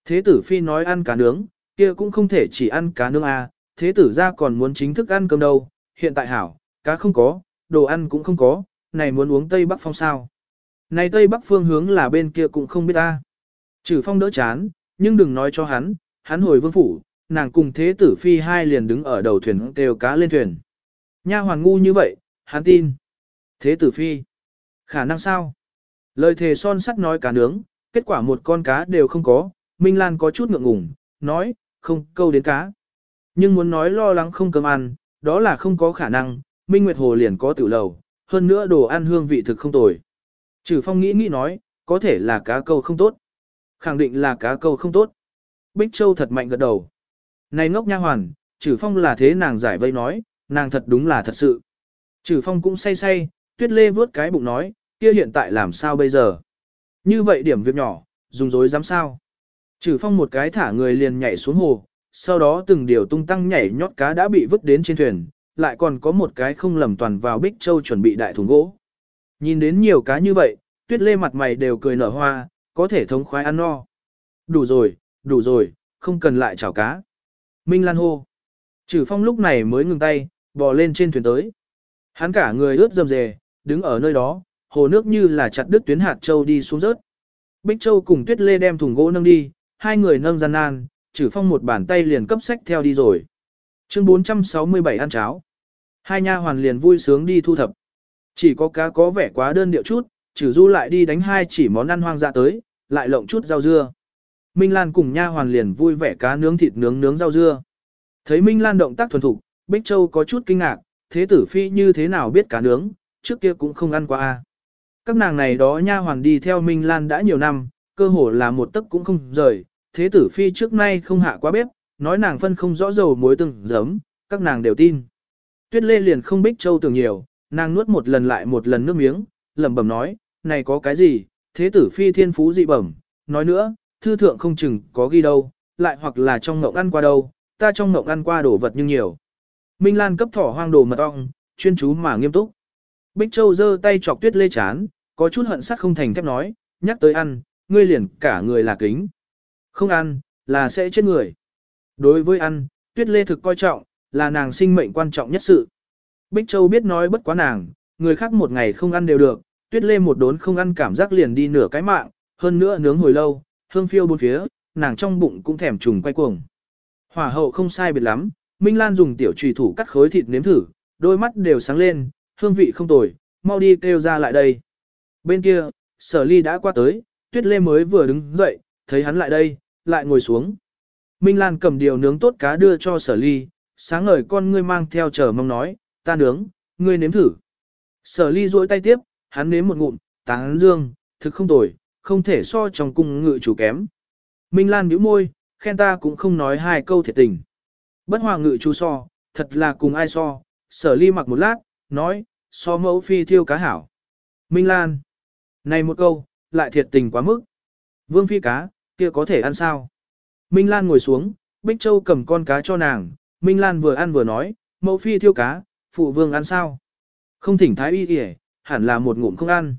Thế tử phi nói ăn cá nướng, kia cũng không thể chỉ ăn cá nướng à, thế tử ra còn muốn chính thức ăn cơm đâu, hiện tại hảo, cá không có, đồ ăn cũng không có, này muốn uống Tây Bắc Phong sao. Này Tây Bắc phương hướng là bên kia cũng không biết ta. Trừ phong đỡ chán, nhưng đừng nói cho hắn, hắn hồi vương phủ, nàng cùng thế tử phi hai liền đứng ở đầu thuyền đều cá lên thuyền. Nha hoàn ngu như vậy, hắn tin. Thế tử phi. Khả năng sao? Lời thề son sắt nói cá nướng, kết quả một con cá đều không có, Minh Lan có chút ngượng ngùng, nói, không câu đến cá. Nhưng muốn nói lo lắng không cơm ăn, đó là không có khả năng, Minh Nguyệt Hồ liền có tiểu lầu, hơn nữa đồ ăn hương vị thực không tồi. Trừ phong nghĩ nghĩ nói, có thể là cá câu không tốt. Khẳng định là cá câu không tốt. Bích Châu thật mạnh gật đầu. Này ngốc nha hoàn, Trử phong là thế nàng giải vây nói, nàng thật đúng là thật sự. Trử phong cũng say say, tuyết lê vuốt cái bụng nói, kia hiện tại làm sao bây giờ? Như vậy điểm việc nhỏ, dùng dối dám sao? Trử phong một cái thả người liền nhảy xuống hồ, sau đó từng điều tung tăng nhảy nhót cá đã bị vứt đến trên thuyền, lại còn có một cái không lầm toàn vào Bích Châu chuẩn bị đại thùng gỗ. Nhìn đến nhiều cá như vậy, tuyết lê mặt mày đều cười nở hoa, có thể thống khoái ăn no. Đủ rồi, đủ rồi, không cần lại chảo cá. Minh Lan hô. Trừ phong lúc này mới ngừng tay, bò lên trên thuyền tới. Hắn cả người ướt dầm dề, đứng ở nơi đó, hồ nước như là chặt đứt tuyến hạt châu đi xuống rớt. Bích Châu cùng Tuyết Lê đem thùng gỗ nâng đi, hai người nâng gian nan, trừ phong một bàn tay liền cấp sách theo đi rồi. Chương 467 ăn cháo. Hai nha hoàn liền vui sướng đi thu thập. Chỉ có cá có vẻ quá đơn điệu chút, trừ du lại đi đánh hai chỉ món ăn hoang dã tới, lại lộng chút rau dưa. Minh Lan cùng nha hoàn liền vui vẻ cá nướng thịt nướng nướng rau dưa. Thấy Minh Lan động tác thuần thục, Bích Châu có chút kinh ngạc, thế tử phi như thế nào biết cá nướng, trước kia cũng không ăn qua a. Các nàng này đó nha hoàn đi theo Minh Lan đã nhiều năm, cơ hồ là một tấc cũng không rời, thế tử phi trước nay không hạ quá bếp, nói nàng phân không rõ dầu muối từng giấm, các nàng đều tin. Tuyết Lê liền không Bích Châu tưởng nhiều, nàng nuốt một lần lại một lần nước miếng, lẩm bẩm nói, này có cái gì, thế tử phi thiên phú dị bẩm, nói nữa, thư thượng không chừng có ghi đâu, lại hoặc là trong ngộng ăn qua đâu, ta trong ngộng ăn qua đồ vật nhưng nhiều. Minh Lan cấp thỏ hoang đồ mật ong, chuyên chú mà nghiêm túc. Bích Châu giơ tay chọc tuyết lê chán, có chút hận sắc không thành thép nói, nhắc tới ăn, ngươi liền cả người là kính. Không ăn, là sẽ chết người. Đối với ăn, tuyết lê thực coi trọng, là nàng sinh mệnh quan trọng nhất sự. Bích Châu biết nói bất quá nàng, người khác một ngày không ăn đều được, tuyết lê một đốn không ăn cảm giác liền đi nửa cái mạng, hơn nữa nướng hồi lâu, hương phiêu bốn phía, nàng trong bụng cũng thèm trùng quay cuồng. Hỏa hậu không sai biệt lắm, Minh Lan dùng tiểu trùy thủ cắt khối thịt nếm thử, đôi mắt đều sáng lên, hương vị không tồi, mau đi kêu ra lại đây. Bên kia, sở ly đã qua tới, tuyết lê mới vừa đứng dậy, thấy hắn lại đây, lại ngồi xuống. Minh Lan cầm điều nướng tốt cá đưa cho sở ly, sáng ngời con ngươi mang theo chờ mong nói, ta nướng, ngươi nếm thử. Sở ly duỗi tay tiếp, hắn nếm một ngụm, táng dương, thực không tồi, không thể so trong cung ngự chủ kém. Minh Lan nhíu môi, khen ta cũng không nói hai câu thiệt tình. Bất hòa ngự chủ so, thật là cùng ai so, sở ly mặc một lát, nói, so mẫu phi thiêu cá hảo. Minh Lan, này một câu, lại thiệt tình quá mức. Vương phi cá, kia có thể ăn sao? Minh Lan ngồi xuống, Bích Châu cầm con cá cho nàng, Minh Lan vừa ăn vừa nói, mẫu phi thiêu cá, phụ vương ăn sao? Không thỉnh thái y kìa, hẳn là một ngụm không ăn.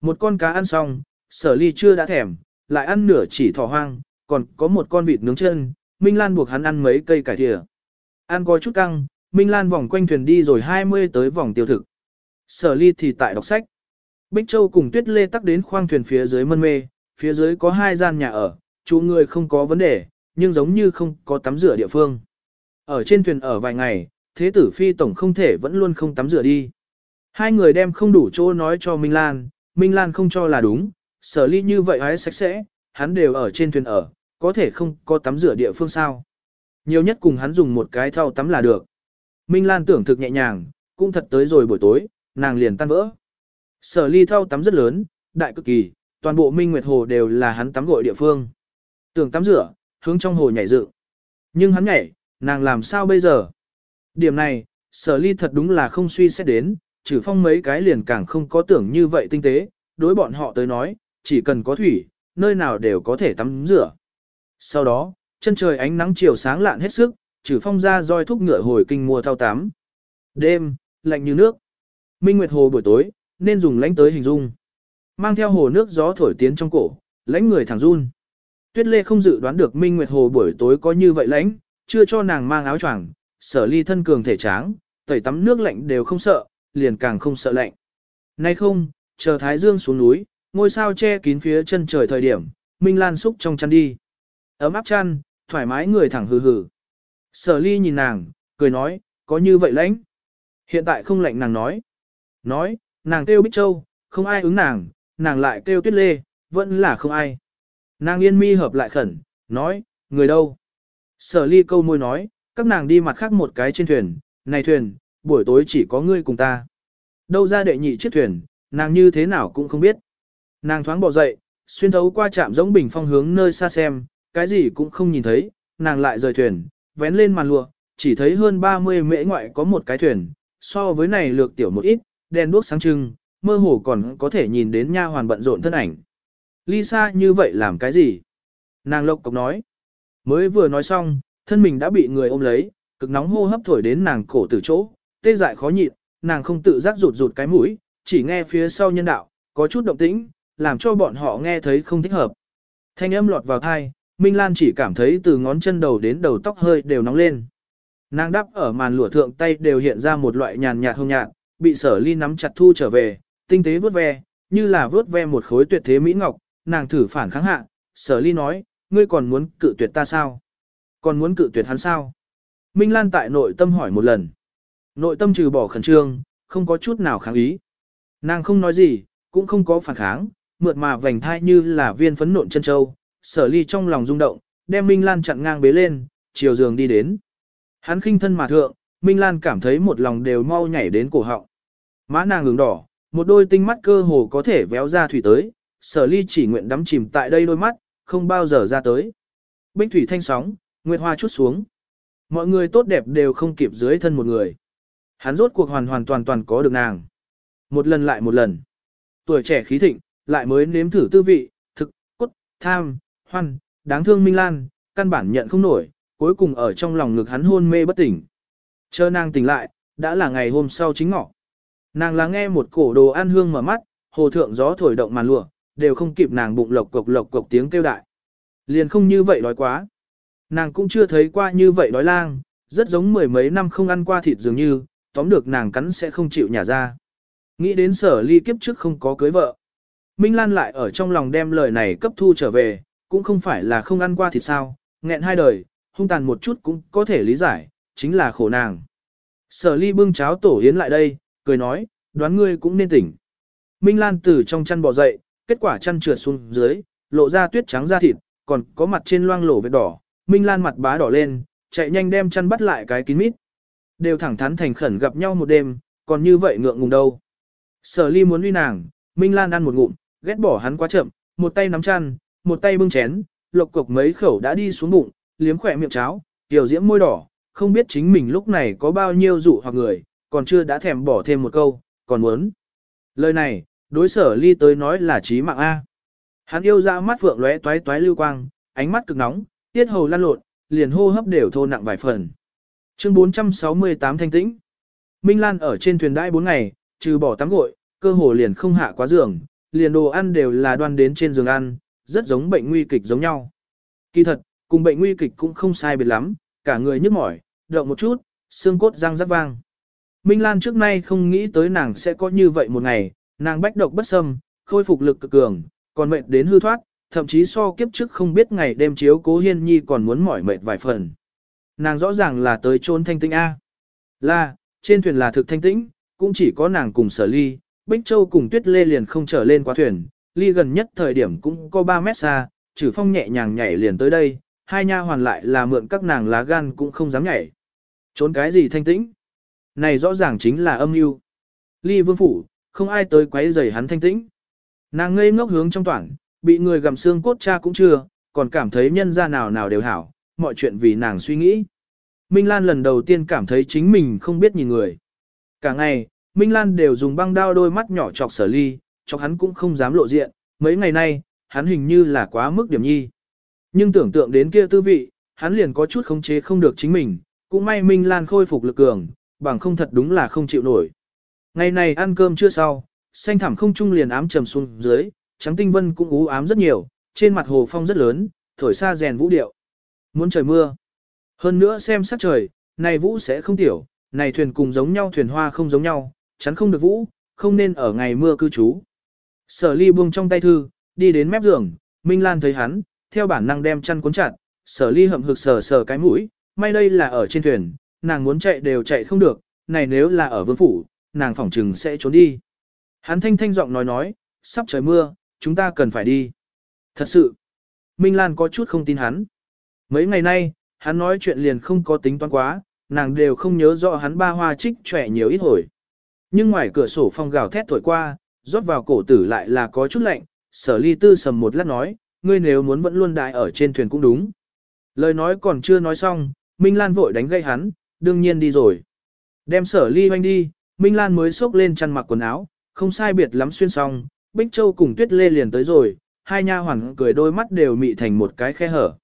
Một con cá ăn xong, sở ly chưa đã thèm, lại ăn nửa chỉ thỏ hoang, còn có một con vịt nướng chân, Minh Lan buộc hắn ăn mấy cây cải thìa. Ăn có chút căng, Minh Lan vòng quanh thuyền đi rồi 20 tới vòng tiêu thực. Sở ly thì tại đọc sách. Bích Châu cùng Tuyết Lê tắc đến khoang thuyền phía dưới mân mê, phía dưới có hai gian nhà ở, chú người không có vấn đề, nhưng giống như không có tắm rửa địa phương. Ở trên thuyền ở vài ngày, thế tử phi tổng không thể vẫn luôn không tắm rửa đi. Hai người đem không đủ chỗ nói cho Minh Lan, Minh Lan không cho là đúng, sở ly như vậy hái sạch sẽ, hắn đều ở trên thuyền ở, có thể không có tắm rửa địa phương sao. Nhiều nhất cùng hắn dùng một cái thau tắm là được. Minh Lan tưởng thực nhẹ nhàng, cũng thật tới rồi buổi tối, nàng liền tan vỡ. Sở ly thau tắm rất lớn, đại cực kỳ, toàn bộ Minh Nguyệt Hồ đều là hắn tắm gội địa phương. Tưởng tắm rửa, hướng trong hồ nhảy dựng. Nhưng hắn nhảy, nàng làm sao bây giờ? Điểm này, sở ly thật đúng là không suy xét đến, trừ phong mấy cái liền càng không có tưởng như vậy tinh tế, đối bọn họ tới nói, chỉ cần có thủy, nơi nào đều có thể tắm rửa. Sau đó, chân trời ánh nắng chiều sáng lạn hết sức, trừ phong ra roi thúc ngựa hồi kinh mùa thao tắm. Đêm, lạnh như nước. Minh Nguyệt Hồ buổi tối, nên dùng lãnh tới hình dung. Mang theo hồ nước gió thổi tiến trong cổ, lãnh người thẳng run. Tuyết Lê không dự đoán được Minh Nguyệt Hồ buổi tối có như vậy lãnh, chưa cho nàng mang áo choàng, sở ly thân cường thể tráng, tẩy tắm nước lạnh đều không sợ, liền càng không sợ lạnh. Nay không, chờ Thái Dương xuống núi, ngôi sao che kín phía chân trời thời điểm, Minh Lan xúc trong chăn đi. Ấm áp chăn, thoải mái người thẳng hừ hừ. Sở ly nhìn nàng, cười nói, có như vậy lãnh. Hiện tại không lạnh nàng nói. Nói, nàng kêu Bích Châu, không ai ứng nàng, nàng lại kêu Tuyết Lê, vẫn là không ai. Nàng yên mi hợp lại khẩn, nói, người đâu? Sở ly câu môi nói, các nàng đi mặt khác một cái trên thuyền, này thuyền, buổi tối chỉ có ngươi cùng ta. Đâu ra đệ nhị chiếc thuyền, nàng như thế nào cũng không biết. Nàng thoáng bỏ dậy, xuyên thấu qua trạm giống bình phong hướng nơi xa xem, cái gì cũng không nhìn thấy, nàng lại rời thuyền, vén lên màn lụa, chỉ thấy hơn 30 mễ ngoại có một cái thuyền, so với này lược tiểu một ít, đèn đuốc sáng trưng, mơ hồ còn có thể nhìn đến nha hoàn bận rộn thân ảnh. Lisa như vậy làm cái gì? Nàng lộc cộc nói. Mới vừa nói xong, thân mình đã bị người ôm lấy, cực nóng hô hấp thổi đến nàng cổ từ chỗ, tê dại khó nhịn, nàng không tự giác rụt rụt cái mũi, chỉ nghe phía sau nhân đạo, có chút động tĩnh, làm cho bọn họ nghe thấy không thích hợp. Thanh âm lọt vào thai, Minh Lan chỉ cảm thấy từ ngón chân đầu đến đầu tóc hơi đều nóng lên. Nàng đắp ở màn lụa thượng tay đều hiện ra một loại nhàn nhạt hông nhạt, bị sở ly nắm chặt thu trở về, tinh tế vớt ve, như là vớt ve một khối tuyệt thế mỹ ngọc, nàng thử phản kháng hạ, sở ly nói, ngươi còn muốn cự tuyệt ta sao? Còn muốn cự tuyệt hắn sao? Minh Lan tại nội tâm hỏi một lần. Nội tâm trừ bỏ khẩn trương, không có chút nào kháng ý. Nàng không nói gì, cũng không có phản kháng, mượt mà vành thai như là viên phấn nộn chân châu, sở ly trong lòng rung động, đem Minh Lan chặn ngang bế lên, chiều giường đi đến. Hắn khinh thân mà thượng, Minh Lan cảm thấy một lòng đều mau nhảy đến cổ họng. Má nàng ngừng đỏ, một đôi tinh mắt cơ hồ có thể véo ra thủy tới, sở ly chỉ nguyện đắm chìm tại đây đôi mắt, không bao giờ ra tới. Bích thủy thanh sóng, nguyệt hoa chút xuống. Mọi người tốt đẹp đều không kịp dưới thân một người. Hắn rốt cuộc hoàn hoàn toàn toàn có được nàng. Một lần lại một lần. Tuổi trẻ khí thịnh, lại mới nếm thử tư vị, thực, cốt, tham, hoan, đáng thương Minh Lan, căn bản nhận không nổi, cuối cùng ở trong lòng ngực hắn hôn mê bất tỉnh. Chờ nàng tỉnh lại, đã là ngày hôm sau chính ngọ. Nàng là nghe một cổ đồ ăn hương mở mắt, hồ thượng gió thổi động màn lụa, đều không kịp nàng bụng lộc cộc lộc cộc tiếng kêu đại. Liền không như vậy đói quá. Nàng cũng chưa thấy qua như vậy đói lang, rất giống mười mấy năm không ăn qua thịt dường như, tóm được nàng cắn sẽ không chịu nhả ra. Nghĩ đến sở ly kiếp trước không có cưới vợ. Minh Lan lại ở trong lòng đem lời này cấp thu trở về, cũng không phải là không ăn qua thịt sao, nghẹn hai đời, hung tàn một chút cũng có thể lý giải, chính là khổ nàng. Sở ly bưng cháo tổ yến lại đây, cười nói, đoán ngươi cũng nên tỉnh. Minh Lan từ trong chăn bò dậy, kết quả chăn trượt xuống dưới, lộ ra tuyết trắng da thịt, còn có mặt trên loang lổ vết đỏ. Minh Lan mặt bá đỏ lên, chạy nhanh đem chăn bắt lại cái kín mít. Đều thẳng thắn thành khẩn gặp nhau một đêm, còn như vậy ngượng ngùng đâu. Sở ly muốn uy nàng, Minh Lan ăn một ngụm, ghét bỏ hắn quá chậm, một tay nắm chăn, một tay bưng chén, lộc cục mấy khẩu đã đi xuống bụng, liếm khỏe miệng cháo, tiểu diễm môi đỏ, không biết chính mình lúc này có bao nhiêu dụ hoặc người, còn chưa đã thèm bỏ thêm một câu, còn muốn. Lời này, đối sở ly tới nói là trí mạng A. Hắn yêu ra mắt phượng lóe toái toái lưu quang, ánh mắt cực nóng, tiết hầu lan lộn, liền hô hấp đều thô nặng vài phần. Chương 468 thanh tĩnh. Minh Lan ở trên thuyền đãi 4 ngày, trừ bỏ tắm gội, cơ hồ liền không hạ quá giường, liền đồ ăn đều là đoan đến trên giường ăn, rất giống bệnh nguy kịch giống nhau. Kỳ thật, cùng bệnh nguy kịch cũng không sai biệt lắm, cả người nhức mỏi, động một chút, xương cốt răng rắc vang. Minh Lan trước nay không nghĩ tới nàng sẽ có như vậy một ngày, nàng bách độc bất xâm, khôi phục lực cực cường, còn mệt đến hư thoát, thậm chí so kiếp trước không biết ngày đêm chiếu cố hiên nhi còn muốn mỏi mệt vài phần. Nàng rõ ràng là tới trốn thanh tĩnh A. Là, trên thuyền là thực thanh tĩnh, cũng chỉ có nàng cùng sở ly, Bích Châu cùng Tuyết Lê liền không trở lên qua thuyền, ly gần nhất thời điểm cũng có 3 mét xa, trừ phong nhẹ nhàng nhảy liền tới đây, hai nha hoàn lại là mượn các nàng lá gan cũng không dám nhảy. Trốn cái gì thanh tĩnh? Này rõ ràng chính là âm mưu. Ly vương phủ, không ai tới quấy rầy hắn thanh tĩnh. Nàng ngây ngốc hướng trong toàn, bị người gặm xương cốt cha cũng chưa, còn cảm thấy nhân ra nào nào đều hảo, mọi chuyện vì nàng suy nghĩ. Minh Lan lần đầu tiên cảm thấy chính mình không biết nhìn người. Cả ngày, Minh Lan đều dùng băng đao đôi mắt nhỏ chọc sở ly, chọc hắn cũng không dám lộ diện, mấy ngày nay, hắn hình như là quá mức điểm nhi. Nhưng tưởng tượng đến kia tư vị, hắn liền có chút khống chế không được chính mình, cũng may Minh Lan khôi phục lực cường, bằng không thật đúng là không chịu nổi. Ngày này ăn cơm chưa sau, xanh thảm không trung liền ám trầm xuống dưới, trắng tinh vân cũng ú ám rất nhiều, trên mặt hồ phong rất lớn, thổi xa rèn vũ điệu. Muốn trời mưa. Hơn nữa xem sắc trời, này vũ sẽ không tiểu, này thuyền cùng giống nhau thuyền hoa không giống nhau, chắn không được vũ, không nên ở ngày mưa cư trú. Sở ly buông trong tay thư, đi đến mép giường, Minh Lan thấy hắn, theo bản năng đem chăn cuốn chặt, sở ly hậm hực sờ sờ cái mũi, may đây là ở trên thuyền, nàng muốn chạy đều chạy không được, này nếu là ở vương phủ, nàng phỏng trừng sẽ trốn đi. Hắn thanh thanh giọng nói nói, sắp trời mưa, chúng ta cần phải đi. Thật sự, Minh Lan có chút không tin hắn. Mấy ngày nay, hắn nói chuyện liền không có tính toán quá, nàng đều không nhớ rõ hắn ba hoa trích trẻ nhiều ít hồi. Nhưng ngoài cửa sổ phong gào thét thổi qua, rót vào cổ tử lại là có chút lạnh, sở ly tư sầm một lát nói, ngươi nếu muốn vẫn luôn đại ở trên thuyền cũng đúng. Lời nói còn chưa nói xong, Minh Lan vội đánh gây hắn, đương nhiên đi rồi. Đem sở ly hoanh đi, Minh Lan mới xốc lên chăn mặc quần áo, không sai biệt lắm xuyên xong, Bích Châu cùng Tuyết Lê liền tới rồi, hai nha hoàn cười đôi mắt đều mị thành một cái khe hở.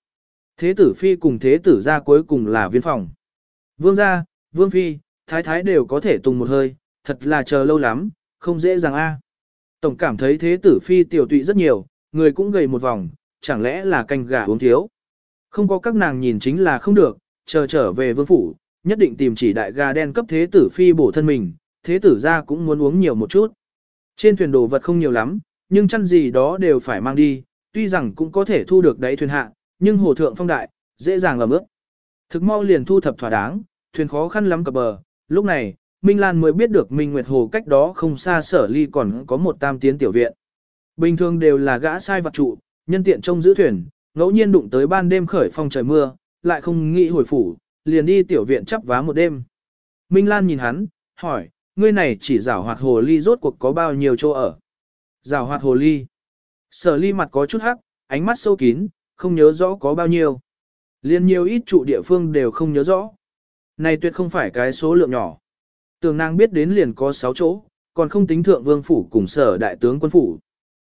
Thế tử phi cùng thế tử gia cuối cùng là viên phòng. Vương gia, vương phi, thái thái đều có thể tung một hơi, thật là chờ lâu lắm, không dễ dàng a. Tổng cảm thấy thế tử phi tiểu tụy rất nhiều, người cũng gầy một vòng, chẳng lẽ là canh gà uống thiếu. Không có các nàng nhìn chính là không được, chờ trở về vương phủ, nhất định tìm chỉ đại gà đen cấp thế tử phi bổ thân mình, thế tử ra cũng muốn uống nhiều một chút. Trên thuyền đồ vật không nhiều lắm, nhưng chăn gì đó đều phải mang đi, tuy rằng cũng có thể thu được đáy thuyền hạ, nhưng hồ thượng phong đại, dễ dàng làm ướp. Thực mau liền thu thập thỏa đáng, thuyền khó khăn lắm cập bờ, lúc này, Minh Lan mới biết được Minh Nguyệt Hồ cách đó không xa sở ly còn có một tam tiến tiểu viện. Bình thường đều là gã sai vật trụ, nhân tiện trông giữ thuyền, ngẫu nhiên đụng tới ban đêm khởi phong trời mưa, lại không nghĩ hồi phủ, liền đi tiểu viện chắp vá một đêm. Minh Lan nhìn hắn, hỏi, ngươi này chỉ rảo hoạt hồ ly rốt cuộc có bao nhiêu chỗ ở. Rảo hoạt hồ ly. Sở ly mặt có chút hắc, ánh mắt sâu kín, không nhớ rõ có bao nhiêu. Liên nhiều ít trụ địa phương đều không nhớ rõ. Này tuyệt không phải cái số lượng nhỏ. Tường nàng biết đến liền có 6 chỗ, còn không tính thượng vương phủ cùng sở đại tướng quân phủ.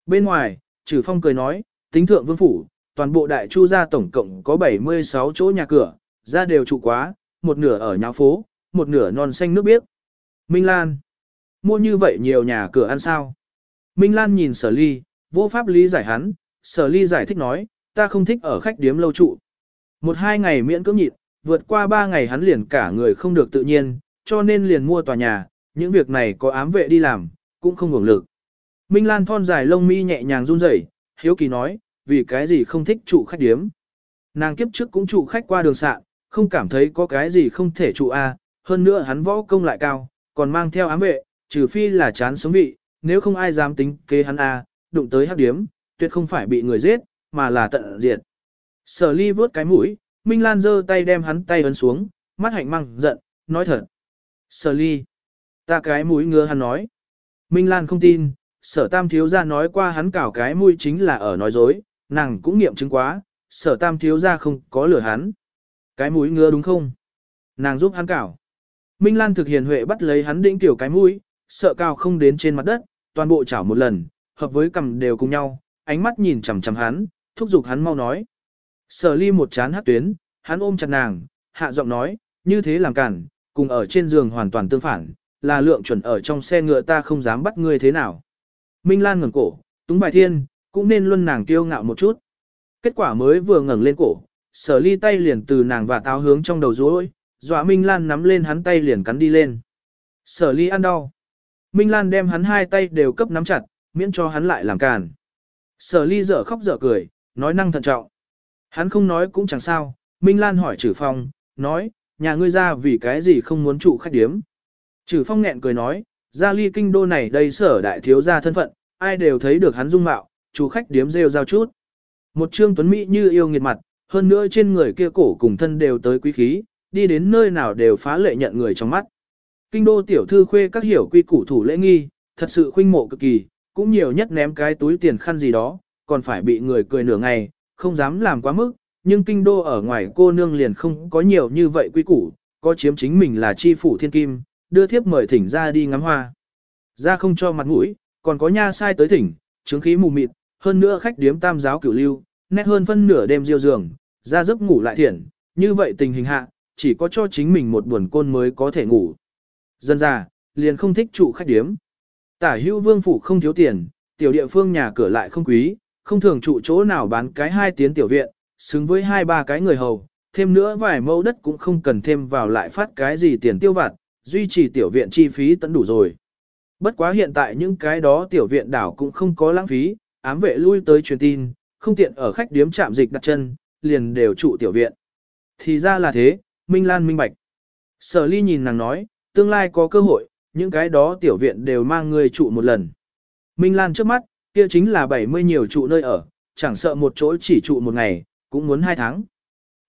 Bên ngoài, trừ phong cười nói, tính thượng vương phủ, toàn bộ đại chu gia tổng cộng có 76 chỗ nhà cửa, ra đều trụ quá, một nửa ở nhà phố, một nửa non xanh nước biếc. Minh Lan, mua như vậy nhiều nhà cửa ăn sao? Minh Lan nhìn sở ly, vô pháp lý giải hắn, sở ly giải thích nói, ta không thích ở khách điếm lâu trụ. Một hai ngày miễn cưỡng nhịn, vượt qua ba ngày hắn liền cả người không được tự nhiên, cho nên liền mua tòa nhà, những việc này có ám vệ đi làm, cũng không hưởng lực. Minh Lan thon dài lông mi nhẹ nhàng run rẩy, hiếu kỳ nói, vì cái gì không thích trụ khách điếm. Nàng kiếp trước cũng trụ khách qua đường sạn, không cảm thấy có cái gì không thể trụ a, hơn nữa hắn võ công lại cao, còn mang theo ám vệ, trừ phi là chán sống vị, nếu không ai dám tính kế hắn a, đụng tới hắc điếm, tuyệt không phải bị người giết, mà là tận diệt. Sở ly vớt cái mũi, Minh Lan giơ tay đem hắn tay ấn xuống, mắt hạnh măng, giận, nói thật. Sở ly, ta cái mũi ngứa hắn nói. Minh Lan không tin, sở tam thiếu ra nói qua hắn cảo cái mũi chính là ở nói dối, nàng cũng nghiệm chứng quá, sở tam thiếu ra không có lửa hắn. Cái mũi ngứa đúng không? Nàng giúp hắn cảo. Minh Lan thực hiện huệ bắt lấy hắn đĩnh tiểu cái mũi, sợ cao không đến trên mặt đất, toàn bộ chảo một lần, hợp với cầm đều cùng nhau, ánh mắt nhìn chằm chằm hắn, thúc giục hắn mau nói. Sở ly một chán hát tuyến, hắn ôm chặt nàng, hạ giọng nói, như thế làm cản, cùng ở trên giường hoàn toàn tương phản, là lượng chuẩn ở trong xe ngựa ta không dám bắt ngươi thế nào. Minh Lan ngẩng cổ, túng bài thiên, cũng nên luôn nàng kiêu ngạo một chút. Kết quả mới vừa ngẩng lên cổ, sở ly tay liền từ nàng và táo hướng trong đầu rối, dọa Minh Lan nắm lên hắn tay liền cắn đi lên. Sở ly ăn đau. Minh Lan đem hắn hai tay đều cấp nắm chặt, miễn cho hắn lại làm càn. Sở ly dở khóc dở cười, nói năng thận trọng. Hắn không nói cũng chẳng sao, Minh Lan hỏi trừ phòng nói, nhà ngươi ra vì cái gì không muốn trụ khách điếm. Trử Phong nghẹn cười nói, ra ly kinh đô này đây sở đại thiếu gia thân phận, ai đều thấy được hắn dung mạo, chủ khách điếm rêu rao chút. Một trương tuấn mỹ như yêu nghiệt mặt, hơn nữa trên người kia cổ cùng thân đều tới quý khí, đi đến nơi nào đều phá lệ nhận người trong mắt. Kinh đô tiểu thư khuê các hiểu quy củ thủ lễ nghi, thật sự khuynh mộ cực kỳ, cũng nhiều nhất ném cái túi tiền khăn gì đó, còn phải bị người cười nửa ngày, không dám làm quá mức, nhưng kinh đô ở ngoài cô nương liền không có nhiều như vậy quy củ, có chiếm chính mình là chi phủ thiên kim, đưa thiếp mời thỉnh ra đi ngắm hoa. Ra không cho mặt mũi, còn có nha sai tới thỉnh, chứng khí mù mịt, hơn nữa khách điếm tam giáo cửu lưu, nét hơn phân nửa đêm diêu giường, ra giấc ngủ lại thiện, như vậy tình hình hạ, chỉ có cho chính mình một buồn côn mới có thể ngủ. Dân ra, liền không thích trụ khách điếm. Tả hữu vương phủ không thiếu tiền, tiểu địa phương nhà cửa lại không quý, không thường trụ chỗ nào bán cái hai tiếng tiểu viện, xứng với hai ba cái người hầu, thêm nữa vài mẫu đất cũng không cần thêm vào lại phát cái gì tiền tiêu vặt, duy trì tiểu viện chi phí tận đủ rồi. Bất quá hiện tại những cái đó tiểu viện đảo cũng không có lãng phí, ám vệ lui tới truyền tin, không tiện ở khách điếm chạm dịch đặt chân, liền đều trụ tiểu viện. Thì ra là thế, Minh Lan minh bạch. Sở ly nhìn nàng nói, tương lai có cơ hội, những cái đó tiểu viện đều mang người trụ một lần. Minh Lan trước mắt, kia chính là 70 nhiều trụ nơi ở, chẳng sợ một chỗ chỉ trụ một ngày, cũng muốn hai tháng.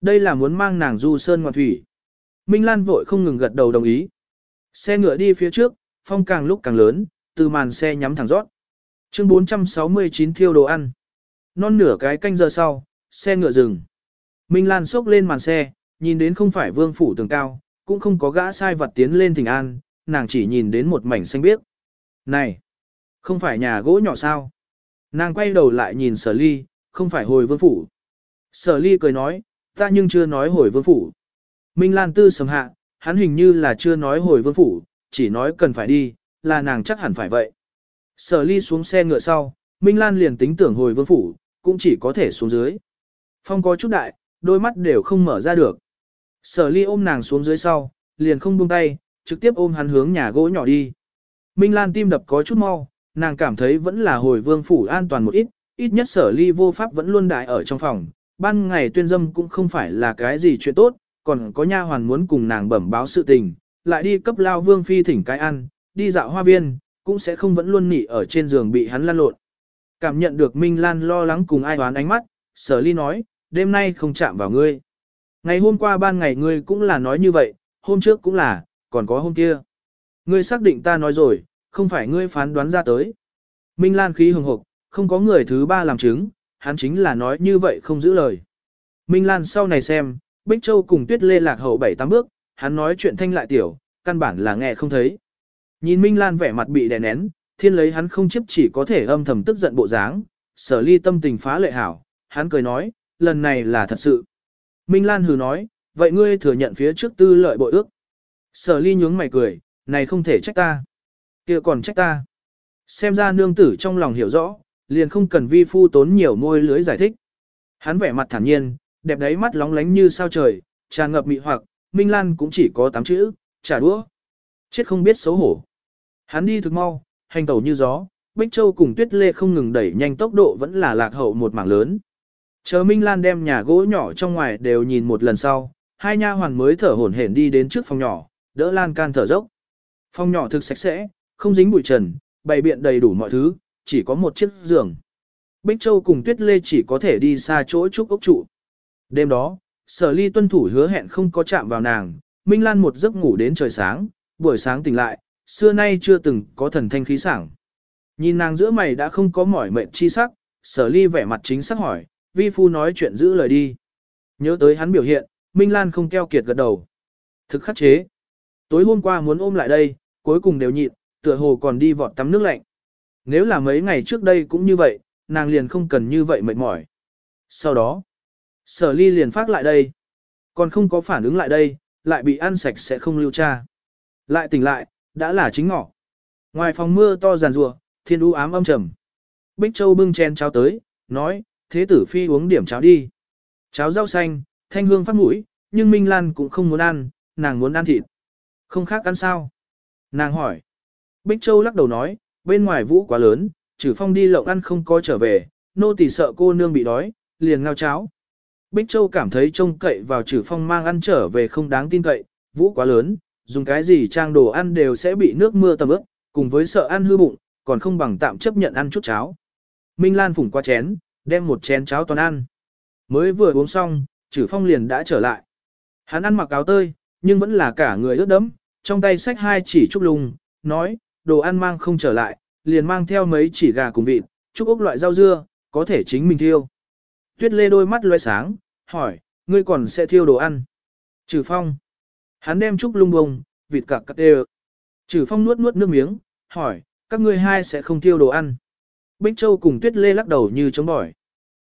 Đây là muốn mang nàng du sơn ngoạn thủy. Minh Lan vội không ngừng gật đầu đồng ý. Xe ngựa đi phía trước, phong càng lúc càng lớn, từ màn xe nhắm thẳng rót. Chương 469 thiêu đồ ăn. Non nửa cái canh giờ sau, xe ngựa dừng. Minh Lan xốc lên màn xe, nhìn đến không phải vương phủ tường cao, cũng không có gã sai vật tiến lên thỉnh an, nàng chỉ nhìn đến một mảnh xanh biếc. Này, không phải nhà gỗ nhỏ sao? Nàng quay đầu lại nhìn sở ly, không phải hồi vương phủ. Sở ly cười nói, ta nhưng chưa nói hồi vương phủ. Minh Lan tư sầm hạ, hắn hình như là chưa nói hồi vương phủ, chỉ nói cần phải đi, là nàng chắc hẳn phải vậy. Sở ly xuống xe ngựa sau, Minh Lan liền tính tưởng hồi vương phủ, cũng chỉ có thể xuống dưới. Phong có chút đại, đôi mắt đều không mở ra được. Sở ly ôm nàng xuống dưới sau, liền không buông tay, trực tiếp ôm hắn hướng nhà gỗ nhỏ đi. Minh Lan tim đập có chút mau, nàng cảm thấy vẫn là hồi vương phủ an toàn một ít, ít nhất sở ly vô pháp vẫn luôn đại ở trong phòng. Ban ngày tuyên dâm cũng không phải là cái gì chuyện tốt, còn có nha hoàn muốn cùng nàng bẩm báo sự tình, lại đi cấp lao vương phi thỉnh cái ăn, đi dạo hoa viên, cũng sẽ không vẫn luôn nỉ ở trên giường bị hắn lăn lộn. Cảm nhận được Minh Lan lo lắng cùng ai đoán ánh mắt, sở ly nói, đêm nay không chạm vào ngươi. Ngày hôm qua ban ngày ngươi cũng là nói như vậy, hôm trước cũng là, còn có hôm kia. Ngươi xác định ta nói rồi, không phải ngươi phán đoán ra tới. Minh Lan khí hừng hộp, không có người thứ ba làm chứng, hắn chính là nói như vậy không giữ lời. Minh Lan sau này xem, Bích Châu cùng Tuyết Lê lạc hậu bảy tám bước, hắn nói chuyện thanh lại tiểu, căn bản là nghe không thấy. Nhìn Minh Lan vẻ mặt bị đè nén, thiên lấy hắn không chấp chỉ có thể âm thầm tức giận bộ dáng, sở ly tâm tình phá lệ hảo, hắn cười nói, lần này là thật sự. Minh Lan hừ nói, vậy ngươi thừa nhận phía trước tư lợi bội ước. Sở ly nhướng mày cười, này không thể trách ta. kia còn trách ta. Xem ra nương tử trong lòng hiểu rõ, liền không cần vi phu tốn nhiều môi lưới giải thích. Hắn vẻ mặt thản nhiên, đẹp đáy mắt lóng lánh như sao trời, tràn ngập mị hoặc, Minh Lan cũng chỉ có tám chữ, trả đũa. Chết không biết xấu hổ. Hắn đi thực mau, hành tẩu như gió, Bích Châu cùng Tuyết Lê không ngừng đẩy nhanh tốc độ vẫn là lạc hậu một mảng lớn. Chờ Minh Lan đem nhà gỗ nhỏ trong ngoài đều nhìn một lần sau, hai nha hoàn mới thở hổn hển đi đến trước phòng nhỏ, đỡ lan can thở dốc. Phòng nhỏ thực sạch sẽ, không dính bụi trần, bày biện đầy đủ mọi thứ, chỉ có một chiếc giường. Bích Châu cùng Tuyết Lê chỉ có thể đi xa chỗ trúc ốc trụ. Đêm đó, sở ly tuân thủ hứa hẹn không có chạm vào nàng, Minh Lan một giấc ngủ đến trời sáng, buổi sáng tỉnh lại, xưa nay chưa từng có thần thanh khí sảng. Nhìn nàng giữa mày đã không có mỏi mệt chi sắc, sở ly vẻ mặt chính xác hỏi, vi phu nói chuyện giữ lời đi. Nhớ tới hắn biểu hiện, Minh Lan không keo kiệt gật đầu. Thực khắc chế. Tối hôm qua muốn ôm lại đây, cuối cùng đều nhịn, tựa hồ còn đi vọt tắm nước lạnh. Nếu là mấy ngày trước đây cũng như vậy, nàng liền không cần như vậy mệt mỏi. Sau đó, sở ly liền phát lại đây. Còn không có phản ứng lại đây, lại bị ăn sạch sẽ không lưu tra. Lại tỉnh lại, đã là chính ngọ. Ngoài phòng mưa to giàn rùa, thiên u ám âm trầm. Bích Châu bưng chén cháo tới, nói, thế tử phi uống điểm cháo đi. Cháo rau xanh, thanh hương phát mũi, nhưng Minh Lan cũng không muốn ăn, nàng muốn ăn thịt. Không khác ăn sao? Nàng hỏi. Bích Châu lắc đầu nói, bên ngoài vũ quá lớn, trừ phong đi lộng ăn không có trở về, nô tỳ sợ cô nương bị đói, liền ngao cháo. Bích Châu cảm thấy trông cậy vào trừ phong mang ăn trở về không đáng tin cậy, vũ quá lớn, dùng cái gì trang đồ ăn đều sẽ bị nước mưa tầm ướt, cùng với sợ ăn hư bụng, còn không bằng tạm chấp nhận ăn chút cháo. Minh Lan phủng qua chén, đem một chén cháo toàn ăn. Mới vừa uống xong, trừ phong liền đã trở lại. Hắn ăn mặc áo tơi, nhưng vẫn là cả người ướt đẫm, trong tay sách hai chỉ trúc lùng, nói, đồ ăn mang không trở lại, liền mang theo mấy chỉ gà cùng vịt, chúc ốc loại rau dưa, có thể chính mình thiêu. Tuyết lê đôi mắt loe sáng, hỏi, ngươi còn sẽ thiêu đồ ăn. Trừ phong. Hắn đem chúc lung bông, vịt cả cắt đều. Trừ phong nuốt nuốt nước miếng, hỏi, các ngươi hai sẽ không thiêu đồ ăn. Bích Châu cùng Tuyết Lê lắc đầu như chống bỏi.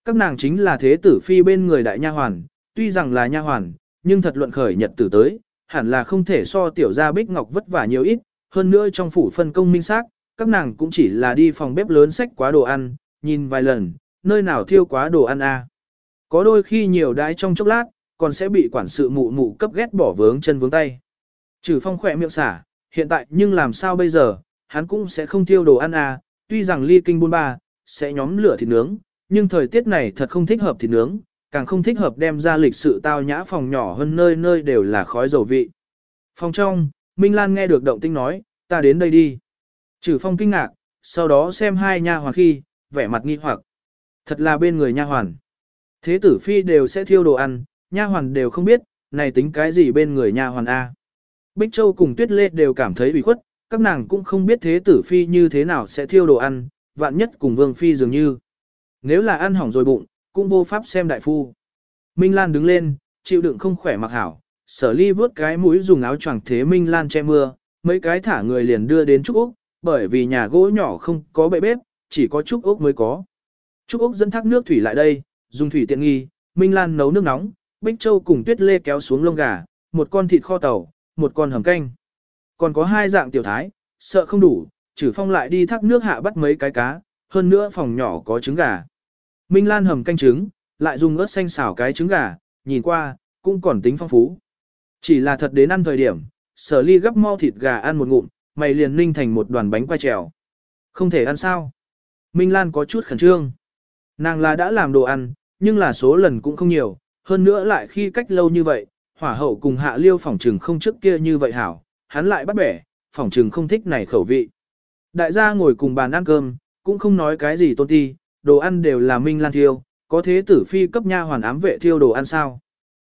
Các nàng chính là thế tử phi bên người đại nha hoàn, tuy rằng là nha hoàn, nhưng thật luận khởi nhật tử tới, hẳn là không thể so tiểu gia Bích Ngọc vất vả nhiều ít, hơn nữa trong phủ phân công minh xác, các nàng cũng chỉ là đi phòng bếp lớn xách quá đồ ăn, nhìn vài lần, nơi nào thiêu quá đồ ăn à. Có đôi khi nhiều đái trong chốc lát, còn sẽ bị quản sự mụ mụ cấp ghét bỏ vướng chân vướng tay. Trừ phong khỏe miệng xả, hiện tại nhưng làm sao bây giờ, hắn cũng sẽ không tiêu đồ ăn à, tuy rằng ly kinh buôn ba, sẽ nhóm lửa thịt nướng, nhưng thời tiết này thật không thích hợp thịt nướng, càng không thích hợp đem ra lịch sự tao nhã phòng nhỏ hơn nơi nơi đều là khói dầu vị. Phòng trong, Minh Lan nghe được động tinh nói, ta đến đây đi. Trừ phong kinh ngạc, sau đó xem hai nha hoàn khi, vẻ mặt nghi hoặc. Thật là bên người nha hoàn. Thế tử phi đều sẽ thiêu đồ ăn, nha hoàn đều không biết, này tính cái gì bên người nha hoàn A. Bích Châu cùng Tuyết Lê đều cảm thấy bị khuất, các nàng cũng không biết thế tử phi như thế nào sẽ thiêu đồ ăn, vạn nhất cùng vương phi dường như. Nếu là ăn hỏng rồi bụng, cũng vô pháp xem đại phu. Minh Lan đứng lên, chịu đựng không khỏe mặc hảo, sở ly vớt cái mũi dùng áo choàng thế Minh Lan che mưa, mấy cái thả người liền đưa đến Trúc Úc, bởi vì nhà gỗ nhỏ không có bệ bếp, chỉ có Trúc Úc mới có. Trúc Úc dẫn thác nước thủy lại đây, dùng thủy tiện nghi, Minh Lan nấu nước nóng, Bích Châu cùng Tuyết Lê kéo xuống lông gà, một con thịt kho tàu, một con hầm canh. Còn có hai dạng tiểu thái, sợ không đủ, trừ phong lại đi thác nước hạ bắt mấy cái cá, hơn nữa phòng nhỏ có trứng gà. Minh Lan hầm canh trứng, lại dùng ớt xanh xào cái trứng gà, nhìn qua, cũng còn tính phong phú. Chỉ là thật đến ăn thời điểm, sở ly gấp mau thịt gà ăn một ngụm, mày liền ninh thành một đoàn bánh quay trèo. Không thể ăn sao. Minh Lan có chút khẩn trương. Nàng là đã làm đồ ăn, nhưng là số lần cũng không nhiều, hơn nữa lại khi cách lâu như vậy, hỏa hậu cùng hạ liêu phỏng trừng không trước kia như vậy hảo, hắn lại bắt bẻ, phỏng trừng không thích này khẩu vị. Đại gia ngồi cùng bàn ăn cơm, cũng không nói cái gì tôn ti, đồ ăn đều là Minh Lan thiêu, có thế tử phi cấp nha hoàn ám vệ thiêu đồ ăn sao.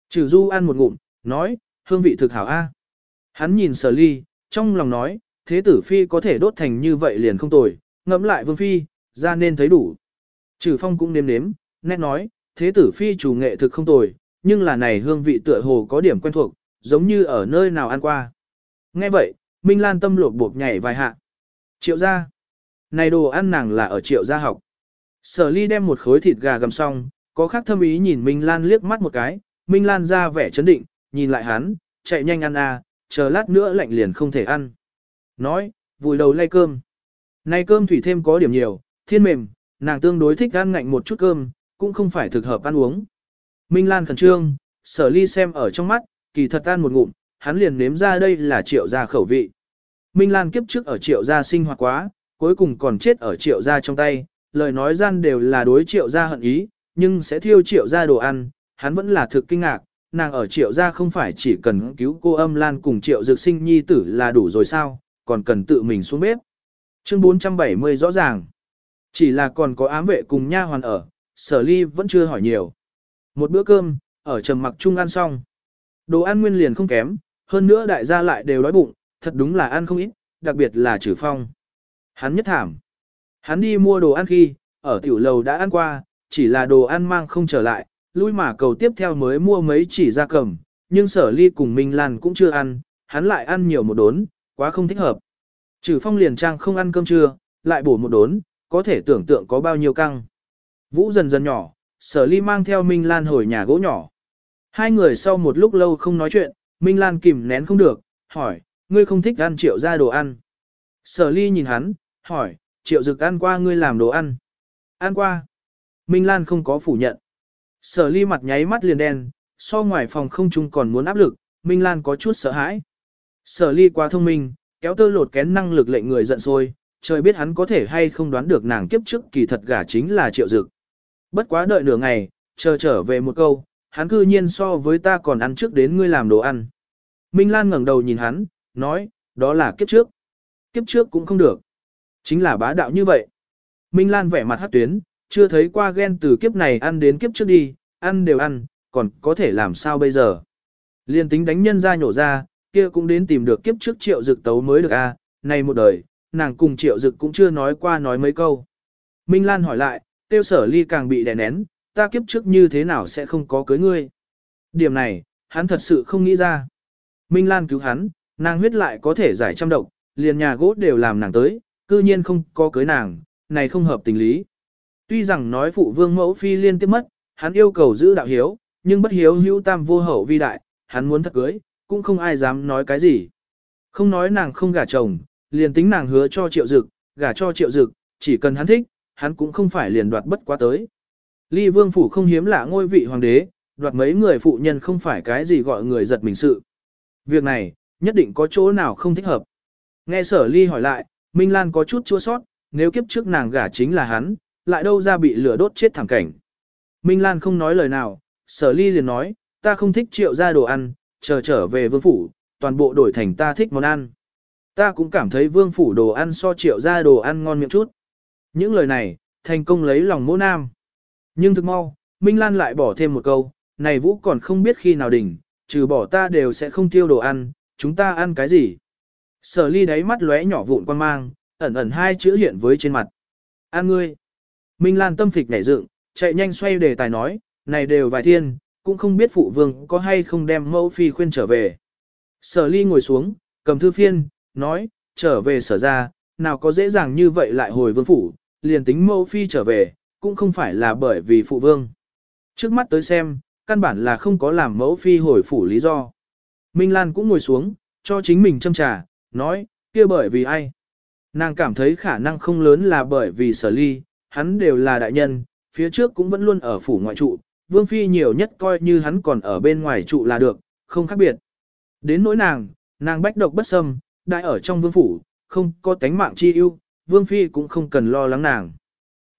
Trừ du ăn một ngụm, nói, hương vị thực hảo a. Hắn nhìn sở ly, trong lòng nói, thế tử phi có thể đốt thành như vậy liền không tồi, ngẫm lại vương phi, ra nên thấy đủ. Trừ phong cũng nếm nếm, nét nói, thế tử phi chủ nghệ thực không tồi, nhưng là này hương vị tựa hồ có điểm quen thuộc, giống như ở nơi nào ăn qua. Nghe vậy, Minh Lan tâm lột bột nhảy vài hạ. Triệu gia. Này đồ ăn nàng là ở triệu gia học. Sở ly đem một khối thịt gà gầm xong, có khác thâm ý nhìn Minh Lan liếc mắt một cái, Minh Lan ra vẻ chấn định, nhìn lại hắn, chạy nhanh ăn à, chờ lát nữa lạnh liền không thể ăn. Nói, vùi đầu lay cơm. nay cơm thủy thêm có điểm nhiều, thiên mềm, nàng tương đối thích ăn ngạnh một chút cơm, cũng không phải thực hợp ăn uống. Minh Lan khẩn trương, sở ly xem ở trong mắt, kỳ thật ăn một ngụm, hắn liền nếm ra đây là triệu gia khẩu vị. Minh Lan kiếp trước ở triệu gia sinh hoạt quá, cuối cùng còn chết ở triệu gia trong tay, lời nói gian đều là đối triệu gia hận ý, nhưng sẽ thiêu triệu gia đồ ăn, hắn vẫn là thực kinh ngạc, nàng ở triệu gia không phải chỉ cần cứu cô âm lan cùng triệu dược sinh nhi tử là đủ rồi sao, còn cần tự mình xuống bếp. Chương 470 rõ ràng. Chỉ là còn có ám vệ cùng nha hoàn ở, sở ly vẫn chưa hỏi nhiều. Một bữa cơm, ở trầm mặc chung ăn xong. Đồ ăn nguyên liền không kém, hơn nữa đại gia lại đều đói bụng, thật đúng là ăn không ít, đặc biệt là trừ phong. Hắn nhất thảm. Hắn đi mua đồ ăn khi, ở tiểu lầu đã ăn qua, chỉ là đồ ăn mang không trở lại, lui mà cầu tiếp theo mới mua mấy chỉ ra cầm, nhưng sở ly cùng Minh Lan cũng chưa ăn, hắn lại ăn nhiều một đốn, quá không thích hợp. Trừ phong liền trang không ăn cơm trưa, lại bổ một đốn, có thể tưởng tượng có bao nhiêu căng. Vũ dần dần nhỏ, sở ly mang theo Minh Lan hồi nhà gỗ nhỏ. Hai người sau một lúc lâu không nói chuyện, Minh Lan kìm nén không được, hỏi, ngươi không thích ăn triệu ra đồ ăn. Sở ly nhìn hắn, hỏi, triệu dực ăn qua ngươi làm đồ ăn. Ăn qua. Minh Lan không có phủ nhận. Sở ly mặt nháy mắt liền đen, so ngoài phòng không chung còn muốn áp lực, Minh Lan có chút sợ hãi. Sở ly quá thông minh, kéo tơ lột kén năng lực lệnh người giận sôi trời biết hắn có thể hay không đoán được nàng kiếp trước kỳ thật gả chính là triệu dực. Bất quá đợi nửa ngày, chờ trở về một câu, hắn cư nhiên so với ta còn ăn trước đến ngươi làm đồ ăn. Minh Lan ngẩng đầu nhìn hắn, nói, đó là kiếp trước. Kiếp trước cũng không được. Chính là bá đạo như vậy. Minh Lan vẻ mặt hát tuyến, chưa thấy qua ghen từ kiếp này ăn đến kiếp trước đi, ăn đều ăn, còn có thể làm sao bây giờ. Liên tính đánh nhân ra nhổ ra, kia cũng đến tìm được kiếp trước triệu dực tấu mới được a à, này một đời, nàng cùng triệu dực cũng chưa nói qua nói mấy câu. Minh Lan hỏi lại, tiêu sở ly càng bị đè nén, ta kiếp trước như thế nào sẽ không có cưới ngươi. Điểm này, hắn thật sự không nghĩ ra. Minh Lan cứu hắn, nàng huyết lại có thể giải trăm độc, liền nhà gỗ đều làm nàng tới, cư nhiên không có cưới nàng, này không hợp tình lý. Tuy rằng nói phụ vương mẫu phi liên tiếp mất, hắn yêu cầu giữ đạo hiếu, nhưng bất hiếu hữu tam vô hậu vi đại, hắn muốn thật cưới, cũng không ai dám nói cái gì. Không nói nàng không gả chồng, liền tính nàng hứa cho triệu dực, gả cho triệu dực, chỉ cần hắn thích, hắn cũng không phải liền đoạt bất quá tới. Ly vương phủ không hiếm lạ ngôi vị hoàng đế, đoạt mấy người phụ nhân không phải cái gì gọi người giật mình sự. Việc này, nhất định có chỗ nào không thích hợp. Nghe sở ly hỏi lại, Minh Lan có chút chua sót, nếu kiếp trước nàng gả chính là hắn, lại đâu ra bị lửa đốt chết thẳng cảnh. Minh Lan không nói lời nào, sở ly liền nói, ta không thích triệu ra đồ ăn, chờ trở về vương phủ, toàn bộ đổi thành ta thích món ăn. Ta cũng cảm thấy vương phủ đồ ăn so triệu ra đồ ăn ngon miệng chút. Những lời này, thành công lấy lòng mỗ nam. Nhưng thực mau, Minh Lan lại bỏ thêm một câu, này Vũ còn không biết khi nào đỉnh, trừ bỏ ta đều sẽ không tiêu đồ ăn, chúng ta ăn cái gì. Sở ly đáy mắt lóe nhỏ vụn quan mang, ẩn ẩn hai chữ hiện với trên mặt. An ngươi. Minh Lan tâm phịch nhảy dựng, chạy nhanh xoay đề tài nói, này đều vài thiên, cũng không biết phụ vương có hay không đem mẫu phi khuyên trở về. Sở ly ngồi xuống, cầm thư phiên, nói, trở về sở ra, nào có dễ dàng như vậy lại hồi vương phủ, liền tính mẫu phi trở về, cũng không phải là bởi vì phụ vương. Trước mắt tới xem, căn bản là không có làm mẫu phi hồi phủ lý do. Minh Lan cũng ngồi xuống, cho chính mình châm trà, nói, kia bởi vì ai. Nàng cảm thấy khả năng không lớn là bởi vì sở ly, hắn đều là đại nhân, phía trước cũng vẫn luôn ở phủ ngoại trụ, vương phi nhiều nhất coi như hắn còn ở bên ngoài trụ là được, không khác biệt. Đến nỗi nàng, nàng bách độc bất xâm, đại ở trong vương phủ, không có tánh mạng chi ưu, vương phi cũng không cần lo lắng nàng.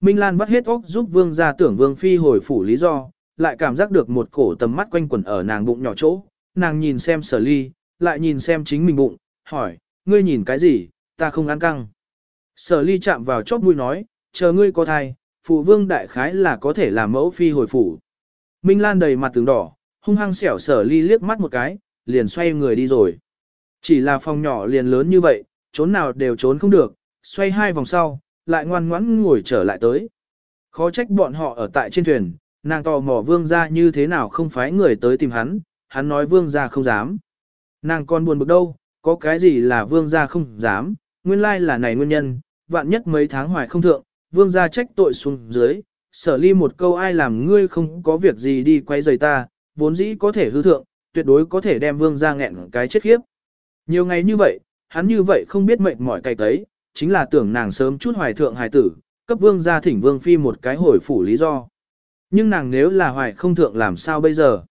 Minh Lan vắt hết óc giúp vương gia tưởng vương phi hồi phủ lý do, lại cảm giác được một cổ tầm mắt quanh quẩn ở nàng bụng nhỏ chỗ, nàng nhìn xem sở ly, lại nhìn xem chính mình bụng, hỏi, ngươi nhìn cái gì, ta không ăn căng. Sở ly chạm vào chóp mũi nói, chờ ngươi có thai, phụ vương đại khái là có thể làm mẫu phi hồi phủ. Minh Lan đầy mặt tướng đỏ, hung hăng xẻo sở ly liếc mắt một cái, liền xoay người đi rồi. Chỉ là phòng nhỏ liền lớn như vậy, trốn nào đều trốn không được, xoay hai vòng sau, lại ngoan ngoãn ngồi trở lại tới. Khó trách bọn họ ở tại trên thuyền, nàng tò mò vương ra như thế nào không phái người tới tìm hắn, hắn nói vương ra không dám. Nàng còn buồn bực đâu, có cái gì là vương ra không dám, nguyên lai là này nguyên nhân, vạn nhất mấy tháng hoài không thượng, vương gia trách tội xuống dưới, sở ly một câu ai làm ngươi không có việc gì đi quay rời ta, vốn dĩ có thể hư thượng, tuyệt đối có thể đem vương gia nghẹn cái chết khiếp. Nhiều ngày như vậy, hắn như vậy không biết mệnh mỏi cày tấy, chính là tưởng nàng sớm chút hoài thượng hài tử, cấp vương gia thỉnh vương phi một cái hồi phủ lý do. Nhưng nàng nếu là hoài không thượng làm sao bây giờ?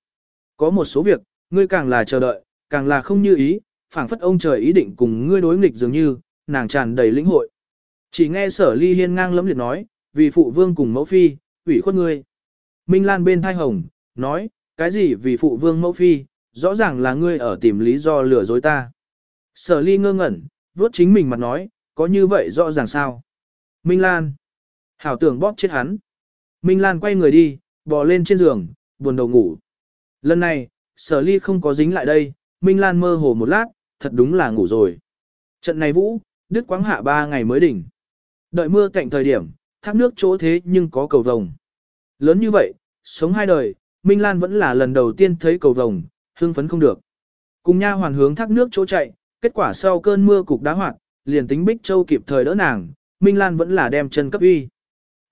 Có một số việc, ngươi càng là chờ đợi, càng là không như ý, phảng phất ông trời ý định cùng ngươi đối nghịch dường như, nàng tràn đầy lĩnh hội. Chỉ nghe sở ly hiên ngang lấm liệt nói, vì phụ vương cùng mẫu phi, ủy khuất ngươi. Minh Lan bên thai hồng, nói, cái gì vì phụ vương mẫu phi, rõ ràng là ngươi ở tìm lý do lừa dối ta. Sở ly ngơ ngẩn, vuốt chính mình mặt nói, có như vậy rõ ràng sao? Minh Lan. Hảo tưởng bóp chết hắn. Minh Lan quay người đi, bò lên trên giường, buồn đầu ngủ. Lần này, sở ly không có dính lại đây, Minh Lan mơ hồ một lát, thật đúng là ngủ rồi. Trận này vũ, đứt quáng hạ ba ngày mới đỉnh. Đợi mưa cạnh thời điểm, thác nước chỗ thế nhưng có cầu vồng. Lớn như vậy, sống hai đời, Minh Lan vẫn là lần đầu tiên thấy cầu vồng, hưng phấn không được. Cùng nha hoàn hướng thác nước chỗ chạy, kết quả sau cơn mưa cục đá hoạt, liền tính Bích Châu kịp thời đỡ nàng, Minh Lan vẫn là đem chân cấp uy.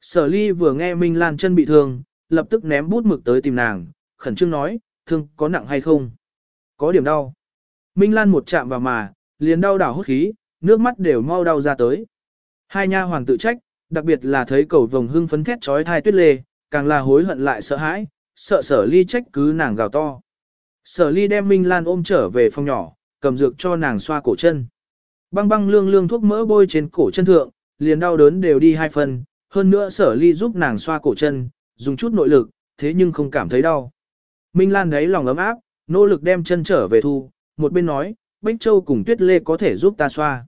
Sở ly vừa nghe Minh Lan chân bị thương, lập tức ném bút mực tới tìm nàng, khẩn trương nói, thương có nặng hay không? Có điểm đau. Minh Lan một chạm vào mà, liền đau đảo hốt khí, nước mắt đều mau đau ra tới. Hai nha hoàng tự trách, đặc biệt là thấy cầu vồng hưng phấn thét trói thai tuyết lê, càng là hối hận lại sợ hãi, sợ sở ly trách cứ nàng gào to. Sở ly đem Minh Lan ôm trở về phòng nhỏ, cầm dược cho nàng xoa cổ chân. Băng băng lương lương thuốc mỡ bôi trên cổ chân thượng, liền đau đớn đều đi hai phần, hơn nữa sở ly giúp nàng xoa cổ chân, dùng chút nội lực, thế nhưng không cảm thấy đau. Minh Lan đấy lòng ấm áp, nỗ lực đem chân trở về thu, một bên nói, Bích Châu cùng Tuyết Lê có thể giúp ta xoa.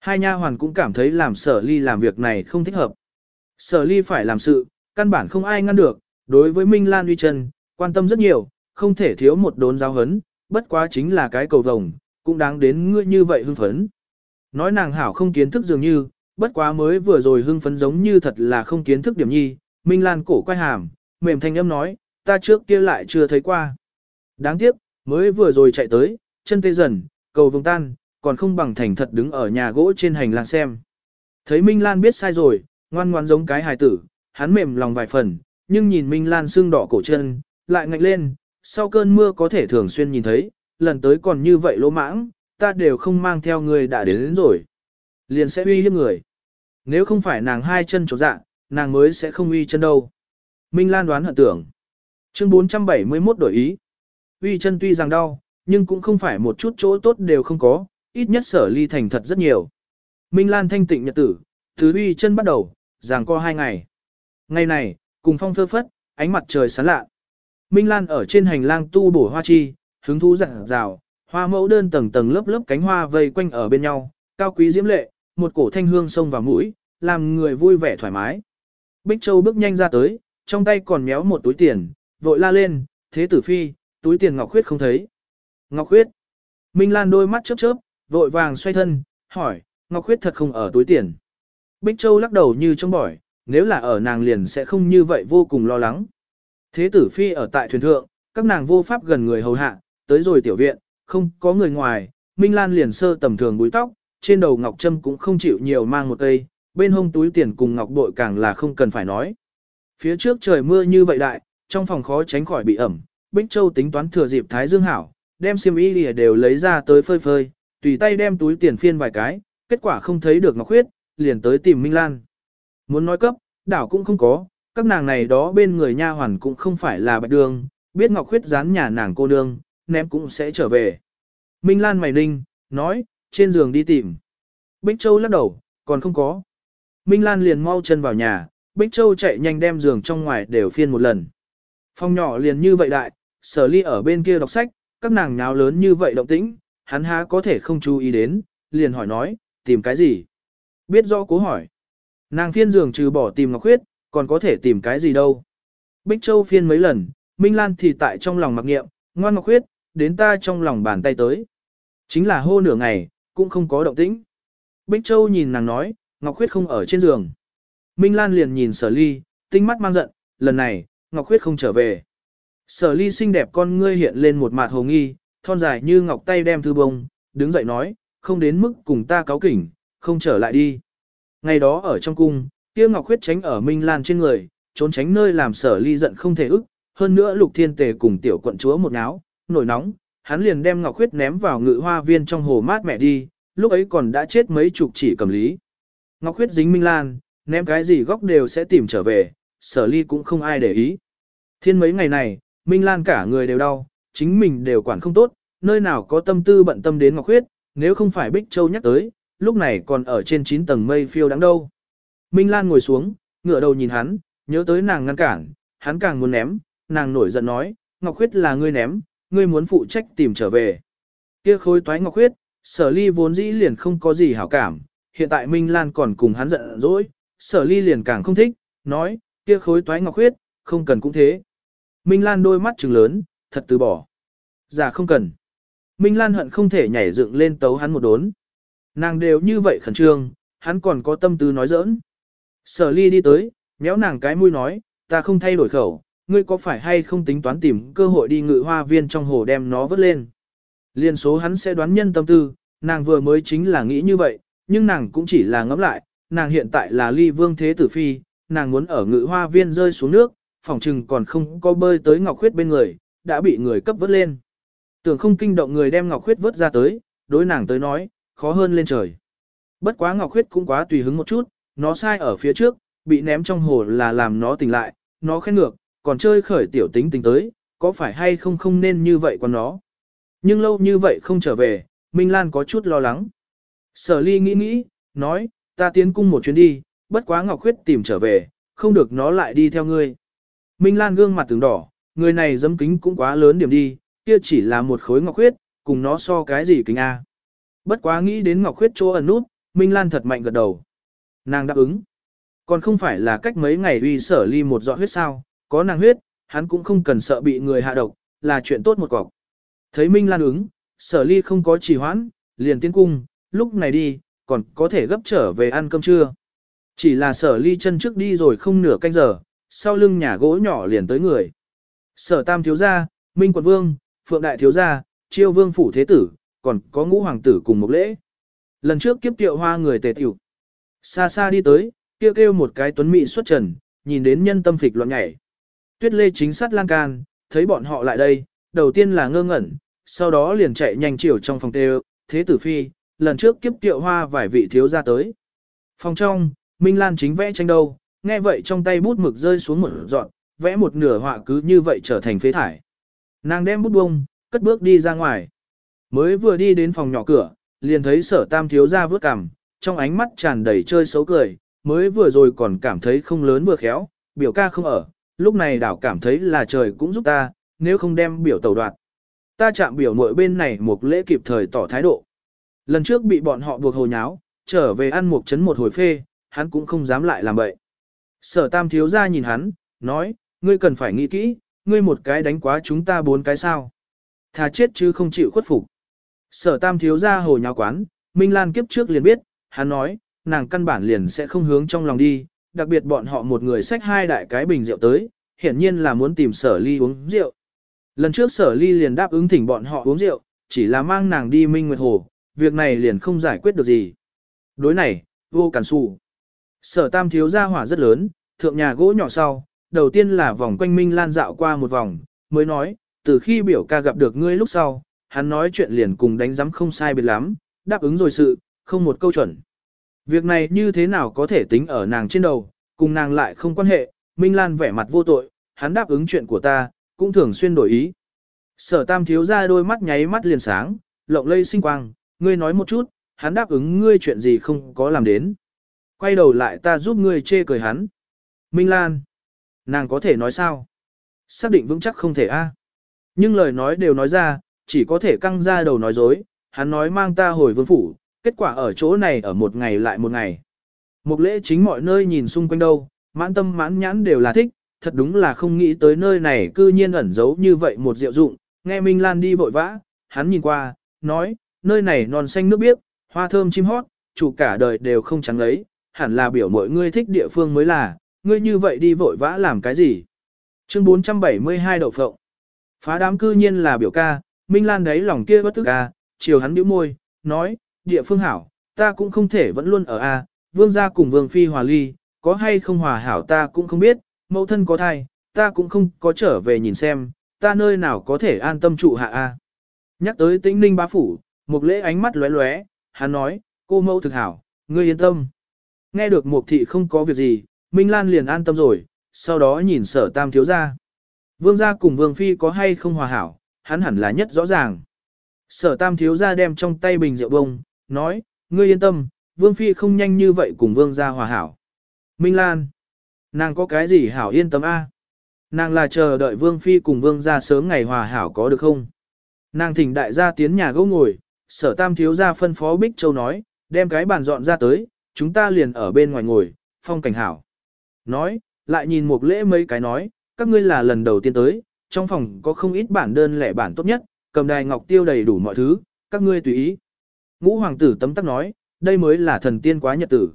Hai nha hoàn cũng cảm thấy làm sở ly làm việc này không thích hợp. Sở ly phải làm sự, căn bản không ai ngăn được, đối với Minh Lan uy chân, quan tâm rất nhiều, không thể thiếu một đốn giáo hấn, bất quá chính là cái cầu vồng, cũng đáng đến ngươi như vậy hưng phấn. Nói nàng hảo không kiến thức dường như, bất quá mới vừa rồi hưng phấn giống như thật là không kiến thức điểm nhi, Minh Lan cổ quay hàm, mềm thanh âm nói, ta trước kia lại chưa thấy qua. Đáng tiếc, mới vừa rồi chạy tới, chân tê dần, cầu vồng tan, còn không bằng thành thật đứng ở nhà gỗ trên hành lang xem. Thấy Minh Lan biết sai rồi, ngoan ngoan giống cái hài tử, hắn mềm lòng vài phần, nhưng nhìn Minh Lan sưng đỏ cổ chân, lại ngạnh lên, sau cơn mưa có thể thường xuyên nhìn thấy, lần tới còn như vậy lỗ mãng, ta đều không mang theo người đã đến, đến rồi. Liền sẽ uy hiếp người. Nếu không phải nàng hai chân trột dạ, nàng mới sẽ không uy chân đâu. Minh Lan đoán hận tưởng. Chương 471 đổi ý. Uy chân tuy rằng đau, nhưng cũng không phải một chút chỗ tốt đều không có, ít nhất sở ly thành thật rất nhiều. Minh Lan thanh tịnh nhật tử, thứ uy chân bắt đầu, ràng co hai ngày. Ngày này, cùng phong phơ phất, ánh mặt trời sáng lạ. Minh Lan ở trên hành lang tu bổ hoa chi, hứng thú rạng rào, hoa mẫu đơn tầng tầng lớp lớp cánh hoa vây quanh ở bên nhau, cao quý diễm lệ, một cổ thanh hương sông vào mũi, làm người vui vẻ thoải mái. Bích Châu bước nhanh ra tới, trong tay còn méo một túi tiền, vội la lên, thế tử phi, túi tiền Ngọc Khuyết không thấy. Ngọc Khuyết. Minh Lan đôi mắt chớp chớp, vội vàng xoay thân, hỏi, Ngọc Khuyết thật không ở túi tiền. Bích Châu lắc đầu như trong bỏi, nếu là ở nàng liền sẽ không như vậy vô cùng lo lắng. Thế tử phi ở tại thuyền thượng, các nàng vô pháp gần người hầu hạ, tới rồi tiểu viện, không có người ngoài, Minh Lan liền sơ tầm thường búi tóc, trên đầu ngọc trâm cũng không chịu nhiều mang một cây, bên hông túi tiền cùng ngọc bội càng là không cần phải nói. Phía trước trời mưa như vậy đại, trong phòng khó tránh khỏi bị ẩm, Bích Châu tính toán thừa dịp Thái Dương hảo, đem xiêm y lìa đều lấy ra tới phơi phơi, tùy tay đem túi tiền phiên vài cái, kết quả không thấy được Ngọc Khuyết, liền tới tìm Minh Lan. Muốn nói cấp, đảo cũng không có, các nàng này đó bên người nha hoàn cũng không phải là bạch đường, biết Ngọc Khuyết dán nhà nàng cô nương, ném cũng sẽ trở về. Minh Lan mày ninh, nói, trên giường đi tìm. Bích Châu lắc đầu, còn không có. Minh Lan liền mau chân vào nhà, Bích Châu chạy nhanh đem giường trong ngoài đều phiên một lần. Phòng nhỏ liền như vậy đại, sở ly ở bên kia đọc sách, các nàng nháo lớn như vậy động tĩnh, hắn há có thể không chú ý đến, liền hỏi nói, tìm cái gì? Biết rõ cố hỏi. Nàng phiên giường trừ bỏ tìm Ngọc Khuyết, còn có thể tìm cái gì đâu. Bích Châu phiên mấy lần, Minh Lan thì tại trong lòng mặc nghiệm, ngoan Ngọc Khuyết, đến ta trong lòng bàn tay tới. Chính là hô nửa ngày, cũng không có động tĩnh. Bích Châu nhìn nàng nói, Ngọc Khuyết không ở trên giường. Minh Lan liền nhìn sở ly, tinh mắt mang giận, lần này, Ngọc Khuyết không trở về. Sở ly xinh đẹp con ngươi hiện lên một mặt hồ nghi, thon dài như ngọc tay đem thư bông, đứng dậy nói, không đến mức cùng ta cáo kỉnh, không trở lại đi. Ngày đó ở trong cung, kia Ngọc Khuyết tránh ở Minh Lan trên người, trốn tránh nơi làm sở ly giận không thể ức, hơn nữa lục thiên tề cùng tiểu quận chúa một náo, nổi nóng, hắn liền đem Ngọc Khuyết ném vào ngự hoa viên trong hồ mát mẹ đi, lúc ấy còn đã chết mấy chục chỉ cầm lý. Ngọc Khuyết dính Minh Lan, ném cái gì góc đều sẽ tìm trở về, sở ly cũng không ai để ý. Thiên mấy ngày này, Minh Lan cả người đều đau, chính mình đều quản không tốt, nơi nào có tâm tư bận tâm đến Ngọc Khuyết, nếu không phải Bích Châu nhắc tới, lúc này còn ở trên 9 tầng mây phiêu đáng đâu. Minh Lan ngồi xuống, ngửa đầu nhìn hắn, nhớ tới nàng ngăn cản, hắn càng muốn ném, nàng nổi giận nói, Ngọc Khuyết là ngươi ném, ngươi muốn phụ trách tìm trở về. Kia khối toái Ngọc Khuyết, sở ly vốn dĩ liền không có gì hảo cảm, hiện tại Minh Lan còn cùng hắn giận dỗi, sở ly liền càng không thích, nói, kia khối toái Ngọc Khuyết, không cần cũng thế. Minh Lan đôi mắt trừng lớn, thật từ bỏ. Giả không cần. Minh Lan hận không thể nhảy dựng lên tấu hắn một đốn. Nàng đều như vậy khẩn trương, hắn còn có tâm tư nói giỡn. Sở ly đi tới, méo nàng cái mũi nói, ta không thay đổi khẩu, ngươi có phải hay không tính toán tìm cơ hội đi ngự hoa viên trong hồ đem nó vớt lên. Liên số hắn sẽ đoán nhân tâm tư, nàng vừa mới chính là nghĩ như vậy, nhưng nàng cũng chỉ là ngẫm lại, nàng hiện tại là ly vương thế tử phi, nàng muốn ở ngự hoa viên rơi xuống nước, phòng trừng còn không có bơi tới Ngọc Khuyết bên người, đã bị người cấp vớt lên. Tưởng không kinh động người đem Ngọc Khuyết vớt ra tới, đối nàng tới nói, khó hơn lên trời. Bất quá Ngọc Khuyết cũng quá tùy hứng một chút, nó sai ở phía trước, bị ném trong hồ là làm nó tỉnh lại, nó khen ngược, còn chơi khởi tiểu tính tình tới, có phải hay không không nên như vậy con nó. Nhưng lâu như vậy không trở về, Minh Lan có chút lo lắng. Sở ly nghĩ nghĩ, nói, ta tiến cung một chuyến đi, bất quá Ngọc Khuyết tìm trở về, không được nó lại đi theo ngươi. Minh Lan gương mặt tướng đỏ, người này dấm kính cũng quá lớn điểm đi, kia chỉ là một khối Ngọc Khuyết, cùng nó so cái gì kính A. Bất quá nghĩ đến Ngọc Khuyết chỗ ẩn nút, Minh Lan thật mạnh gật đầu. Nàng đáp ứng. Còn không phải là cách mấy ngày uy sở ly một giọt huyết sao, có nàng huyết, hắn cũng không cần sợ bị người hạ độc, là chuyện tốt một cọc. Thấy Minh Lan ứng, sở ly không có trì hoãn, liền tiến cung, lúc này đi, còn có thể gấp trở về ăn cơm trưa. Chỉ là sở ly chân trước đi rồi không nửa canh giờ, sau lưng nhà gỗ nhỏ liền tới người. Sở tam thiếu gia, Minh quận vương, phượng đại thiếu gia, chiêu vương phủ thế tử, còn có ngũ hoàng tử cùng một lễ. Lần trước kiếp tiệu hoa người tề tiểu. Xa xa đi tới, kêu kêu một cái tuấn mỹ xuất trần, nhìn đến nhân tâm phịch loạn nhảy. Tuyết lê chính sát lan can, thấy bọn họ lại đây, đầu tiên là ngơ ngẩn, sau đó liền chạy nhanh chiều trong phòng tê thế tử phi, lần trước kiếp tiệu hoa vài vị thiếu gia tới. Phòng trong, Minh Lan chính vẽ tranh đâu, nghe vậy trong tay bút mực rơi xuống một dọn, vẽ một nửa họa cứ như vậy trở thành phế thải. Nàng đem bút bông, cất bước đi ra ngoài. Mới vừa đi đến phòng nhỏ cửa, liền thấy sở tam thiếu ra vớt cằm, trong ánh mắt tràn đầy chơi xấu cười, mới vừa rồi còn cảm thấy không lớn vừa khéo, biểu ca không ở, lúc này đảo cảm thấy là trời cũng giúp ta, nếu không đem biểu tàu đoạt. Ta chạm biểu nội bên này một lễ kịp thời tỏ thái độ. Lần trước bị bọn họ buộc hồ nháo, trở về ăn một chấn một hồi phê, hắn cũng không dám lại làm vậy. Sở tam thiếu ra nhìn hắn, nói, ngươi cần phải nghĩ kỹ, ngươi một cái đánh quá chúng ta bốn cái sao. Thà chết chứ không chịu khuất phục. Sở tam thiếu ra hồ nháo quán, Minh Lan kiếp trước liền biết, hắn nói, nàng căn bản liền sẽ không hướng trong lòng đi, đặc biệt bọn họ một người xách hai đại cái bình rượu tới, hiển nhiên là muốn tìm sở ly uống rượu. Lần trước sở ly liền đáp ứng thỉnh bọn họ uống rượu, chỉ là mang nàng đi Minh Nguyệt Hồ, việc này liền không giải quyết được gì. Đối này, vô cản sụ. Sở tam thiếu gia hỏa rất lớn, thượng nhà gỗ nhỏ sau, đầu tiên là vòng quanh Minh Lan dạo qua một vòng, mới nói, từ khi biểu ca gặp được ngươi lúc sau, hắn nói chuyện liền cùng đánh giám không sai biệt lắm, đáp ứng rồi sự, không một câu chuẩn. Việc này như thế nào có thể tính ở nàng trên đầu, cùng nàng lại không quan hệ, Minh Lan vẻ mặt vô tội, hắn đáp ứng chuyện của ta, cũng thường xuyên đổi ý. Sở tam thiếu ra đôi mắt nháy mắt liền sáng, lộng lây sinh quang, ngươi nói một chút, hắn đáp ứng ngươi chuyện gì không có làm đến. Quay đầu lại ta giúp ngươi chê cười hắn. Minh Lan, nàng có thể nói sao? Xác định vững chắc không thể a. À? Nhưng lời nói đều nói ra, chỉ có thể căng ra đầu nói dối, hắn nói mang ta hồi vương phủ, kết quả ở chỗ này ở một ngày lại một ngày. Một lễ chính mọi nơi nhìn xung quanh đâu, mãn tâm mãn nhãn đều là thích, thật đúng là không nghĩ tới nơi này cư nhiên ẩn giấu như vậy một diệu dụng, nghe Minh Lan đi vội vã, hắn nhìn qua, nói, nơi này non xanh nước biếc, hoa thơm chim hót, chủ cả đời đều không trắng ấy, hẳn là biểu mọi ngươi thích địa phương mới là, ngươi như vậy đi vội vã làm cái gì. Chương 472 đậu phộng. Phá đám cư nhiên là biểu ca, Minh Lan đấy lòng kia bất tức ca, chiều hắn bĩu môi, nói, địa phương hảo, ta cũng không thể vẫn luôn ở A, vương gia cùng vương phi hòa ly, có hay không hòa hảo ta cũng không biết, mẫu thân có thai, ta cũng không có trở về nhìn xem, ta nơi nào có thể an tâm trụ hạ A. Nhắc tới tĩnh ninh bá phủ, một lễ ánh mắt lóe lóe, hắn nói, cô mẫu thực hảo, ngươi yên tâm. Nghe được một thị không có việc gì, Minh Lan liền an tâm rồi, sau đó nhìn sở tam thiếu gia. Vương gia cùng vương phi có hay không hòa hảo, hắn hẳn là nhất rõ ràng. Sở tam thiếu gia đem trong tay bình rượu bông, nói, ngươi yên tâm, Vương Phi không nhanh như vậy cùng Vương gia hòa hảo. Minh Lan, nàng có cái gì hảo yên tâm a? Nàng là chờ đợi Vương Phi cùng Vương gia sớm ngày hòa hảo có được không? Nàng thỉnh đại gia tiến nhà gỗ ngồi, sở tam thiếu gia phân phó Bích Châu nói, đem cái bàn dọn ra tới, chúng ta liền ở bên ngoài ngồi, phong cảnh hảo. Nói, lại nhìn một lễ mấy cái nói, các ngươi là lần đầu tiên tới, trong phòng có không ít bản đơn lẻ bản tốt nhất, cầm đài ngọc tiêu đầy đủ mọi thứ, các ngươi tùy ý. Ngũ hoàng tử tấm tắc nói, đây mới là thần tiên quá nhật tử.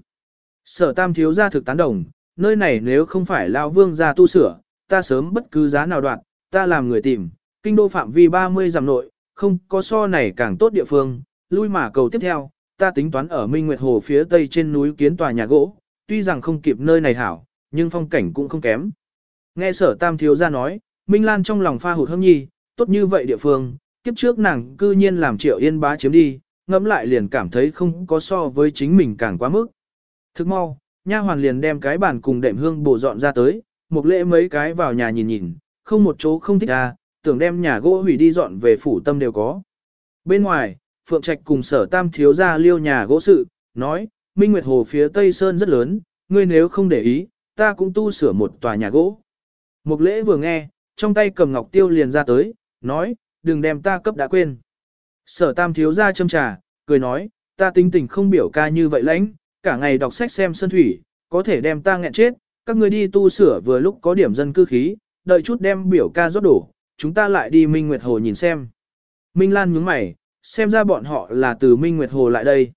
Sở tam thiếu gia thực tán đồng, nơi này nếu không phải lao vương gia tu sửa, ta sớm bất cứ giá nào đoạn, ta làm người tìm, kinh đô phạm vi 30 dặm nội, không có so này càng tốt địa phương, lui mà cầu tiếp theo, ta tính toán ở Minh Nguyệt Hồ phía tây trên núi kiến tòa nhà gỗ, tuy rằng không kịp nơi này hảo, nhưng phong cảnh cũng không kém. Nghe sở tam thiếu gia nói, Minh Lan trong lòng pha hụt hâm nhi, tốt như vậy địa phương, kiếp trước nàng cư nhiên làm triệu yên bá chiếm đi, ngẫm lại liền cảm thấy không có so với chính mình càng quá mức. Thức mau, nha hoàn liền đem cái bàn cùng đệm hương bổ dọn ra tới, một lễ mấy cái vào nhà nhìn nhìn, không một chỗ không thích à, tưởng đem nhà gỗ hủy đi dọn về phủ tâm đều có. Bên ngoài, Phượng Trạch cùng sở tam thiếu ra liêu nhà gỗ sự, nói, Minh Nguyệt Hồ phía Tây Sơn rất lớn, ngươi nếu không để ý, ta cũng tu sửa một tòa nhà gỗ. Mục lễ vừa nghe, trong tay cầm ngọc tiêu liền ra tới, nói, đừng đem ta cấp đã quên. Sở tam thiếu ra châm trà, cười nói, ta tính tình không biểu ca như vậy lãnh, cả ngày đọc sách xem sân thủy, có thể đem ta nghẹn chết, các người đi tu sửa vừa lúc có điểm dân cư khí, đợi chút đem biểu ca rót đổ, chúng ta lại đi Minh Nguyệt Hồ nhìn xem. Minh Lan nhướng mày, xem ra bọn họ là từ Minh Nguyệt Hồ lại đây.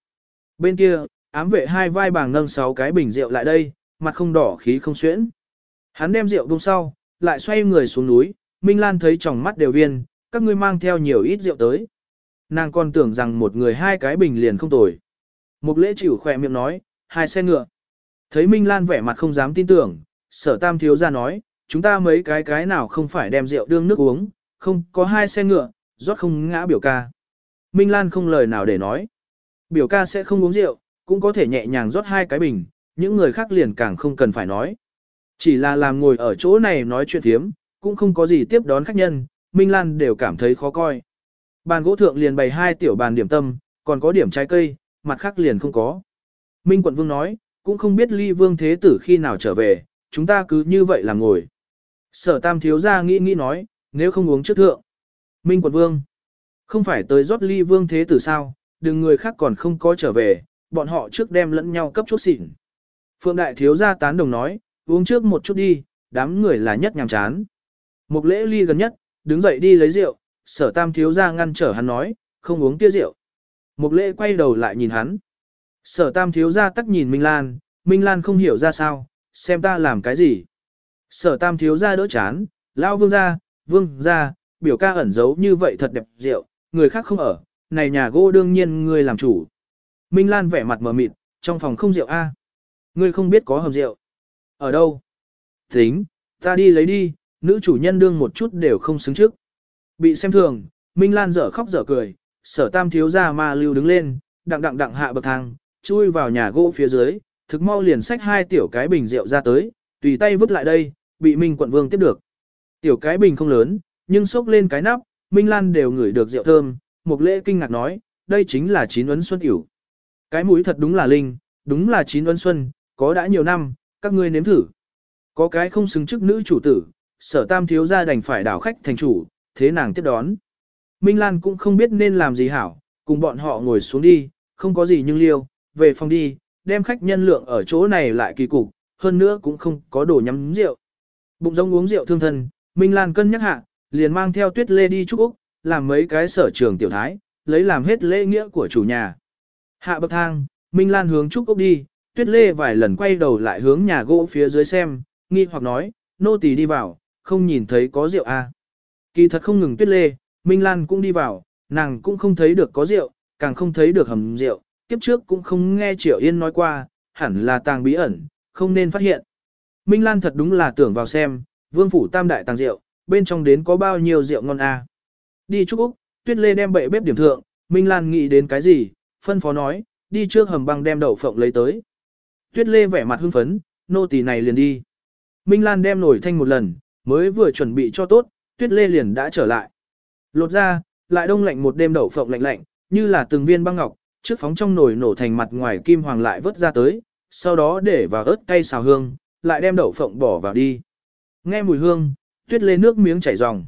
Bên kia, ám vệ hai vai bàng nâng sáu cái bình rượu lại đây, mặt không đỏ khí không xuyễn. Hắn đem rượu bông sau, lại xoay người xuống núi, Minh Lan thấy tròng mắt đều viên, các ngươi mang theo nhiều ít rượu tới. Nàng còn tưởng rằng một người hai cái bình liền không tồi. Mục lễ chịu khỏe miệng nói, hai xe ngựa. Thấy Minh Lan vẻ mặt không dám tin tưởng, sở tam thiếu ra nói, chúng ta mấy cái cái nào không phải đem rượu đương nước uống, không có hai xe ngựa, rót không ngã biểu ca. Minh Lan không lời nào để nói. Biểu ca sẽ không uống rượu, cũng có thể nhẹ nhàng rót hai cái bình, những người khác liền càng không cần phải nói. Chỉ là làm ngồi ở chỗ này nói chuyện thiếm, cũng không có gì tiếp đón khách nhân, Minh Lan đều cảm thấy khó coi. Bàn gỗ thượng liền bày hai tiểu bàn điểm tâm, còn có điểm trái cây, mặt khác liền không có. Minh quận vương nói, cũng không biết ly vương thế tử khi nào trở về, chúng ta cứ như vậy là ngồi. Sở tam thiếu ra nghĩ nghĩ nói, nếu không uống trước thượng. Minh quận vương, không phải tới rót ly vương thế tử sao, đừng người khác còn không có trở về, bọn họ trước đem lẫn nhau cấp chốt xỉn. Phượng đại thiếu gia tán đồng nói, uống trước một chút đi, đám người là nhất nhàm chán. Một lễ ly gần nhất, đứng dậy đi lấy rượu, sở tam thiếu gia ngăn trở hắn nói, không uống tia rượu. Một lễ quay đầu lại nhìn hắn. Sở tam thiếu gia tắc nhìn Minh Lan, Minh Lan không hiểu ra sao, xem ta làm cái gì. Sở tam thiếu gia đỡ chán, lao vương ra, vương ra, biểu ca ẩn giấu như vậy thật đẹp rượu, người khác không ở, này nhà gỗ đương nhiên người làm chủ. Minh Lan vẻ mặt mờ mịt, trong phòng không rượu A. Ngươi không biết có hầm rượu. Ở đâu? Tính, ta đi lấy đi, nữ chủ nhân đương một chút đều không xứng trước. Bị xem thường, Minh Lan dở khóc dở cười, sở tam thiếu ra ma lưu đứng lên, đặng đặng đặng hạ bậc thang, chui vào nhà gỗ phía dưới, thực mau liền xách hai tiểu cái bình rượu ra tới, tùy tay vứt lại đây, bị Minh quận vương tiếp được. Tiểu cái bình không lớn, nhưng xốc lên cái nắp, Minh Lan đều ngửi được rượu thơm, một lễ kinh ngạc nói, đây chính là chín ấn xuân tiểu. Cái mũi thật đúng là linh, đúng là chín ấn xuân, có đã nhiều năm, các ngươi nếm thử. Có cái không xứng chức nữ chủ tử, sở tam thiếu gia đành phải đảo khách thành chủ, thế nàng tiếp đón. Minh Lan cũng không biết nên làm gì hảo, cùng bọn họ ngồi xuống đi, không có gì nhưng liêu, về phòng đi, đem khách nhân lượng ở chỗ này lại kỳ cục, hơn nữa cũng không có đồ nhắm rượu. Bụng giống uống rượu thương thân, Minh Lan cân nhắc hạ, liền mang theo tuyết lê đi chúc Úc, làm mấy cái sở trường tiểu thái, lấy làm hết lễ nghĩa của chủ nhà. Hạ bậc thang, Minh Lan hướng chúc Úc đi, tuyết lê vài lần quay đầu lại hướng nhà gỗ phía dưới xem, nghi hoặc nói, nô tỳ đi vào, không nhìn thấy có rượu à. Kỳ thật không ngừng tuyết lê, Minh Lan cũng đi vào, nàng cũng không thấy được có rượu, càng không thấy được hầm rượu, kiếp trước cũng không nghe Triệu Yên nói qua, hẳn là tàng bí ẩn, không nên phát hiện. Minh Lan thật đúng là tưởng vào xem, vương phủ tam đại tàng rượu, bên trong đến có bao nhiêu rượu ngon à. Đi chúc Úc, Tuyết Lê đem bệ bếp điểm thượng, Minh Lan nghĩ đến cái gì, phân phó nói, đi trước hầm băng đem đậu phộng lấy tới. Tuyết Lê vẻ mặt hưng phấn, nô tỳ này liền đi. Minh Lan đem nổi thanh một lần, mới vừa chuẩn bị cho tốt, Tuyết Lê liền đã trở lại. Lột ra, lại đông lạnh một đêm đậu phộng lạnh lạnh, như là từng viên băng ngọc, trước phóng trong nồi nổ thành mặt ngoài kim hoàng lại vớt ra tới, sau đó để vào ớt cay xào hương, lại đem đậu phộng bỏ vào đi. Nghe mùi hương, Tuyết lê nước miếng chảy ròng.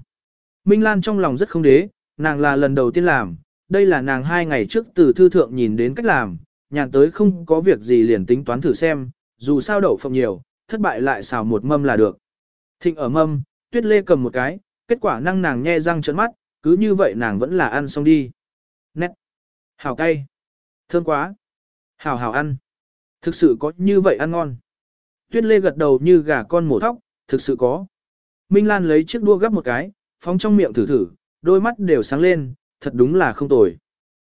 Minh Lan trong lòng rất không đế, nàng là lần đầu tiên làm, đây là nàng hai ngày trước từ thư thượng nhìn đến cách làm, nhàn tới không có việc gì liền tính toán thử xem, dù sao đậu phộng nhiều, thất bại lại xào một mâm là được. Thịnh ở mâm, tuyết lê cầm một cái, kết quả năng nàng nhe răng trợn mắt, cứ như vậy nàng vẫn là ăn xong đi. Nét. Hảo cay. Thơm quá. Hảo hảo ăn. Thực sự có như vậy ăn ngon. Tuyết lê gật đầu như gà con mổ thóc, thực sự có. Minh Lan lấy chiếc đua gấp một cái, phóng trong miệng thử thử, đôi mắt đều sáng lên, thật đúng là không tồi.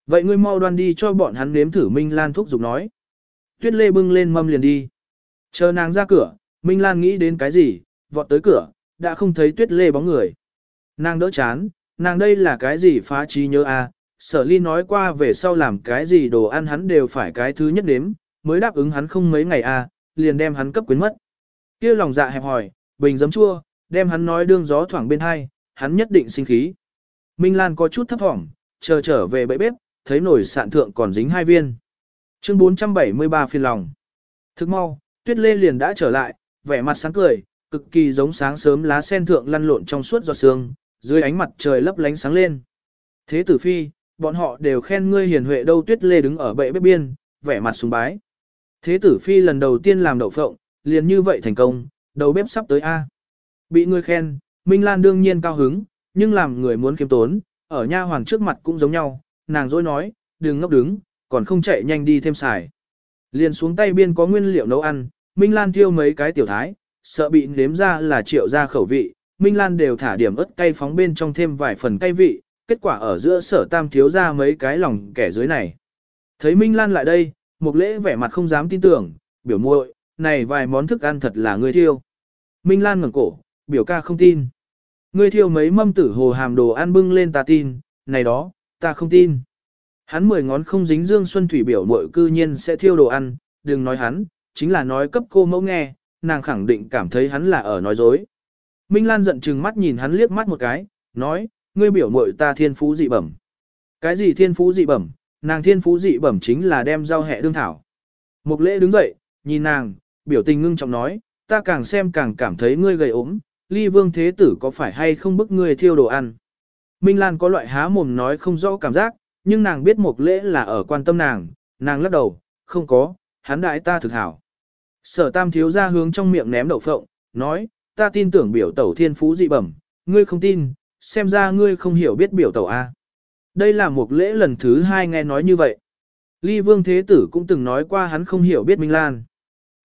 Vậy ngươi mau đoan đi cho bọn hắn nếm thử Minh Lan thúc giục nói. Tuyết lê bưng lên mâm liền đi. Chờ nàng ra cửa, Minh Lan nghĩ đến cái gì, vọt tới cửa, đã không thấy tuyết lê bóng người. Nàng đỡ chán, nàng đây là cái gì phá trí nhớ a? À? sở ly nói qua về sau làm cái gì đồ ăn hắn đều phải cái thứ nhất đếm, mới đáp ứng hắn không mấy ngày a, à, liền đem hắn cấp quyến mất. kia lòng dạ hẹp hỏi, bình giấm chua, đem hắn nói đương gió thoảng bên hai, hắn nhất định sinh khí. Minh Lan có chút thấp thỏm, chờ trở về bẫy bếp, thấy nổi sạn thượng còn dính hai viên. Chương 473 phiền lòng. Thức mau, Tuyết Lê liền đã trở lại, vẻ mặt sáng cười, cực kỳ giống sáng sớm lá sen thượng lăn lộn trong suốt giọt sương, dưới ánh mặt trời lấp lánh sáng lên. Thế tử phi, bọn họ đều khen ngươi hiền huệ đâu Tuyết Lê đứng ở bệ bếp biên, vẻ mặt sùng bái. Thế tử phi lần đầu tiên làm đậu phộng, liền như vậy thành công, đầu bếp sắp tới A. Bị ngươi khen, Minh Lan đương nhiên cao hứng, nhưng làm người muốn kiêm tốn, ở nha hoàng trước mặt cũng giống nhau, nàng dối nói, đừng ngốc đứng, còn không chạy nhanh đi thêm xài. Liền xuống tay biên có nguyên liệu nấu ăn, Minh Lan thiêu mấy cái tiểu thái, sợ bị nếm ra là triệu ra khẩu vị, Minh Lan đều thả điểm ớt cay phóng bên trong thêm vài phần cay vị, kết quả ở giữa sở tam thiếu ra mấy cái lòng kẻ dưới này. Thấy Minh Lan lại đây, một lễ vẻ mặt không dám tin tưởng, biểu muội, này vài món thức ăn thật là ngươi thiêu. Minh Lan ngẩng cổ, biểu ca không tin. Ngươi thiêu mấy mâm tử hồ hàm đồ ăn bưng lên ta tin, này đó, ta không tin. Hắn mười ngón không dính dương xuân thủy biểu mội cư nhiên sẽ thiêu đồ ăn, đừng nói hắn, chính là nói cấp cô mẫu nghe, nàng khẳng định cảm thấy hắn là ở nói dối. Minh Lan giận chừng mắt nhìn hắn liếc mắt một cái, nói, ngươi biểu mội ta thiên phú dị bẩm. Cái gì thiên phú dị bẩm, nàng thiên phú dị bẩm chính là đem rau hẹ đương thảo. Mục lễ đứng dậy, nhìn nàng, biểu tình ngưng trọng nói, ta càng xem càng cảm thấy ngươi gầy ốm, ly vương thế tử có phải hay không bức ngươi thiêu đồ ăn. Minh Lan có loại há mồm nói không rõ cảm giác, nhưng nàng biết một lễ là ở quan tâm nàng, nàng lắc đầu, không có, hắn đại ta thực hảo. Sở tam thiếu ra hướng trong miệng ném đậu phộng, nói, ta tin tưởng biểu tẩu thiên phú dị bẩm, ngươi không tin, xem ra ngươi không hiểu biết biểu tẩu A. Đây là một lễ lần thứ hai nghe nói như vậy. Ly vương thế tử cũng từng nói qua hắn không hiểu biết Minh Lan.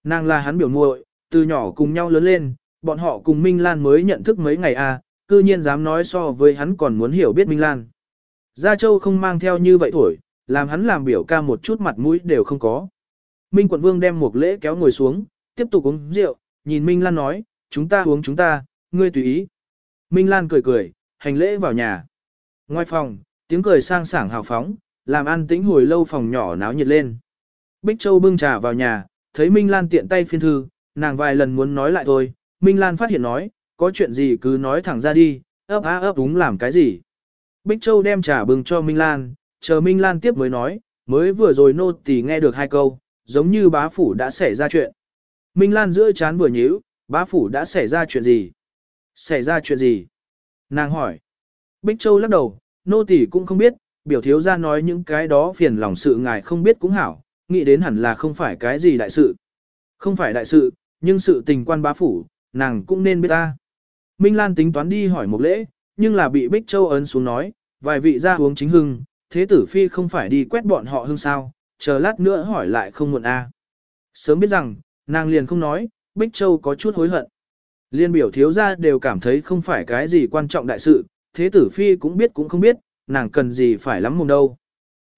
Nàng là hắn biểu muội, từ nhỏ cùng nhau lớn lên, bọn họ cùng Minh Lan mới nhận thức mấy ngày A, cư nhiên dám nói so với hắn còn muốn hiểu biết Minh Lan. Gia Châu không mang theo như vậy thổi, làm hắn làm biểu ca một chút mặt mũi đều không có. Minh quận vương đem một lễ kéo ngồi xuống, tiếp tục uống rượu, nhìn Minh Lan nói, chúng ta uống chúng ta, ngươi tùy ý. Minh Lan cười cười, hành lễ vào nhà. Ngoài phòng, tiếng cười sang sảng hào phóng, làm an tĩnh hồi lâu phòng nhỏ náo nhiệt lên. Bích Châu bưng trà vào nhà, thấy Minh Lan tiện tay phiên thư, nàng vài lần muốn nói lại thôi, Minh Lan phát hiện nói, có chuyện gì cứ nói thẳng ra đi, ấp á ấp đúng làm cái gì. Bích Châu đem trà bưng cho Minh Lan, chờ Minh Lan tiếp mới nói, mới vừa rồi nô tỳ nghe được hai câu, giống như bá phủ đã xảy ra chuyện. Minh Lan giữa chán vừa nhíu, bá phủ đã xảy ra chuyện gì? Xảy ra chuyện gì? Nàng hỏi. Bích Châu lắc đầu, nô tỳ cũng không biết, biểu thiếu ra nói những cái đó phiền lòng sự ngài không biết cũng hảo, nghĩ đến hẳn là không phải cái gì đại sự. Không phải đại sự, nhưng sự tình quan bá phủ, nàng cũng nên biết ta. Minh Lan tính toán đi hỏi một lễ, nhưng là bị Bích Châu ấn xuống nói, vài vị ra uống chính hưng, thế tử phi không phải đi quét bọn họ hưng sao, chờ lát nữa hỏi lại không muộn a. Sớm biết rằng, nàng liền không nói, Bích Châu có chút hối hận. Liên biểu thiếu ra đều cảm thấy không phải cái gì quan trọng đại sự, thế tử phi cũng biết cũng không biết, nàng cần gì phải lắm mồm đâu.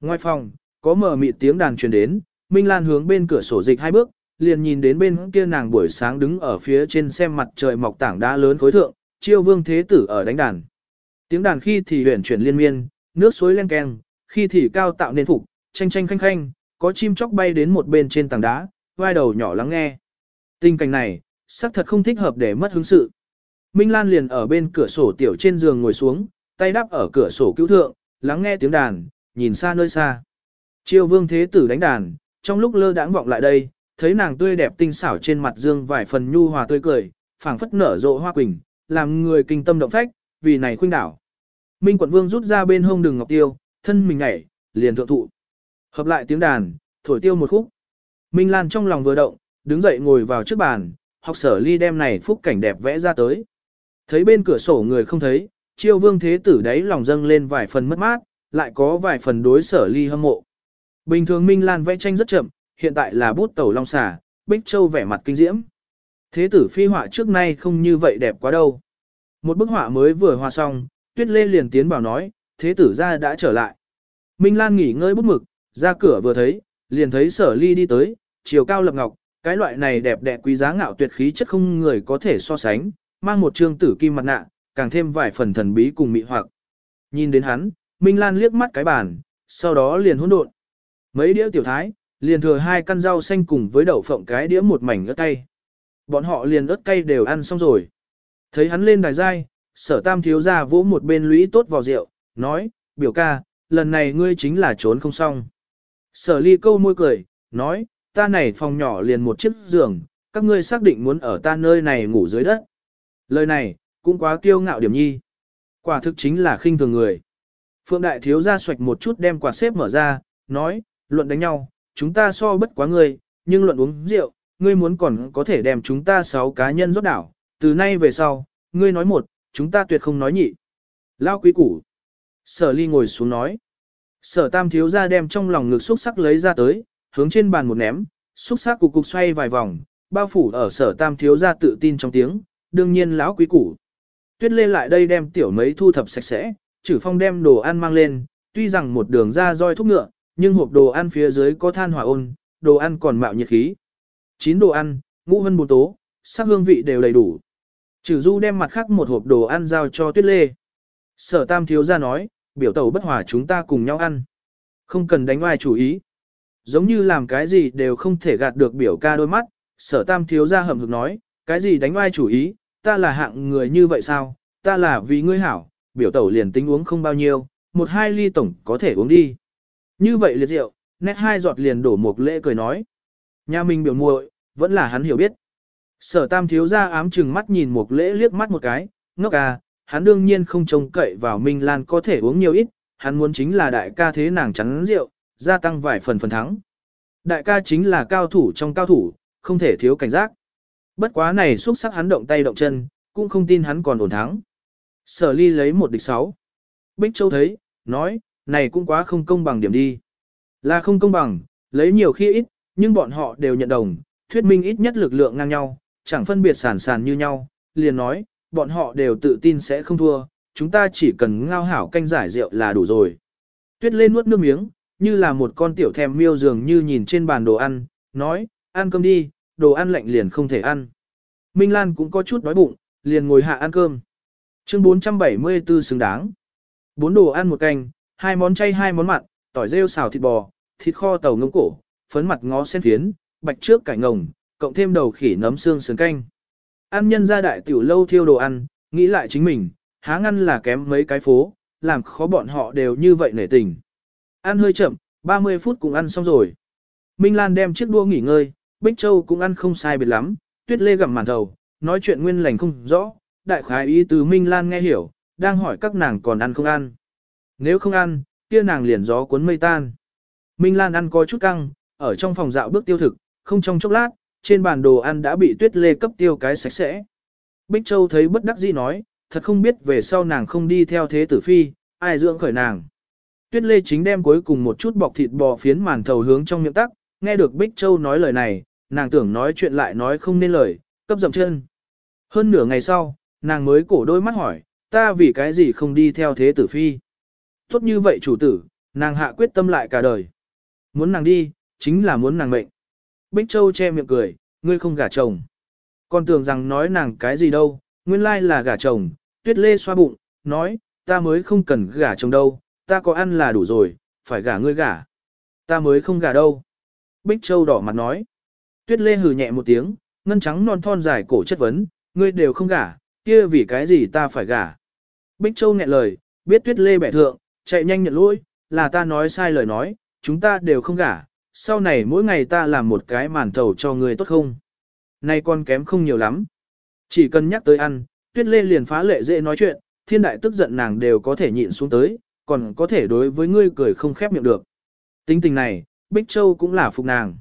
Ngoài phòng, có mở mịt tiếng đàn truyền đến, Minh Lan hướng bên cửa sổ dịch hai bước, liền nhìn đến bên kia nàng buổi sáng đứng ở phía trên xem mặt trời mọc tảng đá lớn khối thượng, chiêu vương thế tử ở đánh đàn. Tiếng đàn khi thì huyền chuyển liên miên, nước suối len keng, khi thì cao tạo nên phục, tranh tranh khanh khanh, có chim chóc bay đến một bên trên tảng đá, vai đầu nhỏ lắng nghe. Tình cảnh này, xác thật không thích hợp để mất hứng sự. Minh Lan liền ở bên cửa sổ tiểu trên giường ngồi xuống, tay đắp ở cửa sổ cứu thượng, lắng nghe tiếng đàn, nhìn xa nơi xa. Triều vương thế tử đánh đàn, trong lúc lơ đãng vọng lại đây, thấy nàng tươi đẹp tinh xảo trên mặt dương vài phần nhu hòa tươi cười, phảng phất nở rộ hoa quỳnh, làm người kinh tâm động phách, vì này khuynh đảo. Minh quận vương rút ra bên hông đường ngọc tiêu, thân mình nhảy, liền thượng thụ. Hợp lại tiếng đàn, thổi tiêu một khúc. Minh Lan trong lòng vừa động, đứng dậy ngồi vào trước bàn, học sở ly đem này phúc cảnh đẹp vẽ ra tới. Thấy bên cửa sổ người không thấy, chiêu vương thế tử đấy lòng dâng lên vài phần mất mát, lại có vài phần đối sở ly hâm mộ. Bình thường Minh Lan vẽ tranh rất chậm, hiện tại là bút tẩu long xà, Bích Châu vẻ mặt kinh diễm. Thế tử phi họa trước nay không như vậy đẹp quá đâu. Một bức họa mới vừa hòa xong, Tuyết Lê liền tiến vào nói, thế tử ra đã trở lại. Minh Lan nghỉ ngơi bút mực, ra cửa vừa thấy, liền thấy sở ly đi tới, chiều cao lập ngọc, cái loại này đẹp đẽ quý giá ngạo tuyệt khí chất không người có thể so sánh, mang một trương tử kim mặt nạ, càng thêm vài phần thần bí cùng mị hoặc. Nhìn đến hắn, Minh Lan liếc mắt cái bàn, sau đó liền hỗn độn. Mấy đĩa tiểu thái, liền thừa hai căn rau xanh cùng với đậu phộng cái đĩa một mảnh ớt cay. Bọn họ liền ớt cay đều ăn xong rồi. Thấy hắn lên đài giai, sở tam thiếu ra vỗ một bên lũy tốt vào rượu, nói, biểu ca, lần này ngươi chính là trốn không xong. Sở ly câu môi cười, nói, ta này phòng nhỏ liền một chiếc giường, các ngươi xác định muốn ở ta nơi này ngủ dưới đất. Lời này, cũng quá kiêu ngạo điểm nhi. Quả thực chính là khinh thường người. Phượng đại thiếu ra xoạch một chút đem quạt xếp mở ra, nói, luận đánh nhau, chúng ta so bất quá ngươi, nhưng luận uống rượu, ngươi muốn còn có thể đem chúng ta sáu cá nhân rót đảo, từ nay về sau, ngươi nói một, chúng ta tuyệt không nói nhị. Lao quý củ. Sở ly ngồi xuống nói. Sở tam thiếu ra đem trong lòng ngực xúc sắc lấy ra tới, hướng trên bàn một ném, xúc sắc cục cục xoay vài vòng, bao phủ ở sở tam thiếu ra tự tin trong tiếng, đương nhiên lão quý củ. Tuyết lê lại đây đem tiểu mấy thu thập sạch sẽ, chử phong đem đồ ăn mang lên, tuy rằng một đường ra roi thúc ngựa, nhưng hộp đồ ăn phía dưới có than hỏa ôn, đồ ăn còn mạo nhiệt khí. Chín đồ ăn, ngũ hân bù tố, sắc hương vị đều đầy đủ. Trừ du đem mặt khác một hộp đồ ăn giao cho tuyết lê. Sở tam thiếu ra nói, biểu Tẩu bất hòa chúng ta cùng nhau ăn. Không cần đánh ngoài chủ ý. Giống như làm cái gì đều không thể gạt được biểu ca đôi mắt, sở tam thiếu ra hầm hực nói, cái gì đánh ngoài chủ ý, ta là hạng người như vậy sao, ta là vì ngươi hảo, biểu tẩu liền tính uống không bao nhiêu, một hai ly tổng có thể uống đi. Như vậy liệt rượu, nét hai giọt liền đổ một lễ cười nói. Nhà mình biểu muội vẫn là hắn hiểu biết. Sở tam thiếu ra ám chừng mắt nhìn một lễ liếc mắt một cái, ngốc à, hắn đương nhiên không trông cậy vào Minh Lan có thể uống nhiều ít, hắn muốn chính là đại ca thế nàng chắn rượu, gia tăng vài phần phần thắng. Đại ca chính là cao thủ trong cao thủ, không thể thiếu cảnh giác. Bất quá này xuất sắc hắn động tay động chân, cũng không tin hắn còn ổn thắng. Sở ly lấy một địch sáu. Bích Châu thấy, nói, này cũng quá không công bằng điểm đi. Là không công bằng, lấy nhiều khi ít, nhưng bọn họ đều nhận đồng, thuyết minh ít nhất lực lượng ngang nhau, chẳng phân biệt sản sản như nhau, liền nói, bọn họ đều tự tin sẽ không thua, chúng ta chỉ cần ngao hảo canh giải rượu là đủ rồi. Tuyết lên nuốt nước miếng, như là một con tiểu thèm miêu dường như nhìn trên bàn đồ ăn, nói, ăn cơm đi, đồ ăn lạnh liền không thể ăn. Minh Lan cũng có chút đói bụng, liền ngồi hạ ăn cơm. Chương 474 xứng đáng. Bốn đồ ăn một canh, hai món chay hai món mặn, tỏi rêu xào thịt bò, thịt kho tàu ngông cổ, phấn mặt ngó sen phiến, bạch trước cải ngồng, cộng thêm đầu khỉ nấm xương sườn canh. Ăn nhân gia đại tiểu lâu thiêu đồ ăn, nghĩ lại chính mình, há ngăn là kém mấy cái phố, làm khó bọn họ đều như vậy nể tình. Ăn hơi chậm, 30 phút cũng ăn xong rồi. Minh Lan đem chiếc đua nghỉ ngơi, Bích Châu cũng ăn không sai biệt lắm, Tuyết Lê gặm màn thầu, nói chuyện nguyên lành không rõ, đại khái ý từ Minh Lan nghe hiểu, đang hỏi các nàng còn ăn không ăn. Nếu không ăn, kia nàng liền gió cuốn mây tan. Minh Lan ăn có chút căng, ở trong phòng dạo bước tiêu thực, không trong chốc lát, trên bàn đồ ăn đã bị Tuyết Lê cấp tiêu cái sạch sẽ. Bích Châu thấy bất đắc dĩ nói, thật không biết về sau nàng không đi theo thế tử phi, ai dưỡng khởi nàng. Tuyết Lê chính đem cuối cùng một chút bọc thịt bò phiến màn thầu hướng trong miệng tắc, nghe được Bích Châu nói lời này, nàng tưởng nói chuyện lại nói không nên lời, cấp dậm chân. Hơn nửa ngày sau, nàng mới cổ đôi mắt hỏi, ta vì cái gì không đi theo thế tử phi. Tốt như vậy chủ tử, nàng hạ quyết tâm lại cả đời. Muốn nàng đi, chính là muốn nàng mệnh. Bích Châu che miệng cười, ngươi không gả chồng. Còn tưởng rằng nói nàng cái gì đâu, nguyên lai là gả chồng, tuyết lê xoa bụng, nói, ta mới không cần gả chồng đâu, ta có ăn là đủ rồi, phải gả ngươi gả. Ta mới không gả đâu. Bích Châu đỏ mặt nói. Tuyết lê hừ nhẹ một tiếng, ngân trắng non thon dài cổ chất vấn, ngươi đều không gả, kia vì cái gì ta phải gả. Bích Châu nghẹn lời, biết tuyết lê bẻ thượng, chạy nhanh nhận lỗi, là ta nói sai lời nói, chúng ta đều không gả, sau này mỗi ngày ta làm một cái màn thầu cho ngươi tốt không. Nay con kém không nhiều lắm. Chỉ cần nhắc tới ăn, tuyết lê liền phá lệ dễ nói chuyện, thiên đại tức giận nàng đều có thể nhịn xuống tới, còn có thể đối với ngươi cười không khép miệng được. Tính tình này, Bích Châu cũng là phục nàng.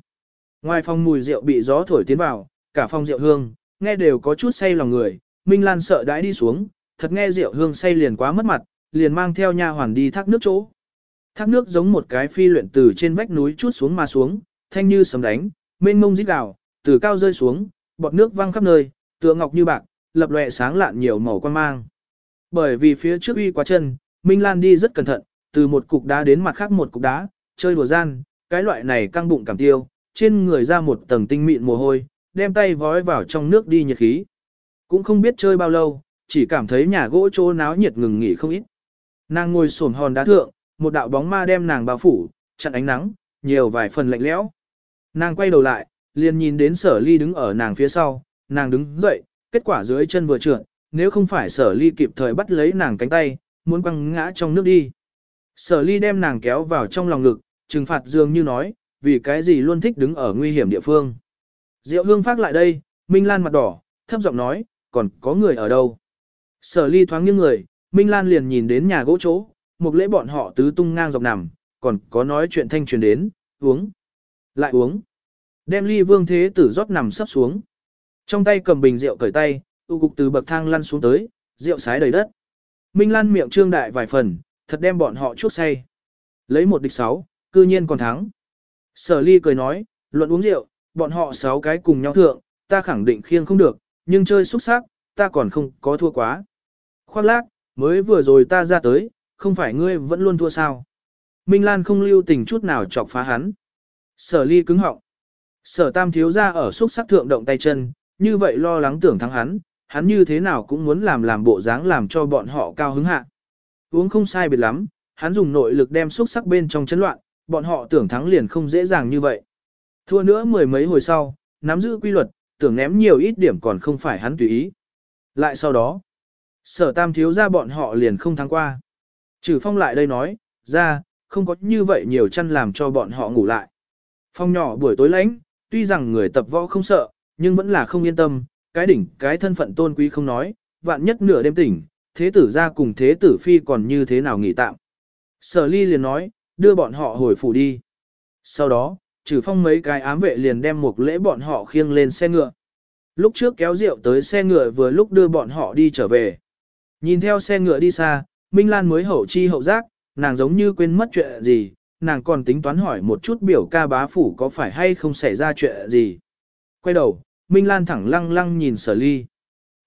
Ngoài phòng mùi rượu bị gió thổi tiến vào, cả phòng rượu hương, nghe đều có chút say lòng người, Minh Lan sợ đãi đi xuống, thật nghe rượu hương say liền quá mất mặt, liền mang theo nha hoàn đi thác nước chỗ. Thác nước giống một cái phi luyện từ trên vách núi chút xuống mà xuống, thanh như sấm đánh, mênh mông rít gào, từ cao rơi xuống, bọt nước văng khắp nơi, tựa ngọc như bạc, lập lòe sáng lạn nhiều màu quan mang. Bởi vì phía trước uy quá chân, Minh Lan đi rất cẩn thận, từ một cục đá đến mặt khác một cục đá, chơi đùa gian, cái loại này căng bụng cảm tiêu, trên người ra một tầng tinh mịn mồ hôi, đem tay vói vào trong nước đi nhiệt khí. Cũng không biết chơi bao lâu, chỉ cảm thấy nhà gỗ chỗ náo nhiệt ngừng nghỉ không ít. Nàng ngồi xổm hòn đá thượng, một đạo bóng ma đem nàng bao phủ, chặn ánh nắng, nhiều vài phần lạnh lẽo. Nàng quay đầu lại, liền nhìn đến sở ly đứng ở nàng phía sau, nàng đứng dậy, kết quả dưới chân vừa trượt, nếu không phải sở ly kịp thời bắt lấy nàng cánh tay, muốn quăng ngã trong nước đi. Sở ly đem nàng kéo vào trong lòng lực, trừng phạt dường như nói, vì cái gì luôn thích đứng ở nguy hiểm địa phương. Diệu hương phát lại đây, Minh Lan mặt đỏ, thấp giọng nói, còn có người ở đâu. Sở ly thoáng nghiêng người, Minh Lan liền nhìn đến nhà gỗ chỗ, một lễ bọn họ tứ tung ngang dọc nằm, còn có nói chuyện thanh truyền đến, uống. Lại uống. Đem ly vương thế tử rót nằm sắp xuống. Trong tay cầm bình rượu cởi tay, u cục từ bậc thang lăn xuống tới, rượu sái đầy đất. Minh Lan miệng trương đại vài phần, thật đem bọn họ chuốc say. Lấy một địch sáu, cư nhiên còn thắng. Sở ly cười nói, luận uống rượu, bọn họ sáu cái cùng nhau thượng, ta khẳng định khiêng không được, nhưng chơi xuất sắc, ta còn không có thua quá. Khoác lác, mới vừa rồi ta ra tới, không phải ngươi vẫn luôn thua sao. Minh Lan không lưu tình chút nào chọc phá hắn. Sở ly cứng họng. Sở tam thiếu ra ở xúc sắc thượng động tay chân, như vậy lo lắng tưởng thắng hắn, hắn như thế nào cũng muốn làm làm bộ dáng làm cho bọn họ cao hứng hạ. Uống không sai biệt lắm, hắn dùng nội lực đem xúc sắc bên trong chấn loạn, bọn họ tưởng thắng liền không dễ dàng như vậy. Thua nữa mười mấy hồi sau, nắm giữ quy luật, tưởng ném nhiều ít điểm còn không phải hắn tùy ý. Lại sau đó, sở tam thiếu ra bọn họ liền không thắng qua. Trừ phong lại đây nói, ra, không có như vậy nhiều chăn làm cho bọn họ ngủ lại. Phong nhỏ buổi tối lánh, tuy rằng người tập võ không sợ, nhưng vẫn là không yên tâm, cái đỉnh cái thân phận tôn quý không nói, vạn nhất nửa đêm tỉnh, thế tử ra cùng thế tử phi còn như thế nào nghỉ tạm. Sở ly liền nói, đưa bọn họ hồi phủ đi. Sau đó, trừ phong mấy cái ám vệ liền đem một lễ bọn họ khiêng lên xe ngựa. Lúc trước kéo rượu tới xe ngựa vừa lúc đưa bọn họ đi trở về. Nhìn theo xe ngựa đi xa, Minh Lan mới hậu chi hậu giác, nàng giống như quên mất chuyện gì, nàng còn tính toán hỏi một chút biểu ca bá phủ có phải hay không xảy ra chuyện gì. Quay đầu, Minh Lan thẳng lăng lăng nhìn sở ly.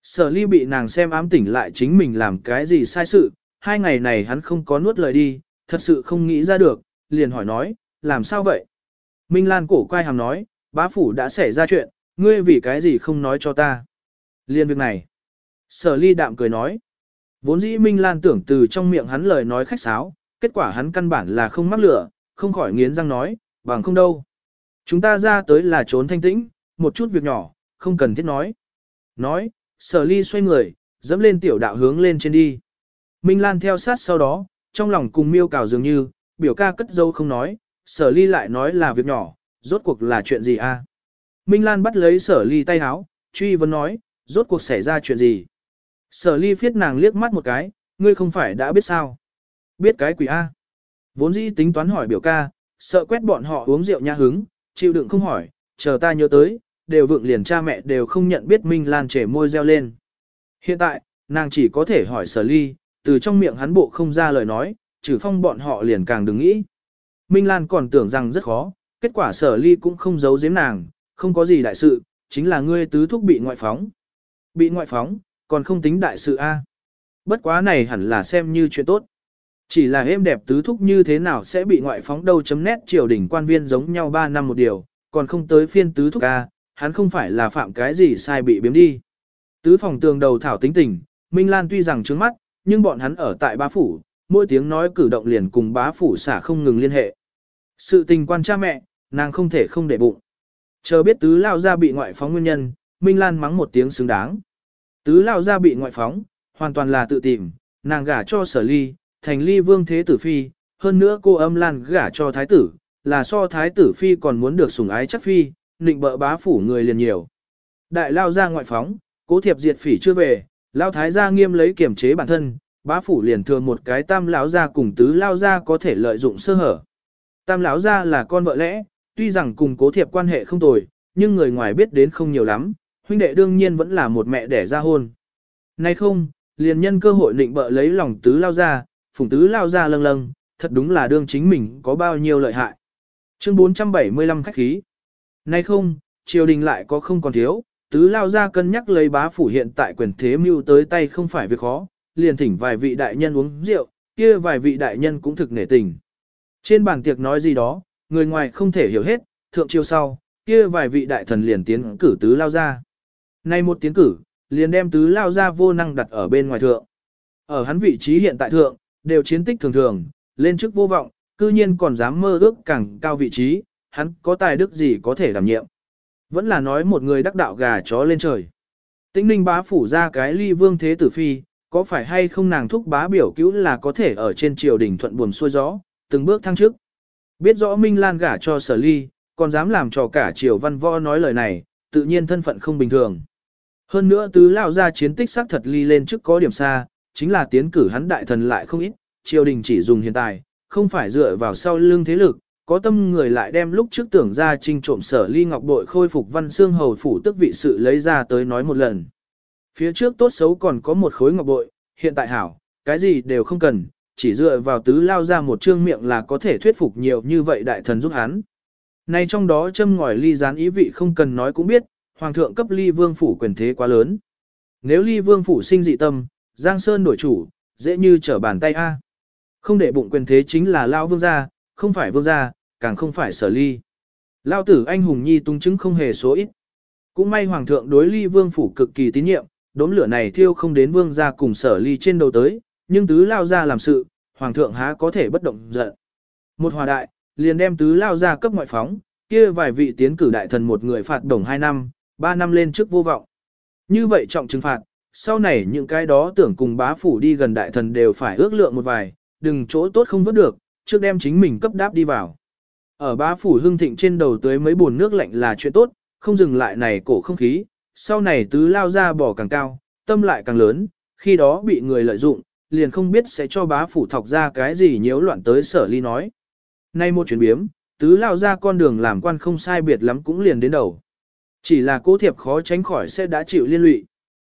Sở ly bị nàng xem ám tỉnh lại chính mình làm cái gì sai sự, hai ngày này hắn không có nuốt lời đi, thật sự không nghĩ ra được, liền hỏi nói, làm sao vậy? Minh Lan cổ quay hàm nói, bá phủ đã xảy ra chuyện, ngươi vì cái gì không nói cho ta? Liên việc này. Sở ly đạm cười nói. Vốn dĩ Minh Lan tưởng từ trong miệng hắn lời nói khách sáo, kết quả hắn căn bản là không mắc lửa, không khỏi nghiến răng nói, bằng không đâu. Chúng ta ra tới là trốn thanh tĩnh, một chút việc nhỏ, không cần thiết nói. Nói, sở ly xoay người, dẫm lên tiểu đạo hướng lên trên đi. Minh Lan theo sát sau đó, trong lòng cùng miêu cào dường như, biểu ca cất dâu không nói, sở ly lại nói là việc nhỏ, rốt cuộc là chuyện gì a? Minh Lan bắt lấy sở ly tay háo, truy vấn nói, rốt cuộc xảy ra chuyện gì? Sở ly phiết nàng liếc mắt một cái, ngươi không phải đã biết sao? Biết cái quỷ A. Vốn dĩ tính toán hỏi biểu ca, sợ quét bọn họ uống rượu nha hứng, chịu đựng không hỏi, chờ ta nhớ tới, đều vượng liền cha mẹ đều không nhận biết Minh Lan trẻ môi reo lên. Hiện tại, nàng chỉ có thể hỏi sở ly, từ trong miệng hắn bộ không ra lời nói, trừ phong bọn họ liền càng đừng nghĩ. Minh Lan còn tưởng rằng rất khó, kết quả sở ly cũng không giấu giếm nàng, không có gì đại sự, chính là ngươi tứ thúc bị ngoại phóng. Bị ngoại phóng, còn không tính đại sự A. Bất quá này hẳn là xem như chuyện tốt. Chỉ là êm đẹp tứ thúc như thế nào sẽ bị ngoại phóng đâu chấm nét triều đỉnh quan viên giống nhau 3 năm một điều, còn không tới phiên tứ thúc A, hắn không phải là phạm cái gì sai bị biếm đi. Tứ phòng tường đầu thảo tính tình, Minh Lan tuy rằng trướng mắt, nhưng bọn hắn ở tại bá phủ, mỗi tiếng nói cử động liền cùng bá phủ xả không ngừng liên hệ. Sự tình quan cha mẹ, nàng không thể không để bụng. Chờ biết tứ lao ra bị ngoại phóng nguyên nhân, Minh Lan mắng một tiếng xứng đáng. Tứ lao ra bị ngoại phóng, hoàn toàn là tự tìm, nàng gả cho sở ly, thành ly vương thế tử phi, hơn nữa cô âm lan gả cho thái tử, là so thái tử phi còn muốn được sủng ái chắc phi, nịnh bợ bá phủ người liền nhiều. Đại lao ra ngoại phóng, cố thiệp diệt phỉ chưa về, Lão thái gia nghiêm lấy kiểm chế bản thân, bá phủ liền thừa một cái tam lão gia cùng tứ lao gia có thể lợi dụng sơ hở. Tam lão gia là con vợ lẽ, tuy rằng cùng cố thiệp quan hệ không tồi, nhưng người ngoài biết đến không nhiều lắm, huynh đệ đương nhiên vẫn là một mẹ đẻ ra hôn. Nay không, liền nhân cơ hội định bợ lấy lòng tứ lao ra, phùng tứ lao ra lâng lâng, thật đúng là đương chính mình có bao nhiêu lợi hại. Chương 475 khách khí. Nay không, triều đình lại có không còn thiếu, tứ lao ra cân nhắc lấy bá phủ hiện tại quyền thế mưu tới tay không phải việc khó, liền thỉnh vài vị đại nhân uống rượu, kia vài vị đại nhân cũng thực nể tình. Trên bàn tiệc nói gì đó, người ngoài không thể hiểu hết, thượng triều sau, kia vài vị đại thần liền tiến cử tứ lao ra. Nay một tiến cử, liền đem tứ lao ra vô năng đặt ở bên ngoài thượng. Ở hắn vị trí hiện tại thượng, đều chiến tích thường thường, lên chức vô vọng, cư nhiên còn dám mơ ước càng cao vị trí, hắn có tài đức gì có thể đảm nhiệm. Vẫn là nói một người đắc đạo gà chó lên trời. Tĩnh ninh bá phủ ra cái ly vương thế tử phi, có phải hay không nàng thúc bá biểu cứu là có thể ở trên triều đình thuận buồm xuôi gió, từng bước thăng chức. Biết rõ Minh Lan gả cho sở ly, còn dám làm cho cả triều văn võ nói lời này, tự nhiên thân phận không bình thường. Hơn nữa tứ lao ra chiến tích xác thật ly lên trước có điểm xa, chính là tiến cử hắn đại thần lại không ít, triều đình chỉ dùng hiện tại, không phải dựa vào sau lưng thế lực, có tâm người lại đem lúc trước tưởng ra trinh trộm sở ly ngọc bội khôi phục văn xương hầu phủ tức vị sự lấy ra tới nói một lần. Phía trước tốt xấu còn có một khối ngọc bội, hiện tại hảo, cái gì đều không cần, chỉ dựa vào tứ lao ra một trương miệng là có thể thuyết phục nhiều như vậy đại thần giúp hắn. Này trong đó châm ngòi ly gián ý vị không cần nói cũng biết, hoàng thượng cấp ly vương phủ quyền thế quá lớn. Nếu ly vương phủ sinh dị tâm, Giang Sơn đổi chủ, dễ như trở bàn tay A. Không để bụng quyền thế chính là lao vương gia, không phải vương gia, càng không phải sở ly. Lao tử anh hùng nhi tung chứng không hề số ít. Cũng may hoàng thượng đối ly vương phủ cực kỳ tín nhiệm, đốm lửa này thiêu không đến vương gia cùng sở ly trên đầu tới, nhưng tứ lao ra làm sự, hoàng thượng há có thể bất động giận. Một hòa đại, liền đem tứ lao ra cấp ngoại phóng, kia vài vị tiến cử đại thần một người phạt đồng 2 năm, 3 năm lên trước vô vọng. Như vậy trọng trừng phạt, sau này những cái đó tưởng cùng bá phủ đi gần đại thần đều phải ước lượng một vài, đừng chỗ tốt không vớt được, trước đem chính mình cấp đáp đi vào. Ở bá phủ hưng thịnh trên đầu tới mấy buồn nước lạnh là chuyện tốt, không dừng lại này cổ không khí, sau này tứ lao ra bỏ càng cao, tâm lại càng lớn, khi đó bị người lợi dụng, liền không biết sẽ cho bá phủ thọc ra cái gì nhiễu loạn tới sở ly nói. Nay một chuyển biếm, tứ lao ra con đường làm quan không sai biệt lắm cũng liền đến đầu. Chỉ là cố thiệp khó tránh khỏi sẽ đã chịu liên lụy.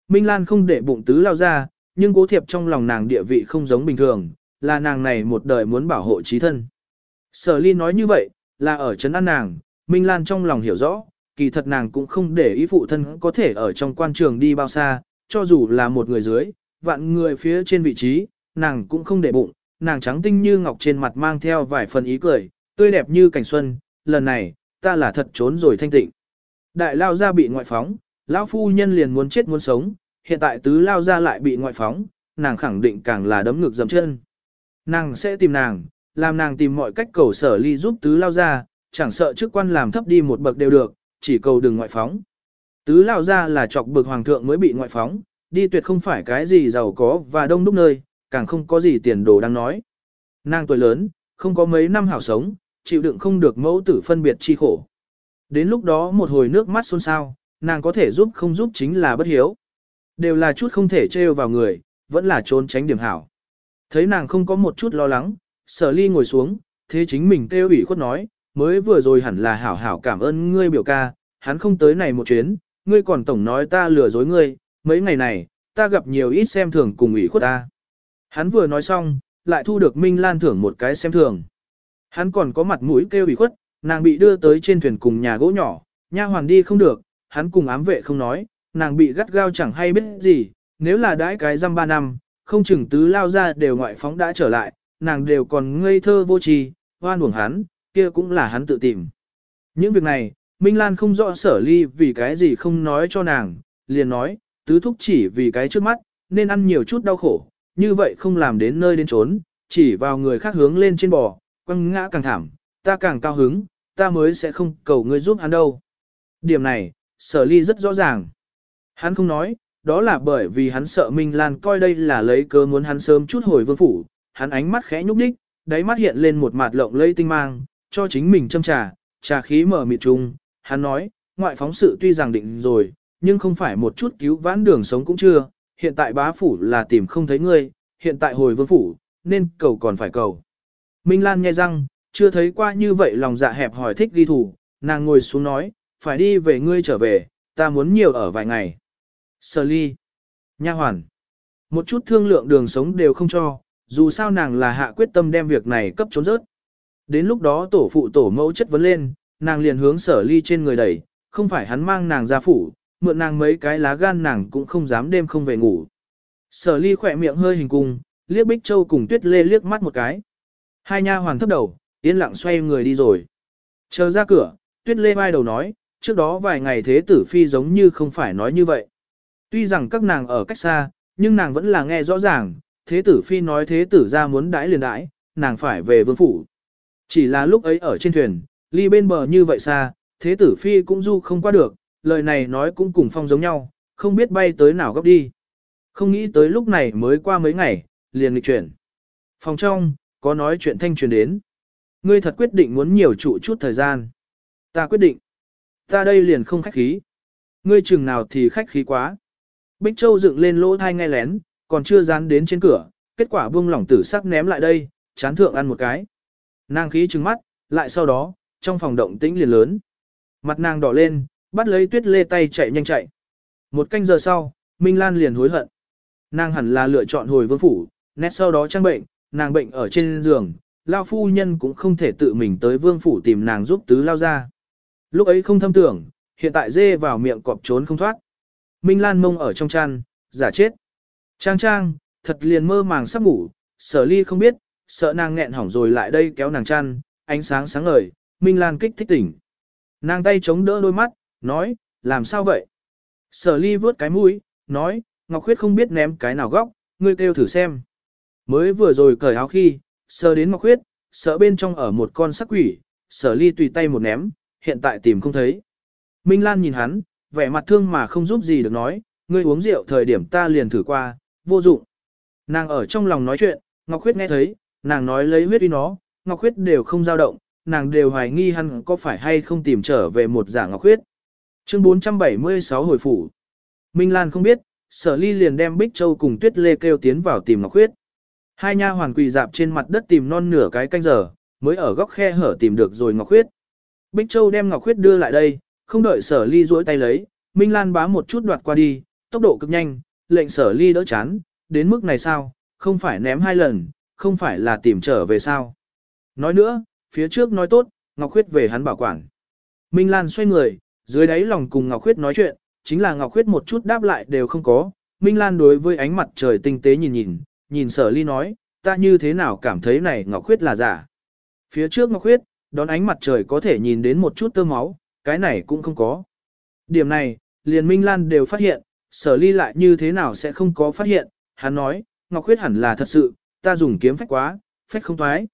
Minh Lan không để bụng tứ lao ra, nhưng cố thiệp trong lòng nàng địa vị không giống bình thường, là nàng này một đời muốn bảo hộ trí thân. Sở ly nói như vậy, là ở chấn an nàng, Minh Lan trong lòng hiểu rõ, kỳ thật nàng cũng không để ý phụ thân có thể ở trong quan trường đi bao xa, cho dù là một người dưới, vạn người phía trên vị trí, nàng cũng không để bụng, nàng trắng tinh như ngọc trên mặt mang theo vài phần ý cười, tươi đẹp như cảnh xuân, lần này, ta là thật trốn rồi thanh tịnh. Đại lao gia bị ngoại phóng, lão phu nhân liền muốn chết muốn sống, hiện tại tứ lao gia lại bị ngoại phóng, nàng khẳng định càng là đấm ngực dầm chân. Nàng sẽ tìm nàng, làm nàng tìm mọi cách cầu sở ly giúp tứ lao gia, chẳng sợ chức quan làm thấp đi một bậc đều được, chỉ cầu đừng ngoại phóng. Tứ lao gia là chọc bực hoàng thượng mới bị ngoại phóng, đi tuyệt không phải cái gì giàu có và đông đúc nơi, càng không có gì tiền đồ đang nói. Nàng tuổi lớn, không có mấy năm hảo sống, chịu đựng không được mẫu tử phân biệt chi khổ. Đến lúc đó một hồi nước mắt xôn xao, nàng có thể giúp không giúp chính là bất hiếu. Đều là chút không thể trêu vào người, vẫn là trốn tránh điểm hảo. Thấy nàng không có một chút lo lắng, sở ly ngồi xuống, thế chính mình kêu ủy khuất nói, mới vừa rồi hẳn là hảo hảo cảm ơn ngươi biểu ca, hắn không tới này một chuyến, ngươi còn tổng nói ta lừa dối ngươi, mấy ngày này, ta gặp nhiều ít xem thường cùng ủy khuất ta. Hắn vừa nói xong, lại thu được Minh Lan thưởng một cái xem thường. Hắn còn có mặt mũi kêu ủy khuất, nàng bị đưa tới trên thuyền cùng nhà gỗ nhỏ, nha hoàn đi không được, hắn cùng ám vệ không nói, nàng bị gắt gao chẳng hay biết gì, nếu là đãi cái răm ba năm, không chừng tứ lao ra đều ngoại phóng đã trở lại, nàng đều còn ngây thơ vô tri, hoan uổng hắn, kia cũng là hắn tự tìm. Những việc này, Minh Lan không rõ sở ly vì cái gì không nói cho nàng, liền nói, tứ thúc chỉ vì cái trước mắt, nên ăn nhiều chút đau khổ, như vậy không làm đến nơi đến trốn, chỉ vào người khác hướng lên trên bò, quăng ngã càng thảm, ta càng cao hứng, ta mới sẽ không cầu ngươi giúp hắn đâu. Điểm này, sở ly rất rõ ràng. Hắn không nói, đó là bởi vì hắn sợ Minh Lan coi đây là lấy cơ muốn hắn sớm chút hồi vương phủ, hắn ánh mắt khẽ nhúc đích, đáy mắt hiện lên một mặt lộng lây tinh mang, cho chính mình châm trà, trà khí mở mịt trùng, hắn nói, ngoại phóng sự tuy rằng định rồi, nhưng không phải một chút cứu vãn đường sống cũng chưa, hiện tại bá phủ là tìm không thấy ngươi, hiện tại hồi vương phủ, nên cầu còn phải cầu. Minh Lan nghe răng, chưa thấy qua như vậy lòng dạ hẹp hỏi thích ghi thủ, nàng ngồi xuống nói, phải đi về ngươi trở về, ta muốn nhiều ở vài ngày. Sở ly, nha hoàn, một chút thương lượng đường sống đều không cho, dù sao nàng là hạ quyết tâm đem việc này cấp trốn rớt. Đến lúc đó tổ phụ tổ mẫu chất vấn lên, nàng liền hướng sở ly trên người đẩy, không phải hắn mang nàng ra phủ, mượn nàng mấy cái lá gan nàng cũng không dám đêm không về ngủ. Sở ly khỏe miệng hơi hình cung, liếc Bích Châu cùng Tuyết Lê liếc mắt một cái. Hai nha hoàn thấp đầu, yên lặng xoay người đi rồi. Chờ ra cửa, Tuyết Lê vai đầu nói, trước đó vài ngày thế tử phi giống như không phải nói như vậy. Tuy rằng các nàng ở cách xa, nhưng nàng vẫn là nghe rõ ràng, thế tử phi nói thế tử ra muốn đãi liền đãi, nàng phải về vương phủ. Chỉ là lúc ấy ở trên thuyền, ly bên bờ như vậy xa, thế tử phi cũng du không qua được, lời này nói cũng cùng phong giống nhau, không biết bay tới nào góc đi. Không nghĩ tới lúc này mới qua mấy ngày, liền lịch chuyển. Phòng trong, có nói chuyện thanh truyền đến. Ngươi thật quyết định muốn nhiều trụ chút thời gian. Ta quyết định. Ta đây liền không khách khí. Ngươi chừng nào thì khách khí quá. Bích Châu dựng lên lỗ thai nghe lén, còn chưa dán đến trên cửa, kết quả buông lỏng tử sắc ném lại đây, chán thượng ăn một cái. Nàng khí trừng mắt, lại sau đó, trong phòng động tĩnh liền lớn. Mặt nàng đỏ lên, bắt lấy tuyết lê tay chạy nhanh chạy. Một canh giờ sau, Minh Lan liền hối hận. Nàng hẳn là lựa chọn hồi vương phủ, nét sau đó trang bệnh, nàng bệnh ở trên giường, lao phu nhân cũng không thể tự mình tới vương phủ tìm nàng giúp tứ lao ra. Lúc ấy không thâm tưởng, hiện tại dê vào miệng cọp trốn không thoát. Minh Lan mông ở trong chăn, giả chết. Trang trang, thật liền mơ màng sắp ngủ, sở ly không biết, sợ nàng nghẹn hỏng rồi lại đây kéo nàng chăn, ánh sáng sáng ngời, Minh Lan kích thích tỉnh. Nàng tay chống đỡ đôi mắt, nói, làm sao vậy? Sở ly vướt cái mũi, nói, Ngọc Khuyết không biết ném cái nào góc, ngươi kêu thử xem. Mới vừa rồi cởi áo khi, sờ đến Ngọc huyết, sợ bên trong ở một con sắc quỷ, sở ly tùy tay một ném, hiện tại tìm không thấy. Minh Lan nhìn hắn, vẻ mặt thương mà không giúp gì được nói, ngươi uống rượu thời điểm ta liền thử qua, vô dụng. Nàng ở trong lòng nói chuyện, Ngọc Khuyết nghe thấy, nàng nói lấy huyết uy nó, Ngọc Khuyết đều không dao động, nàng đều hoài nghi hắn có phải hay không tìm trở về một giả Ngọc Khuyết. Chương 476 hồi phủ. Minh Lan không biết, sở ly liền đem Bích Châu cùng Tuyết Lê kêu tiến vào tìm Ngọc Khuyết. Hai nha hoàn quỳ dạp trên mặt đất tìm non nửa cái canh giờ, mới ở góc khe hở tìm được rồi Ngọc Khuyết. Bích Châu đem Ngọc Khuyết đưa lại đây, không đợi sở ly duỗi tay lấy, Minh Lan bá một chút đoạt qua đi, tốc độ cực nhanh, lệnh sở ly đỡ chán, đến mức này sao, không phải ném hai lần, không phải là tìm trở về sao. Nói nữa, phía trước nói tốt, Ngọc Khuyết về hắn bảo quản. Minh Lan xoay người, dưới đáy lòng cùng Ngọc Khuyết nói chuyện, chính là Ngọc Khuyết một chút đáp lại đều không có. Minh Lan đối với ánh mặt trời tinh tế nhìn nhìn, nhìn sở ly nói, ta như thế nào cảm thấy này Ngọc Khuyết là giả. Phía trước Ngọc Khuyết, đón ánh mặt trời có thể nhìn đến một chút tơ máu, cái này cũng không có. Điểm này, liền Minh Lan đều phát hiện, sở ly lại như thế nào sẽ không có phát hiện, hắn nói, Ngọc Khuyết hẳn là thật sự, ta dùng kiếm phách quá, phách không thoái.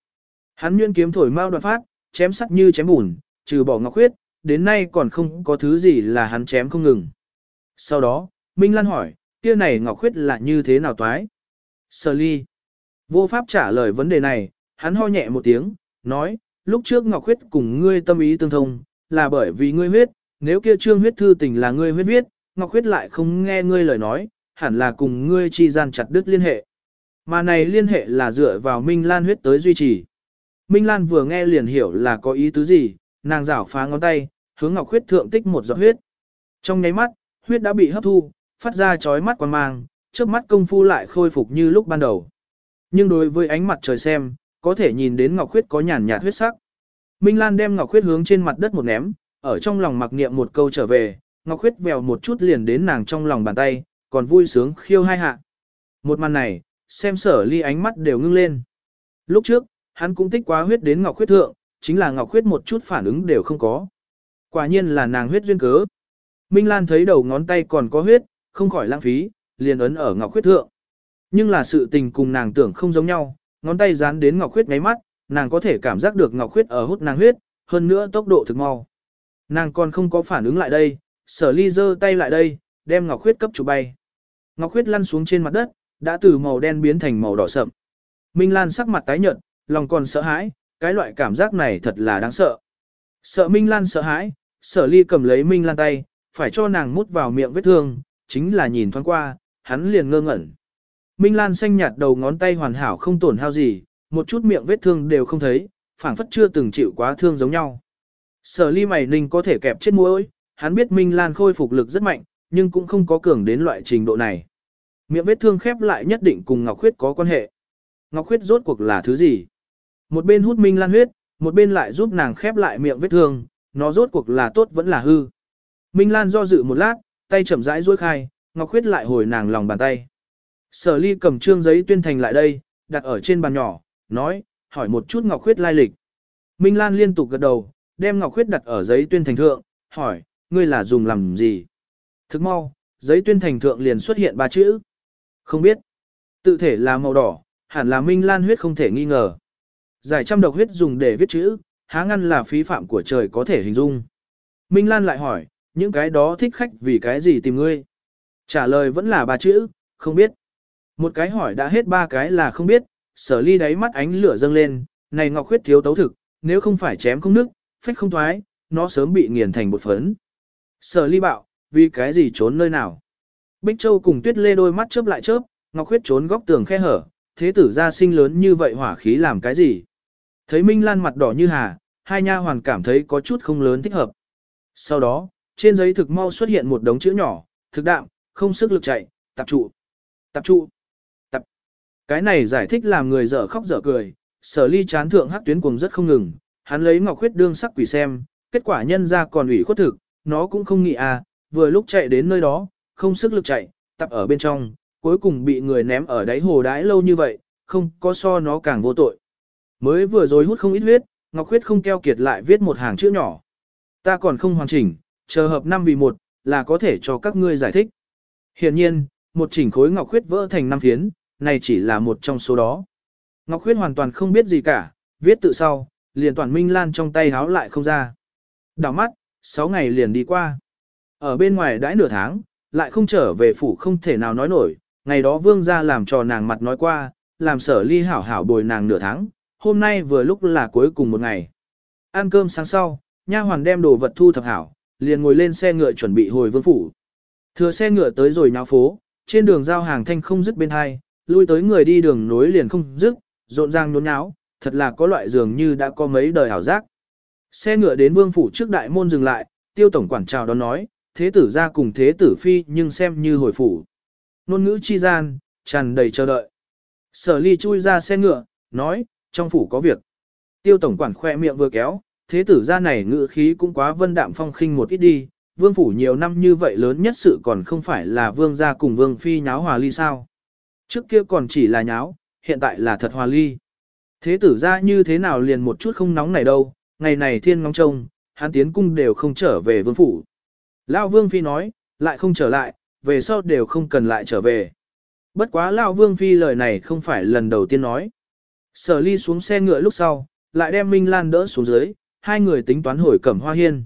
Hắn nguyên kiếm thổi mau đoạn phát, chém sắt như chém bùn, trừ bỏ Ngọc Khuyết, đến nay còn không có thứ gì là hắn chém không ngừng. Sau đó, Minh Lan hỏi, kia này Ngọc Khuyết là như thế nào toái? Sở ly. Vô pháp trả lời vấn đề này, hắn ho nhẹ một tiếng, nói, lúc trước Ngọc Khuyết cùng ngươi tâm ý tương thông, là bởi vì ngươi huyết, nếu kia trương huyết thư tình là ngươi huyết viết, Ngọc Khuyết lại không nghe ngươi lời nói, hẳn là cùng ngươi chi gian chặt đứt liên hệ. Mà này liên hệ là dựa vào Minh Lan huyết tới duy trì. Minh Lan vừa nghe liền hiểu là có ý tứ gì, nàng rảo phá ngón tay, hướng Ngọc Khuyết thượng tích một giọt huyết. Trong nháy mắt, huyết đã bị hấp thu, phát ra chói mắt quan mang, trước mắt công phu lại khôi phục như lúc ban đầu. Nhưng đối với ánh mặt trời xem, có thể nhìn đến Ngọc Khuyết có nhàn nhạt huyết sắc. Minh Lan đem Ngọc Khuyết hướng trên mặt đất một ném, ở trong lòng mặc niệm một câu trở về, Ngọc Khuyết vèo một chút liền đến nàng trong lòng bàn tay, còn vui sướng khiêu hai hạ. Một màn này, xem sở ly ánh mắt đều ngưng lên. Lúc trước, hắn cũng tích quá huyết đến Ngọc Khuyết thượng, chính là Ngọc Khuyết một chút phản ứng đều không có. Quả nhiên là nàng huyết duyên cớ. Minh Lan thấy đầu ngón tay còn có huyết, không khỏi lãng phí, liền ấn ở Ngọc Khuyết thượng. Nhưng là sự tình cùng nàng tưởng không giống nhau, ngón tay dán đến Ngọc Khuyết ngáy mắt, nàng có thể cảm giác được Ngọc Khuyết ở hút nàng huyết, hơn nữa tốc độ thực mau. Nàng còn không có phản ứng lại đây, sở ly giơ tay lại đây, đem Ngọc Khuyết cấp chủ bay. Ngọc Khuyết lăn xuống trên mặt đất, đã từ màu đen biến thành màu đỏ sậm. Minh Lan sắc mặt tái nhợt, lòng còn sợ hãi, cái loại cảm giác này thật là đáng sợ. Sợ Minh Lan sợ hãi, sở ly cầm lấy Minh Lan tay, phải cho nàng mút vào miệng vết thương, chính là nhìn thoáng qua, hắn liền ngơ ngẩn. Minh Lan xanh nhạt đầu ngón tay hoàn hảo không tổn hao gì, một chút miệng vết thương đều không thấy, phảng phất chưa từng chịu quá thương giống nhau. Sở ly mày ninh có thể kẹp chết mũi, hắn biết Minh Lan khôi phục lực rất mạnh, nhưng cũng không có cường đến loại trình độ này. Miệng vết thương khép lại nhất định cùng Ngọc Khuyết có quan hệ. Ngọc Khuyết rốt cuộc là thứ gì? Một bên hút Minh Lan huyết, một bên lại giúp nàng khép lại miệng vết thương, nó rốt cuộc là tốt vẫn là hư. Minh Lan do dự một lát, tay chậm rãi duỗi khai, Ngọc Khuyết lại hồi nàng lòng bàn tay. Sở ly cầm trương giấy tuyên thành lại đây, đặt ở trên bàn nhỏ, nói, hỏi một chút Ngọc Khuyết lai lịch. Minh Lan liên tục gật đầu, đem Ngọc Khuyết đặt ở giấy tuyên thành thượng, hỏi, ngươi là dùng làm gì? Thức mau, giấy tuyên thành thượng liền xuất hiện ba chữ. Không biết. Tự thể là màu đỏ, hẳn là Minh Lan huyết không thể nghi ngờ. Giải trăm độc huyết dùng để viết chữ, há ngăn là phí phạm của trời có thể hình dung. Minh Lan lại hỏi, những cái đó thích khách vì cái gì tìm ngươi? Trả lời vẫn là ba chữ, không biết. Một cái hỏi đã hết ba cái là không biết, sở ly đáy mắt ánh lửa dâng lên, này ngọc khuyết thiếu tấu thực, nếu không phải chém không nước, phách không thoái, nó sớm bị nghiền thành bột phấn. Sở ly bạo, vì cái gì trốn nơi nào? Bích Châu cùng tuyết lê đôi mắt chớp lại chớp, ngọc khuyết trốn góc tường khe hở, thế tử gia sinh lớn như vậy hỏa khí làm cái gì? Thấy Minh Lan mặt đỏ như hà, hai nha hoàn cảm thấy có chút không lớn thích hợp. Sau đó, trên giấy thực mau xuất hiện một đống chữ nhỏ, thực đạm, không sức lực chạy, tập trụ, tập trụ, tập. Cái này giải thích làm người dở khóc dở cười, sở ly chán thượng hắc tuyến cuồng rất không ngừng, hắn lấy ngọc huyết đương sắc quỷ xem, kết quả nhân ra còn ủy khuất thực, nó cũng không nghĩ à, vừa lúc chạy đến nơi đó, không sức lực chạy, tập ở bên trong, cuối cùng bị người ném ở đáy hồ đãi lâu như vậy, không có so nó càng vô tội. Mới vừa rồi hút không ít huyết, Ngọc Huyết không keo kiệt lại viết một hàng chữ nhỏ. Ta còn không hoàn chỉnh, chờ hợp năm vì một, là có thể cho các ngươi giải thích. Hiện nhiên, một chỉnh khối Ngọc khuyết vỡ thành năm phiến, này chỉ là một trong số đó. Ngọc khuyết hoàn toàn không biết gì cả, viết tự sau, liền toàn minh lan trong tay háo lại không ra. Đảo mắt, 6 ngày liền đi qua. Ở bên ngoài đãi nửa tháng, lại không trở về phủ không thể nào nói nổi, ngày đó vương ra làm trò nàng mặt nói qua, làm sở ly hảo hảo bồi nàng nửa tháng, hôm nay vừa lúc là cuối cùng một ngày. Ăn cơm sáng sau, nha hoàn đem đồ vật thu thập hảo, liền ngồi lên xe ngựa chuẩn bị hồi vương phủ. Thừa xe ngựa tới rồi nháo phố, trên đường giao hàng thanh không dứt bên hai, lui tới người đi đường nối liền không dứt, rộn ràng nhốn nháo, thật là có loại dường như đã có mấy đời hảo giác. Xe ngựa đến vương phủ trước đại môn dừng lại, tiêu tổng quản chào đón nói, thế tử ra cùng thế tử phi nhưng xem như hồi phủ. Nôn ngữ chi gian, tràn đầy chờ đợi. Sở ly chui ra xe ngựa, nói, trong phủ có việc. Tiêu tổng quản khoe miệng vừa kéo, thế tử ra này ngữ khí cũng quá vân đạm phong khinh một ít đi, vương phủ nhiều năm như vậy lớn nhất sự còn không phải là vương gia cùng vương phi nháo hòa ly sao. Trước kia còn chỉ là nháo, hiện tại là thật hòa ly. Thế tử ra như thế nào liền một chút không nóng này đâu, ngày này thiên ngóng trông, hắn tiến cung đều không trở về vương phủ. Lao vương phi nói, lại không trở lại, về sau đều không cần lại trở về. Bất quá Lao vương phi lời này không phải lần đầu tiên nói. Sở ly xuống xe ngựa lúc sau, lại đem Minh Lan đỡ xuống dưới, hai người tính toán hồi cẩm hoa hiên.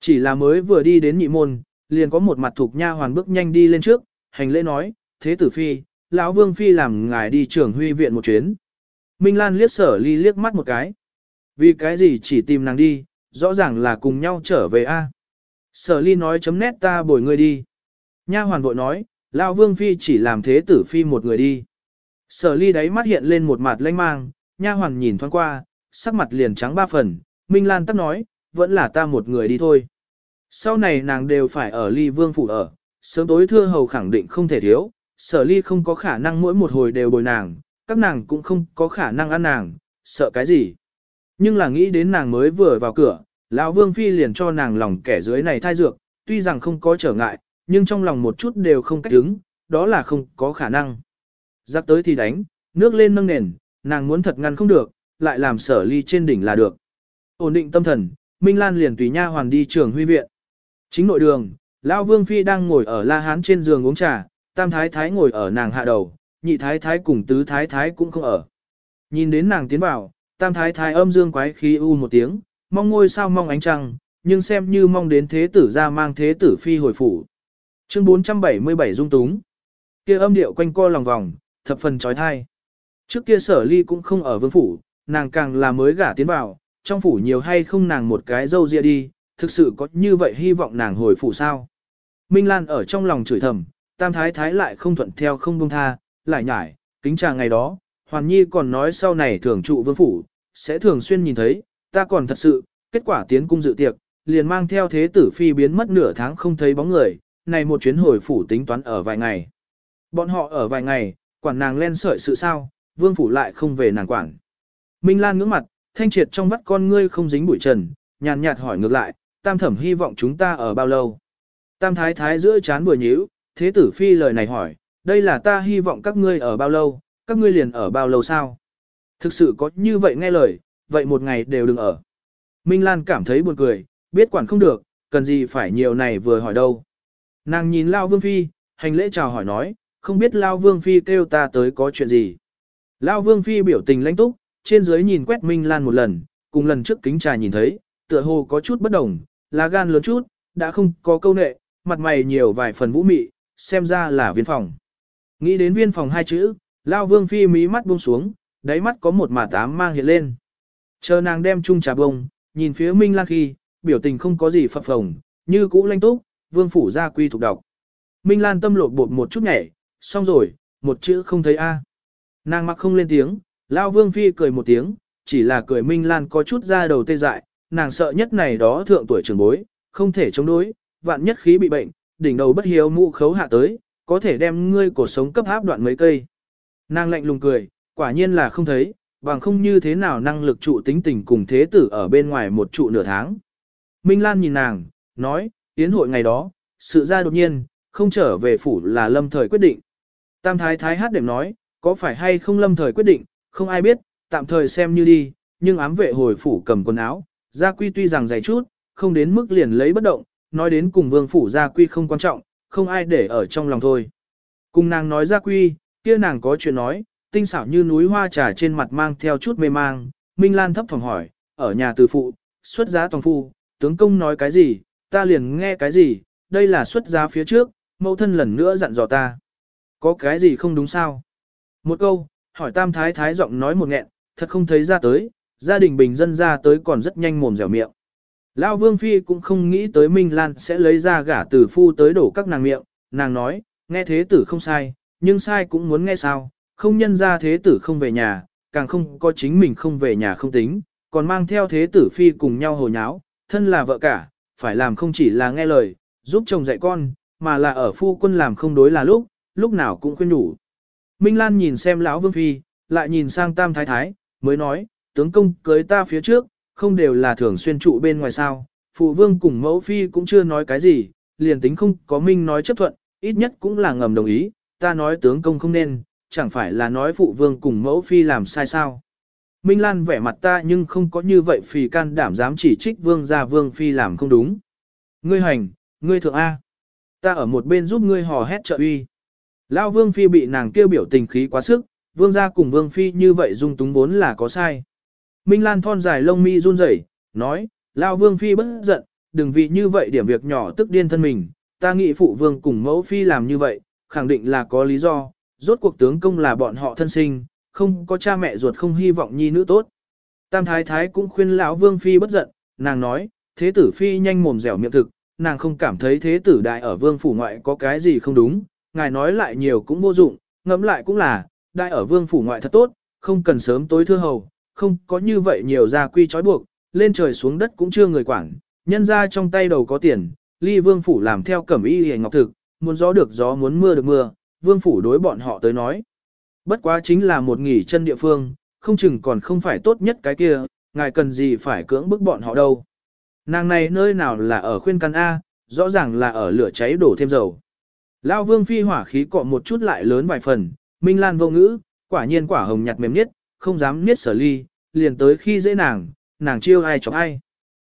Chỉ là mới vừa đi đến nhị môn, liền có một mặt thuộc nha hoàn bước nhanh đi lên trước, hành lễ nói, thế tử phi, lão vương phi làm ngài đi trưởng huy viện một chuyến. Minh Lan liếc sở ly liếc mắt một cái. Vì cái gì chỉ tìm nàng đi, rõ ràng là cùng nhau trở về a. Sở ly nói chấm nét ta bồi người đi. Nha hoàn vội nói, lão vương phi chỉ làm thế tử phi một người đi. Sở ly đáy mắt hiện lên một mặt lanh mang, nha hoàn nhìn thoáng qua, sắc mặt liền trắng ba phần, Minh Lan tắc nói, vẫn là ta một người đi thôi. Sau này nàng đều phải ở ly vương phủ ở, sớm tối thưa hầu khẳng định không thể thiếu, sở ly không có khả năng mỗi một hồi đều bồi nàng, các nàng cũng không có khả năng ăn nàng, sợ cái gì. Nhưng là nghĩ đến nàng mới vừa vào cửa, lão vương phi liền cho nàng lòng kẻ dưới này thai dược, tuy rằng không có trở ngại, nhưng trong lòng một chút đều không cách đứng, đó là không có khả năng. Giặc tới thì đánh, nước lên nâng nền, nàng muốn thật ngăn không được, lại làm sở ly trên đỉnh là được. Ổn định tâm thần, Minh Lan liền tùy nha hoàn đi trường huy viện. Chính nội đường, Lão Vương Phi đang ngồi ở la hán trên giường uống trà, tam thái thái ngồi ở nàng hạ đầu, nhị thái thái cùng tứ thái thái cũng không ở. Nhìn đến nàng tiến vào, tam thái thái âm dương quái khí u một tiếng, mong ngôi sao mong ánh trăng, nhưng xem như mong đến thế tử ra mang thế tử phi hồi phủ. Chương 477 dung túng. kia âm điệu quanh co lòng vòng, thập phần trói thai. Trước kia sở ly cũng không ở vương phủ, nàng càng là mới gả tiến vào, trong phủ nhiều hay không nàng một cái dâu ria đi, thực sự có như vậy hy vọng nàng hồi phủ sao. Minh Lan ở trong lòng chửi thầm, tam thái thái lại không thuận theo không buông tha, lại nhải, kính trà ngày đó, Hoàn Nhi còn nói sau này thường trụ vương phủ, sẽ thường xuyên nhìn thấy, ta còn thật sự, kết quả tiến cung dự tiệc, liền mang theo thế tử phi biến mất nửa tháng không thấy bóng người, này một chuyến hồi phủ tính toán ở vài ngày. Bọn họ ở vài ngày, quản nàng len sợi sự sao, vương phủ lại không về nàng quản. Minh Lan ngưỡng mặt, thanh triệt trong vắt con ngươi không dính bụi trần, nhàn nhạt hỏi ngược lại, tam thẩm hy vọng chúng ta ở bao lâu. Tam thái thái giữa chán vừa nhíu, thế tử phi lời này hỏi, đây là ta hy vọng các ngươi ở bao lâu, các ngươi liền ở bao lâu sao? Thực sự có như vậy nghe lời, vậy một ngày đều đừng ở. Minh Lan cảm thấy buồn cười, biết quản không được, cần gì phải nhiều này vừa hỏi đâu. Nàng nhìn Lao Vương Phi, hành lễ chào hỏi nói, không biết Lao Vương Phi kêu ta tới có chuyện gì. Lao Vương Phi biểu tình lãnh túc, trên dưới nhìn quét Minh Lan một lần, cùng lần trước kính trà nhìn thấy, tựa hồ có chút bất đồng, lá gan lớn chút, đã không có câu nệ, mặt mày nhiều vài phần vũ mị, xem ra là viên phòng. Nghĩ đến viên phòng hai chữ, Lao Vương Phi mí mắt buông xuống, đáy mắt có một mả tám mang hiện lên. Chờ nàng đem chung trà bông, nhìn phía Minh Lan khi, biểu tình không có gì phập phồng, như cũ lanh túc, Vương Phủ ra quy thuộc đọc. Minh Lan tâm lột bột một chút nhảy, xong rồi, một chữ không thấy A. Nàng mặc không lên tiếng, Lao Vương Phi cười một tiếng, chỉ là cười Minh Lan có chút ra đầu tê dại, nàng sợ nhất này đó thượng tuổi trưởng bối, không thể chống đối, vạn nhất khí bị bệnh, đỉnh đầu bất hiếu mũ khấu hạ tới, có thể đem ngươi cổ sống cấp áp đoạn mấy cây. Nàng lạnh lùng cười, quả nhiên là không thấy, bằng không như thế nào năng lực trụ tính tình cùng thế tử ở bên ngoài một trụ nửa tháng. Minh Lan nhìn nàng, nói, tiến hội ngày đó, sự ra đột nhiên, không trở về phủ là lâm thời quyết định. Tam thái thái hát đệm nói, có phải hay không lâm thời quyết định, không ai biết, tạm thời xem như đi, nhưng ám vệ hồi phủ cầm quần áo, gia quy tuy rằng dày chút, không đến mức liền lấy bất động, nói đến cùng vương phủ gia quy không quan trọng, không ai để ở trong lòng thôi. Cùng nàng nói gia quy, kia nàng có chuyện nói, tinh xảo như núi hoa trà trên mặt mang theo chút mê mang, Minh Lan thấp phòng hỏi, ở nhà từ phụ, xuất giá toàn phu, tướng công nói cái gì, ta liền nghe cái gì, đây là xuất giá phía trước, mẫu thân lần nữa dặn dò ta. Có cái gì không đúng sao? Một câu, hỏi tam thái thái giọng nói một nghẹn, thật không thấy ra tới, gia đình bình dân ra tới còn rất nhanh mồm dẻo miệng. Lão Vương Phi cũng không nghĩ tới Minh Lan sẽ lấy ra gả tử phu tới đổ các nàng miệng, nàng nói, nghe thế tử không sai, nhưng sai cũng muốn nghe sao, không nhân ra thế tử không về nhà, càng không có chính mình không về nhà không tính, còn mang theo thế tử Phi cùng nhau hồ nháo, thân là vợ cả, phải làm không chỉ là nghe lời, giúp chồng dạy con, mà là ở phu quân làm không đối là lúc, lúc nào cũng khuyên đủ. Minh Lan nhìn xem lão Vương Phi, lại nhìn sang Tam Thái Thái, mới nói, tướng công cưới ta phía trước, không đều là thường xuyên trụ bên ngoài sao, phụ vương cùng mẫu phi cũng chưa nói cái gì, liền tính không có minh nói chấp thuận, ít nhất cũng là ngầm đồng ý, ta nói tướng công không nên, chẳng phải là nói phụ vương cùng mẫu phi làm sai sao. Minh Lan vẻ mặt ta nhưng không có như vậy phì can đảm dám chỉ trích vương gia vương phi làm không đúng. Ngươi hành, ngươi thượng A. Ta ở một bên giúp ngươi hò hét trợ uy. Lao vương phi bị nàng kêu biểu tình khí quá sức, vương gia cùng vương phi như vậy dung túng vốn là có sai. Minh Lan thon dài lông mi run rẩy, nói, Lao Vương Phi bất giận, đừng vì như vậy điểm việc nhỏ tức điên thân mình, ta nghĩ phụ vương cùng mẫu phi làm như vậy, khẳng định là có lý do, rốt cuộc tướng công là bọn họ thân sinh, không có cha mẹ ruột không hy vọng nhi nữ tốt. Tam Thái Thái cũng khuyên lão Vương Phi bất giận, nàng nói, thế tử Phi nhanh mồm dẻo miệng thực, nàng không cảm thấy thế tử đại ở vương phủ ngoại có cái gì không đúng, ngài nói lại nhiều cũng vô dụng, ngẫm lại cũng là, đại ở vương phủ ngoại thật tốt, không cần sớm tối thưa hầu, không có như vậy nhiều gia quy trói buộc, lên trời xuống đất cũng chưa người quản, nhân ra trong tay đầu có tiền, ly vương phủ làm theo cẩm y hề ngọc thực, muốn gió được gió muốn mưa được mưa, vương phủ đối bọn họ tới nói. Bất quá chính là một nghỉ chân địa phương, không chừng còn không phải tốt nhất cái kia, ngài cần gì phải cưỡng bức bọn họ đâu. Nàng này nơi nào là ở khuyên căn A, rõ ràng là ở lửa cháy đổ thêm dầu. Lao vương phi hỏa khí cọ một chút lại lớn vài phần, Minh Lan vô ngữ, quả nhiên quả hồng nhạt mềm nhất, không dám niết sở ly, liền tới khi dễ nàng, nàng chiêu ai chọc ai.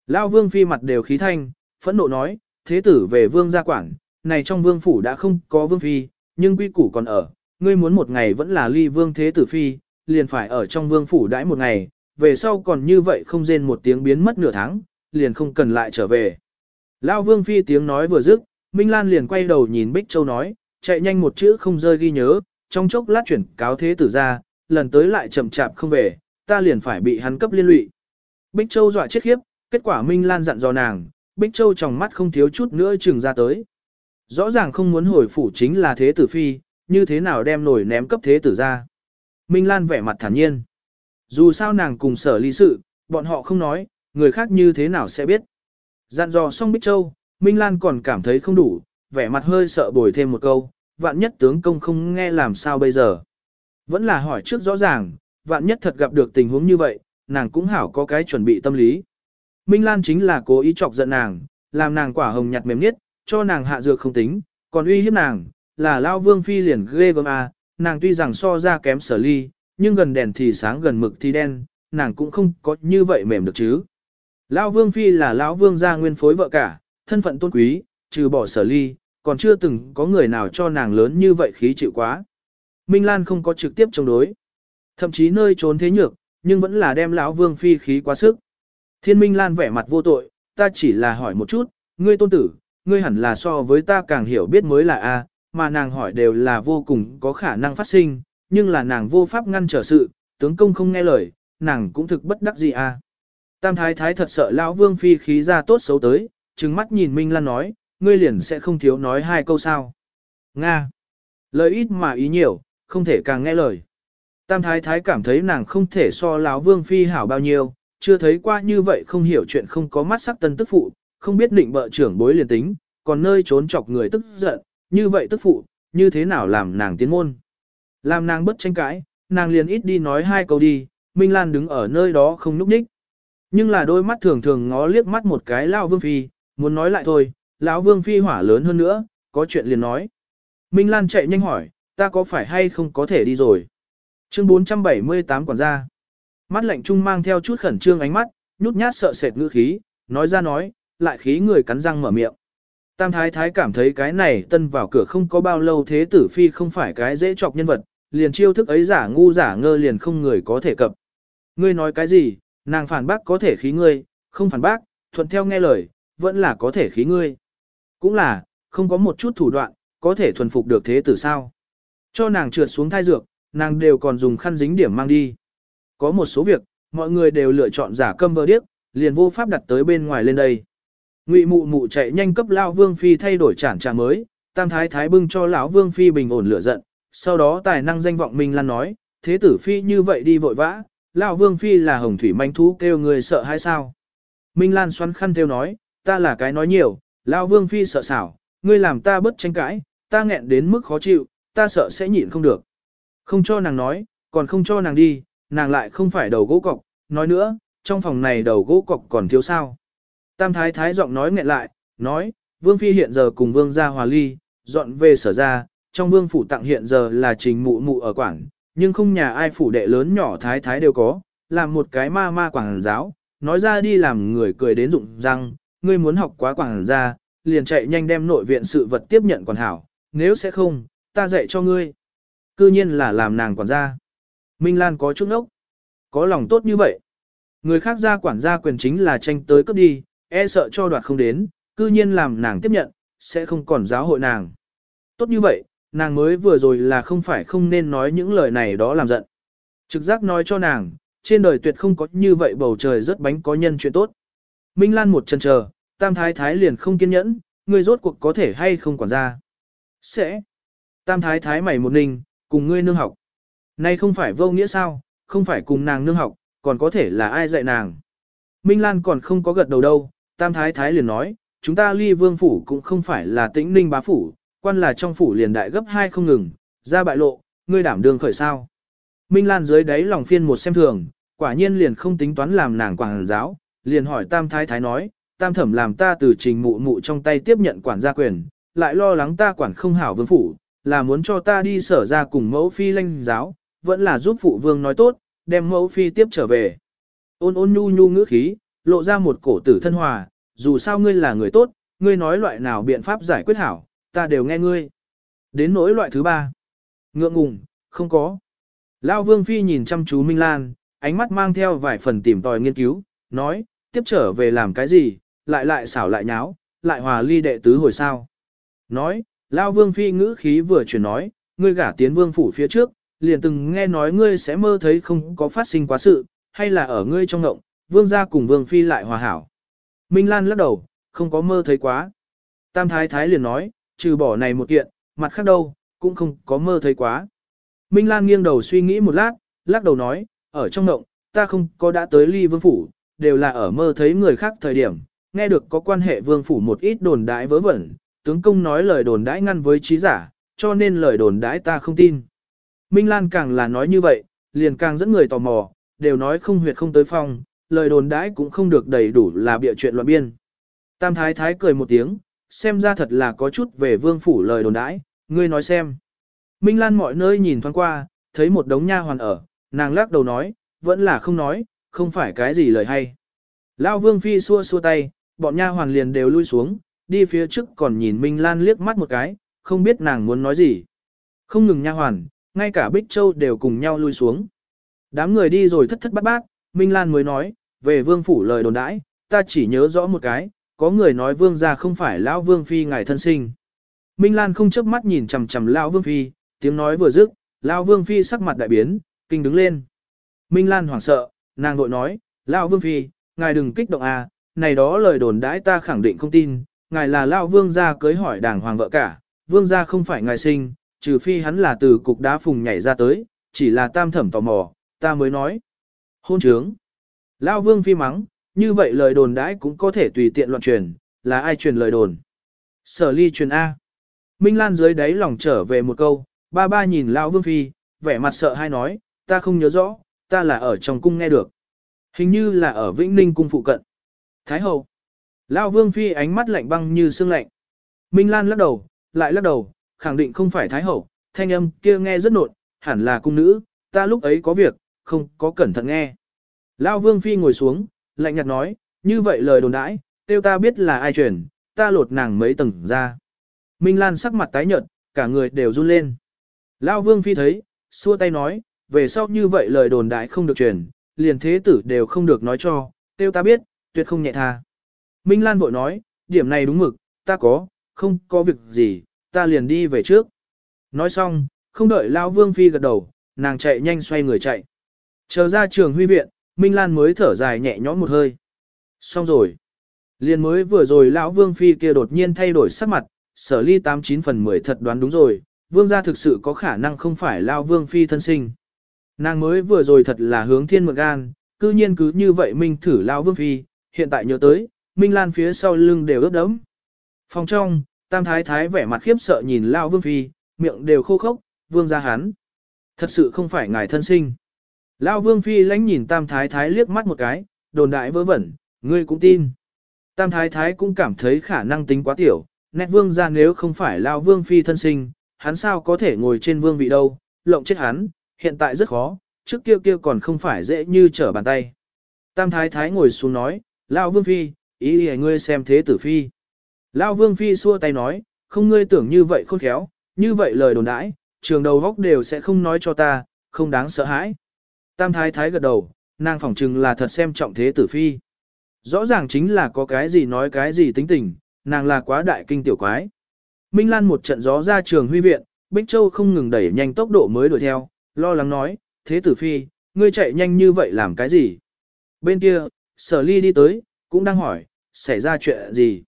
Lao vương phi mặt đều khí thanh, phẫn nộ nói, thế tử về vương gia quản, này trong vương phủ đã không có vương phi, nhưng quy củ còn ở, ngươi muốn một ngày vẫn là ly vương thế tử phi, liền phải ở trong vương phủ đãi một ngày, về sau còn như vậy không rên một tiếng biến mất nửa tháng, liền không cần lại trở về. Lao vương phi tiếng nói vừa dứt, Minh Lan liền quay đầu nhìn Bích Châu nói, chạy nhanh một chữ không rơi ghi nhớ, trong chốc lát chuyển cáo thế tử ra, lần tới lại chậm chạp không về, ta liền phải bị hắn cấp liên lụy. Bích Châu dọa chết khiếp, kết quả Minh Lan dặn dò nàng, Bích Châu trong mắt không thiếu chút nữa trừng ra tới. Rõ ràng không muốn hồi phủ chính là thế tử phi, như thế nào đem nổi ném cấp thế tử ra. Minh Lan vẻ mặt thản nhiên. Dù sao nàng cùng sở ly sự, bọn họ không nói, người khác như thế nào sẽ biết. Dặn dò xong Bích Châu, Minh Lan còn cảm thấy không đủ, vẻ mặt hơi sợ bồi thêm một câu, vạn nhất tướng công không nghe làm sao bây giờ. Vẫn là hỏi trước rõ ràng, vạn nhất thật gặp được tình huống như vậy, nàng cũng hảo có cái chuẩn bị tâm lý. Minh Lan chính là cố ý chọc giận nàng, làm nàng quả hồng nhặt mềm nhất, cho nàng hạ dược không tính, còn uy hiếp nàng, là Lao Vương Phi liền ghê gớm à, nàng tuy rằng so ra kém sở ly, nhưng gần đèn thì sáng gần mực thì đen, nàng cũng không có như vậy mềm được chứ. Lão Vương Phi là Lão Vương gia nguyên phối vợ cả, thân phận tôn quý, trừ bỏ sở ly, còn chưa từng có người nào cho nàng lớn như vậy khí chịu quá. Minh Lan không có trực tiếp chống đối. Thậm chí nơi trốn thế nhược, nhưng vẫn là đem lão Vương Phi khí quá sức. Thiên Minh Lan vẻ mặt vô tội, ta chỉ là hỏi một chút, ngươi tôn tử, ngươi hẳn là so với ta càng hiểu biết mới là A, mà nàng hỏi đều là vô cùng có khả năng phát sinh, nhưng là nàng vô pháp ngăn trở sự, tướng công không nghe lời, nàng cũng thực bất đắc gì A. Tam thái thái thật sợ lão vương phi khí ra tốt xấu tới, trừng mắt nhìn Minh Lan nói, ngươi liền sẽ không thiếu nói hai câu sao. Nga. Lời ít mà ý nhiều, không thể càng nghe lời. Tam thái thái cảm thấy nàng không thể so lão vương phi hảo bao nhiêu, chưa thấy qua như vậy không hiểu chuyện không có mắt sắc tân tức phụ, không biết định bợ trưởng bối liền tính, còn nơi trốn chọc người tức giận, như vậy tức phụ, như thế nào làm nàng tiến môn. Làm nàng bất tranh cãi, nàng liền ít đi nói hai câu đi, Minh Lan đứng ở nơi đó không núp ních. Nhưng là đôi mắt thường thường ngó liếc mắt một cái lão vương phi, muốn nói lại thôi, lão vương phi hỏa lớn hơn nữa, có chuyện liền nói. Minh Lan chạy nhanh hỏi, ta có phải hay không có thể đi rồi? Chương 478 quản gia. Mắt lạnh trung mang theo chút khẩn trương ánh mắt, nhút nhát sợ sệt ngữ khí, nói ra nói, lại khí người cắn răng mở miệng. Tam thái thái cảm thấy cái này tân vào cửa không có bao lâu thế tử phi không phải cái dễ chọc nhân vật, liền chiêu thức ấy giả ngu giả ngơ liền không người có thể cập. Ngươi nói cái gì, nàng phản bác có thể khí ngươi, không phản bác, thuận theo nghe lời, vẫn là có thể khí ngươi. Cũng là, không có một chút thủ đoạn, có thể thuần phục được thế tử sao. Cho nàng trượt xuống thai dược, nàng đều còn dùng khăn dính điểm mang đi. Có một số việc, mọi người đều lựa chọn giả câm vơ điếc, liền vô pháp đặt tới bên ngoài lên đây. Ngụy mụ mụ chạy nhanh cấp lao vương phi thay đổi chản trà mới, tam thái thái bưng cho lão vương phi bình ổn lửa giận, sau đó tài năng danh vọng mình lan nói, thế tử phi như vậy đi vội vã, lão vương phi là hồng thủy manh thú kêu người sợ hay sao? Minh Lan xoắn khăn theo nói, ta là cái nói nhiều, lão vương phi sợ xảo, ngươi làm ta bất tranh cãi, ta nghẹn đến mức khó chịu, ta sợ sẽ nhịn không được. Không cho nàng nói, còn không cho nàng đi, nàng lại không phải đầu gỗ cọc, nói nữa, trong phòng này đầu gỗ cọc còn thiếu sao. Tam thái thái giọng nói nghẹn lại, nói, vương phi hiện giờ cùng vương gia hòa ly, dọn về sở ra, trong vương phủ tặng hiện giờ là trình mụ mụ ở quảng, nhưng không nhà ai phủ đệ lớn nhỏ thái thái đều có, làm một cái ma ma quảng giáo, nói ra đi làm người cười đến rụng răng, ngươi muốn học quá quảng gia, liền chạy nhanh đem nội viện sự vật tiếp nhận quản hảo, nếu sẽ không, ta dạy cho ngươi. Cư nhiên là làm nàng quản gia. Minh Lan có chút ốc. Có lòng tốt như vậy. Người khác ra quản gia quyền chính là tranh tới cấp đi, e sợ cho đoạt không đến, cư nhiên làm nàng tiếp nhận, sẽ không còn giáo hội nàng. Tốt như vậy, nàng mới vừa rồi là không phải không nên nói những lời này đó làm giận. Trực giác nói cho nàng, trên đời tuyệt không có như vậy bầu trời rất bánh có nhân chuyện tốt. Minh Lan một chân chờ, Tam Thái Thái liền không kiên nhẫn, người rốt cuộc có thể hay không quản gia. Sẽ. Tam Thái Thái mày một ninh, cùng ngươi nương học. Nay không phải vô nghĩa sao, không phải cùng nàng nương học, còn có thể là ai dạy nàng. Minh Lan còn không có gật đầu đâu, Tam Thái Thái liền nói, chúng ta ly vương phủ cũng không phải là tĩnh ninh bá phủ, quan là trong phủ liền đại gấp hai không ngừng, ra bại lộ, ngươi đảm đương khởi sao. Minh Lan dưới đáy lòng phiên một xem thường, quả nhiên liền không tính toán làm nàng quảng giáo, liền hỏi Tam Thái Thái nói, Tam Thẩm làm ta từ trình mụ mụ trong tay tiếp nhận quản gia quyền, lại lo lắng ta quản không hảo vương phủ, là muốn cho ta đi sở ra cùng mẫu phi lanh giáo, vẫn là giúp phụ vương nói tốt, đem mẫu phi tiếp trở về. Ôn ôn nhu nhu ngữ khí, lộ ra một cổ tử thân hòa, dù sao ngươi là người tốt, ngươi nói loại nào biện pháp giải quyết hảo, ta đều nghe ngươi. Đến nỗi loại thứ ba. Ngượng ngùng, không có. Lao Vương Phi nhìn chăm chú Minh Lan, ánh mắt mang theo vài phần tìm tòi nghiên cứu, nói, tiếp trở về làm cái gì, lại lại xảo lại nháo, lại hòa ly đệ tứ hồi sao. Nói, Lao Vương Phi ngữ khí vừa chuyển nói, ngươi gả tiến vương phủ phía trước, liền từng nghe nói ngươi sẽ mơ thấy không có phát sinh quá sự, hay là ở ngươi trong ngộng, vương gia cùng vương phi lại hòa hảo. Minh Lan lắc đầu, không có mơ thấy quá. Tam Thái Thái liền nói, trừ bỏ này một kiện, mặt khác đâu, cũng không có mơ thấy quá. Minh Lan nghiêng đầu suy nghĩ một lát, lắc đầu nói, ở trong ngộng, ta không có đã tới ly vương phủ, đều là ở mơ thấy người khác thời điểm, nghe được có quan hệ vương phủ một ít đồn đãi vớ vẩn, tướng công nói lời đồn đãi ngăn với trí giả, cho nên lời đồn đãi ta không tin. Minh Lan càng là nói như vậy, liền càng dẫn người tò mò, đều nói không huyệt không tới phong, lời đồn đãi cũng không được đầy đủ là bịa chuyện loạn biên. Tam Thái Thái cười một tiếng, xem ra thật là có chút về vương phủ lời đồn đãi, ngươi nói xem. Minh Lan mọi nơi nhìn thoáng qua, thấy một đống nha hoàn ở, nàng lắc đầu nói, vẫn là không nói, không phải cái gì lời hay. lao Vương Phi xua xua tay, bọn nha hoàn liền đều lui xuống, đi phía trước còn nhìn Minh Lan liếc mắt một cái, không biết nàng muốn nói gì. Không ngừng nha hoàn, ngay cả Bích Châu đều cùng nhau lui xuống. Đám người đi rồi thất thất bát bát, Minh Lan mới nói, về vương phủ lời đồn đãi, ta chỉ nhớ rõ một cái, có người nói vương gia không phải lão vương phi ngài thân sinh. Minh Lan không chớp mắt nhìn chằm chằm lão vương phi, tiếng nói vừa dứt, lão vương phi sắc mặt đại biến, kinh đứng lên. Minh Lan hoảng sợ, nàng vội nói, lão vương phi, ngài đừng kích động à, này đó lời đồn đãi ta khẳng định không tin, ngài là lão vương gia cưới hỏi đàng hoàng vợ cả, vương gia không phải ngài sinh, trừ phi hắn là từ cục đá phùng nhảy ra tới, chỉ là tam thẩm tò mò, ta mới nói. Hôn trướng. Lão vương phi mắng, như vậy lời đồn đãi cũng có thể tùy tiện loạn truyền, là ai truyền lời đồn. Sở ly truyền A. Minh Lan dưới đáy lòng trở về một câu, ba ba nhìn lão vương phi, vẻ mặt sợ hay nói, ta không nhớ rõ, ta là ở trong cung nghe được. Hình như là ở Vĩnh Ninh cung phụ cận. Thái hậu. Lão vương phi ánh mắt lạnh băng như xương lạnh. Minh Lan lắc đầu, lại lắc đầu, khẳng định không phải Thái hậu, thanh âm kia nghe rất nột, hẳn là cung nữ, ta lúc ấy có việc, không có cẩn thận nghe. Lão vương phi ngồi xuống, lạnh nhạt nói, như vậy lời đồn đãi, tiêu ta biết là ai truyền, ta lột nàng mấy tầng ra. Minh Lan sắc mặt tái nhợt, cả người đều run lên. Lão vương phi thấy, xua tay nói, về sau như vậy lời đồn đại không được truyền, liền thế tử đều không được nói cho, tiêu ta biết, tuyệt không nhẹ tha. Minh Lan vội nói, điểm này đúng mực, ta có, không có việc gì, ta liền đi về trước. Nói xong, không đợi Lão Vương Phi gật đầu, nàng chạy nhanh xoay người chạy. Chờ ra trường huy viện, Minh Lan mới thở dài nhẹ nhõm một hơi. Xong rồi. Liền mới vừa rồi Lão Vương Phi kia đột nhiên thay đổi sắc mặt, sở ly 89 phần 10 thật đoán đúng rồi, Vương gia thực sự có khả năng không phải Lão Vương Phi thân sinh. Nàng mới vừa rồi thật là hướng thiên mượn gan, cư nhiên cứ như vậy Minh thử Lão Vương Phi, hiện tại nhớ tới, Minh Lan phía sau lưng đều ướt đẫm. Phòng trong, Tam Thái Thái vẻ mặt khiếp sợ nhìn Lão Vương Phi, miệng đều khô khốc, Vương gia hắn. Thật sự không phải ngài thân sinh. Lão Vương Phi lánh nhìn Tam Thái Thái liếc mắt một cái, đồn đại vớ vẩn, ngươi cũng tin. Tam Thái Thái cũng cảm thấy khả năng tính quá tiểu, nét Vương ra nếu không phải Lão Vương Phi thân sinh, hắn sao có thể ngồi trên vương vị đâu, lộng chết hắn, hiện tại rất khó, trước kia kia còn không phải dễ như trở bàn tay. Tam Thái Thái ngồi xuống nói, Lão Vương Phi, ý ý ngươi xem thế tử Phi. Lão Vương Phi xua tay nói, không ngươi tưởng như vậy khôn khéo, như vậy lời đồn đãi, trường đầu góc đều sẽ không nói cho ta, không đáng sợ hãi. Tam thái thái gật đầu, nàng phỏng chừng là thật xem trọng thế tử phi. Rõ ràng chính là có cái gì nói cái gì tính tình, nàng là quá đại kinh tiểu quái. Minh Lan một trận gió ra trường huy viện, Bích Châu không ngừng đẩy nhanh tốc độ mới đuổi theo, lo lắng nói, thế tử phi, ngươi chạy nhanh như vậy làm cái gì? Bên kia, sở ly đi tới, cũng đang hỏi, xảy ra chuyện gì?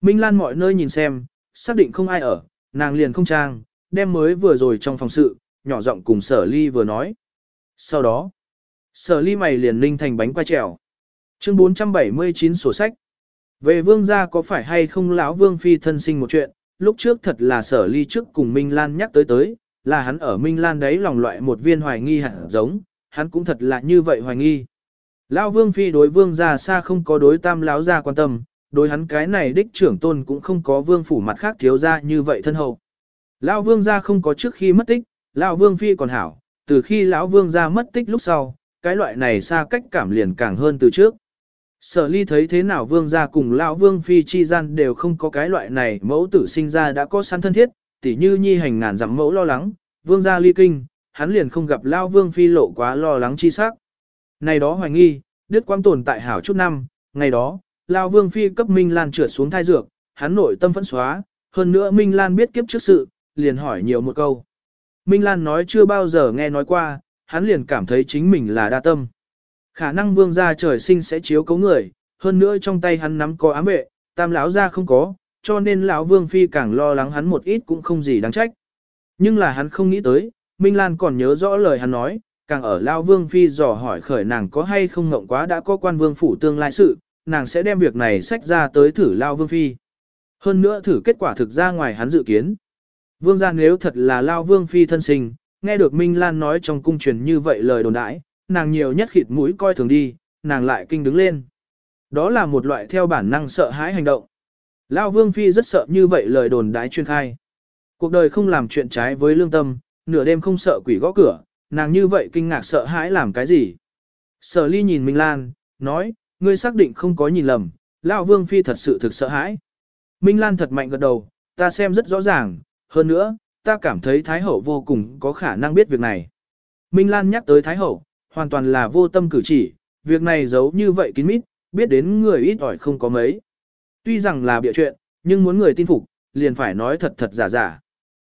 Minh Lan mọi nơi nhìn xem, xác định không ai ở, nàng liền không trang, đem mới vừa rồi trong phòng sự, nhỏ giọng cùng sở ly vừa nói. Sau đó, sở ly mày liền ninh thành bánh quay trèo. Chương 479 sổ sách. Về vương gia có phải hay không lão vương phi thân sinh một chuyện, lúc trước thật là sở ly trước cùng Minh Lan nhắc tới tới, là hắn ở Minh Lan đấy lòng loại một viên hoài nghi hẳn giống, hắn cũng thật là như vậy hoài nghi. Lão vương phi đối vương gia xa không có đối tam lão gia quan tâm, đối hắn cái này đích trưởng tôn cũng không có vương phủ mặt khác thiếu gia như vậy thân hậu. Lão vương gia không có trước khi mất tích, lão vương phi còn hảo, từ khi lão vương gia mất tích lúc sau, cái loại này xa cách cảm liền càng hơn từ trước. Sở ly thấy thế nào vương gia cùng lão vương phi chi gian đều không có cái loại này mẫu tử sinh ra đã có sẵn thân thiết, tỉ như nhi hành ngàn dặm mẫu lo lắng, vương gia ly kinh, hắn liền không gặp lão vương phi lộ quá lo lắng chi sắc. Này đó hoài nghi, đứt quang tồn tại hảo chút năm, ngày đó, lão vương phi cấp Minh Lan trượt xuống thai dược, hắn nội tâm phẫn xóa, hơn nữa Minh Lan biết kiếp trước sự, liền hỏi nhiều một câu. Minh Lan nói chưa bao giờ nghe nói qua, hắn liền cảm thấy chính mình là đa tâm. Khả năng vương gia trời sinh sẽ chiếu cấu người, hơn nữa trong tay hắn nắm có ám vệ, tam lão gia không có, cho nên lão Vương Phi càng lo lắng hắn một ít cũng không gì đáng trách. Nhưng là hắn không nghĩ tới, Minh Lan còn nhớ rõ lời hắn nói, càng ở lão Vương Phi dò hỏi khởi nàng có hay không ngộng quá đã có quan vương phủ tương lai sự, nàng sẽ đem việc này sách ra tới thử lão Vương Phi. Hơn nữa thử kết quả thực ra ngoài hắn dự kiến. Vương gia nếu thật là lão Vương Phi thân sinh, nghe được Minh Lan nói trong cung truyền như vậy lời đồn đãi, nàng nhiều nhất khịt mũi coi thường đi, nàng lại kinh đứng lên. Đó là một loại theo bản năng sợ hãi hành động. Lao Vương Phi rất sợ như vậy lời đồn đái chuyên khai. Cuộc đời không làm chuyện trái với lương tâm, nửa đêm không sợ quỷ gõ cửa, nàng như vậy kinh ngạc sợ hãi làm cái gì. Sở ly nhìn Minh Lan, nói, ngươi xác định không có nhìn lầm, Lão Vương Phi thật sự thực sợ hãi. Minh Lan thật mạnh gật đầu, ta xem rất rõ ràng, hơn nữa, ta cảm thấy Thái Hậu vô cùng có khả năng biết việc này. Minh Lan nhắc tới Thái Hậu, hoàn toàn là vô tâm cử chỉ, việc này giấu như vậy kín mít, biết đến người ít ỏi không có mấy. Tuy rằng là bịa chuyện, nhưng muốn người tin phục, liền phải nói thật thật giả giả.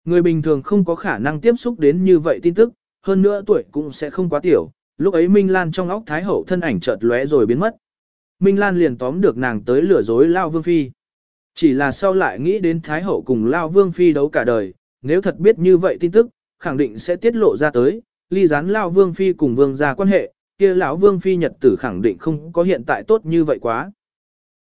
Người bình thường không có khả năng tiếp xúc đến như vậy tin tức, hơn nữa tuổi cũng sẽ không quá tiểu. Lúc ấy Minh Lan trong óc Thái Hậu thân ảnh chợt lóe rồi biến mất. Minh Lan liền tóm được nàng tới lừa dối Lao Vương Phi. Chỉ là sau lại nghĩ đến Thái Hậu cùng Lao Vương Phi đấu cả đời, nếu thật biết như vậy tin tức, khẳng định sẽ tiết lộ ra tới, ly gián Lao Vương Phi cùng Vương ra quan hệ, kia lão Vương Phi nhật tử khẳng định không có hiện tại tốt như vậy quá.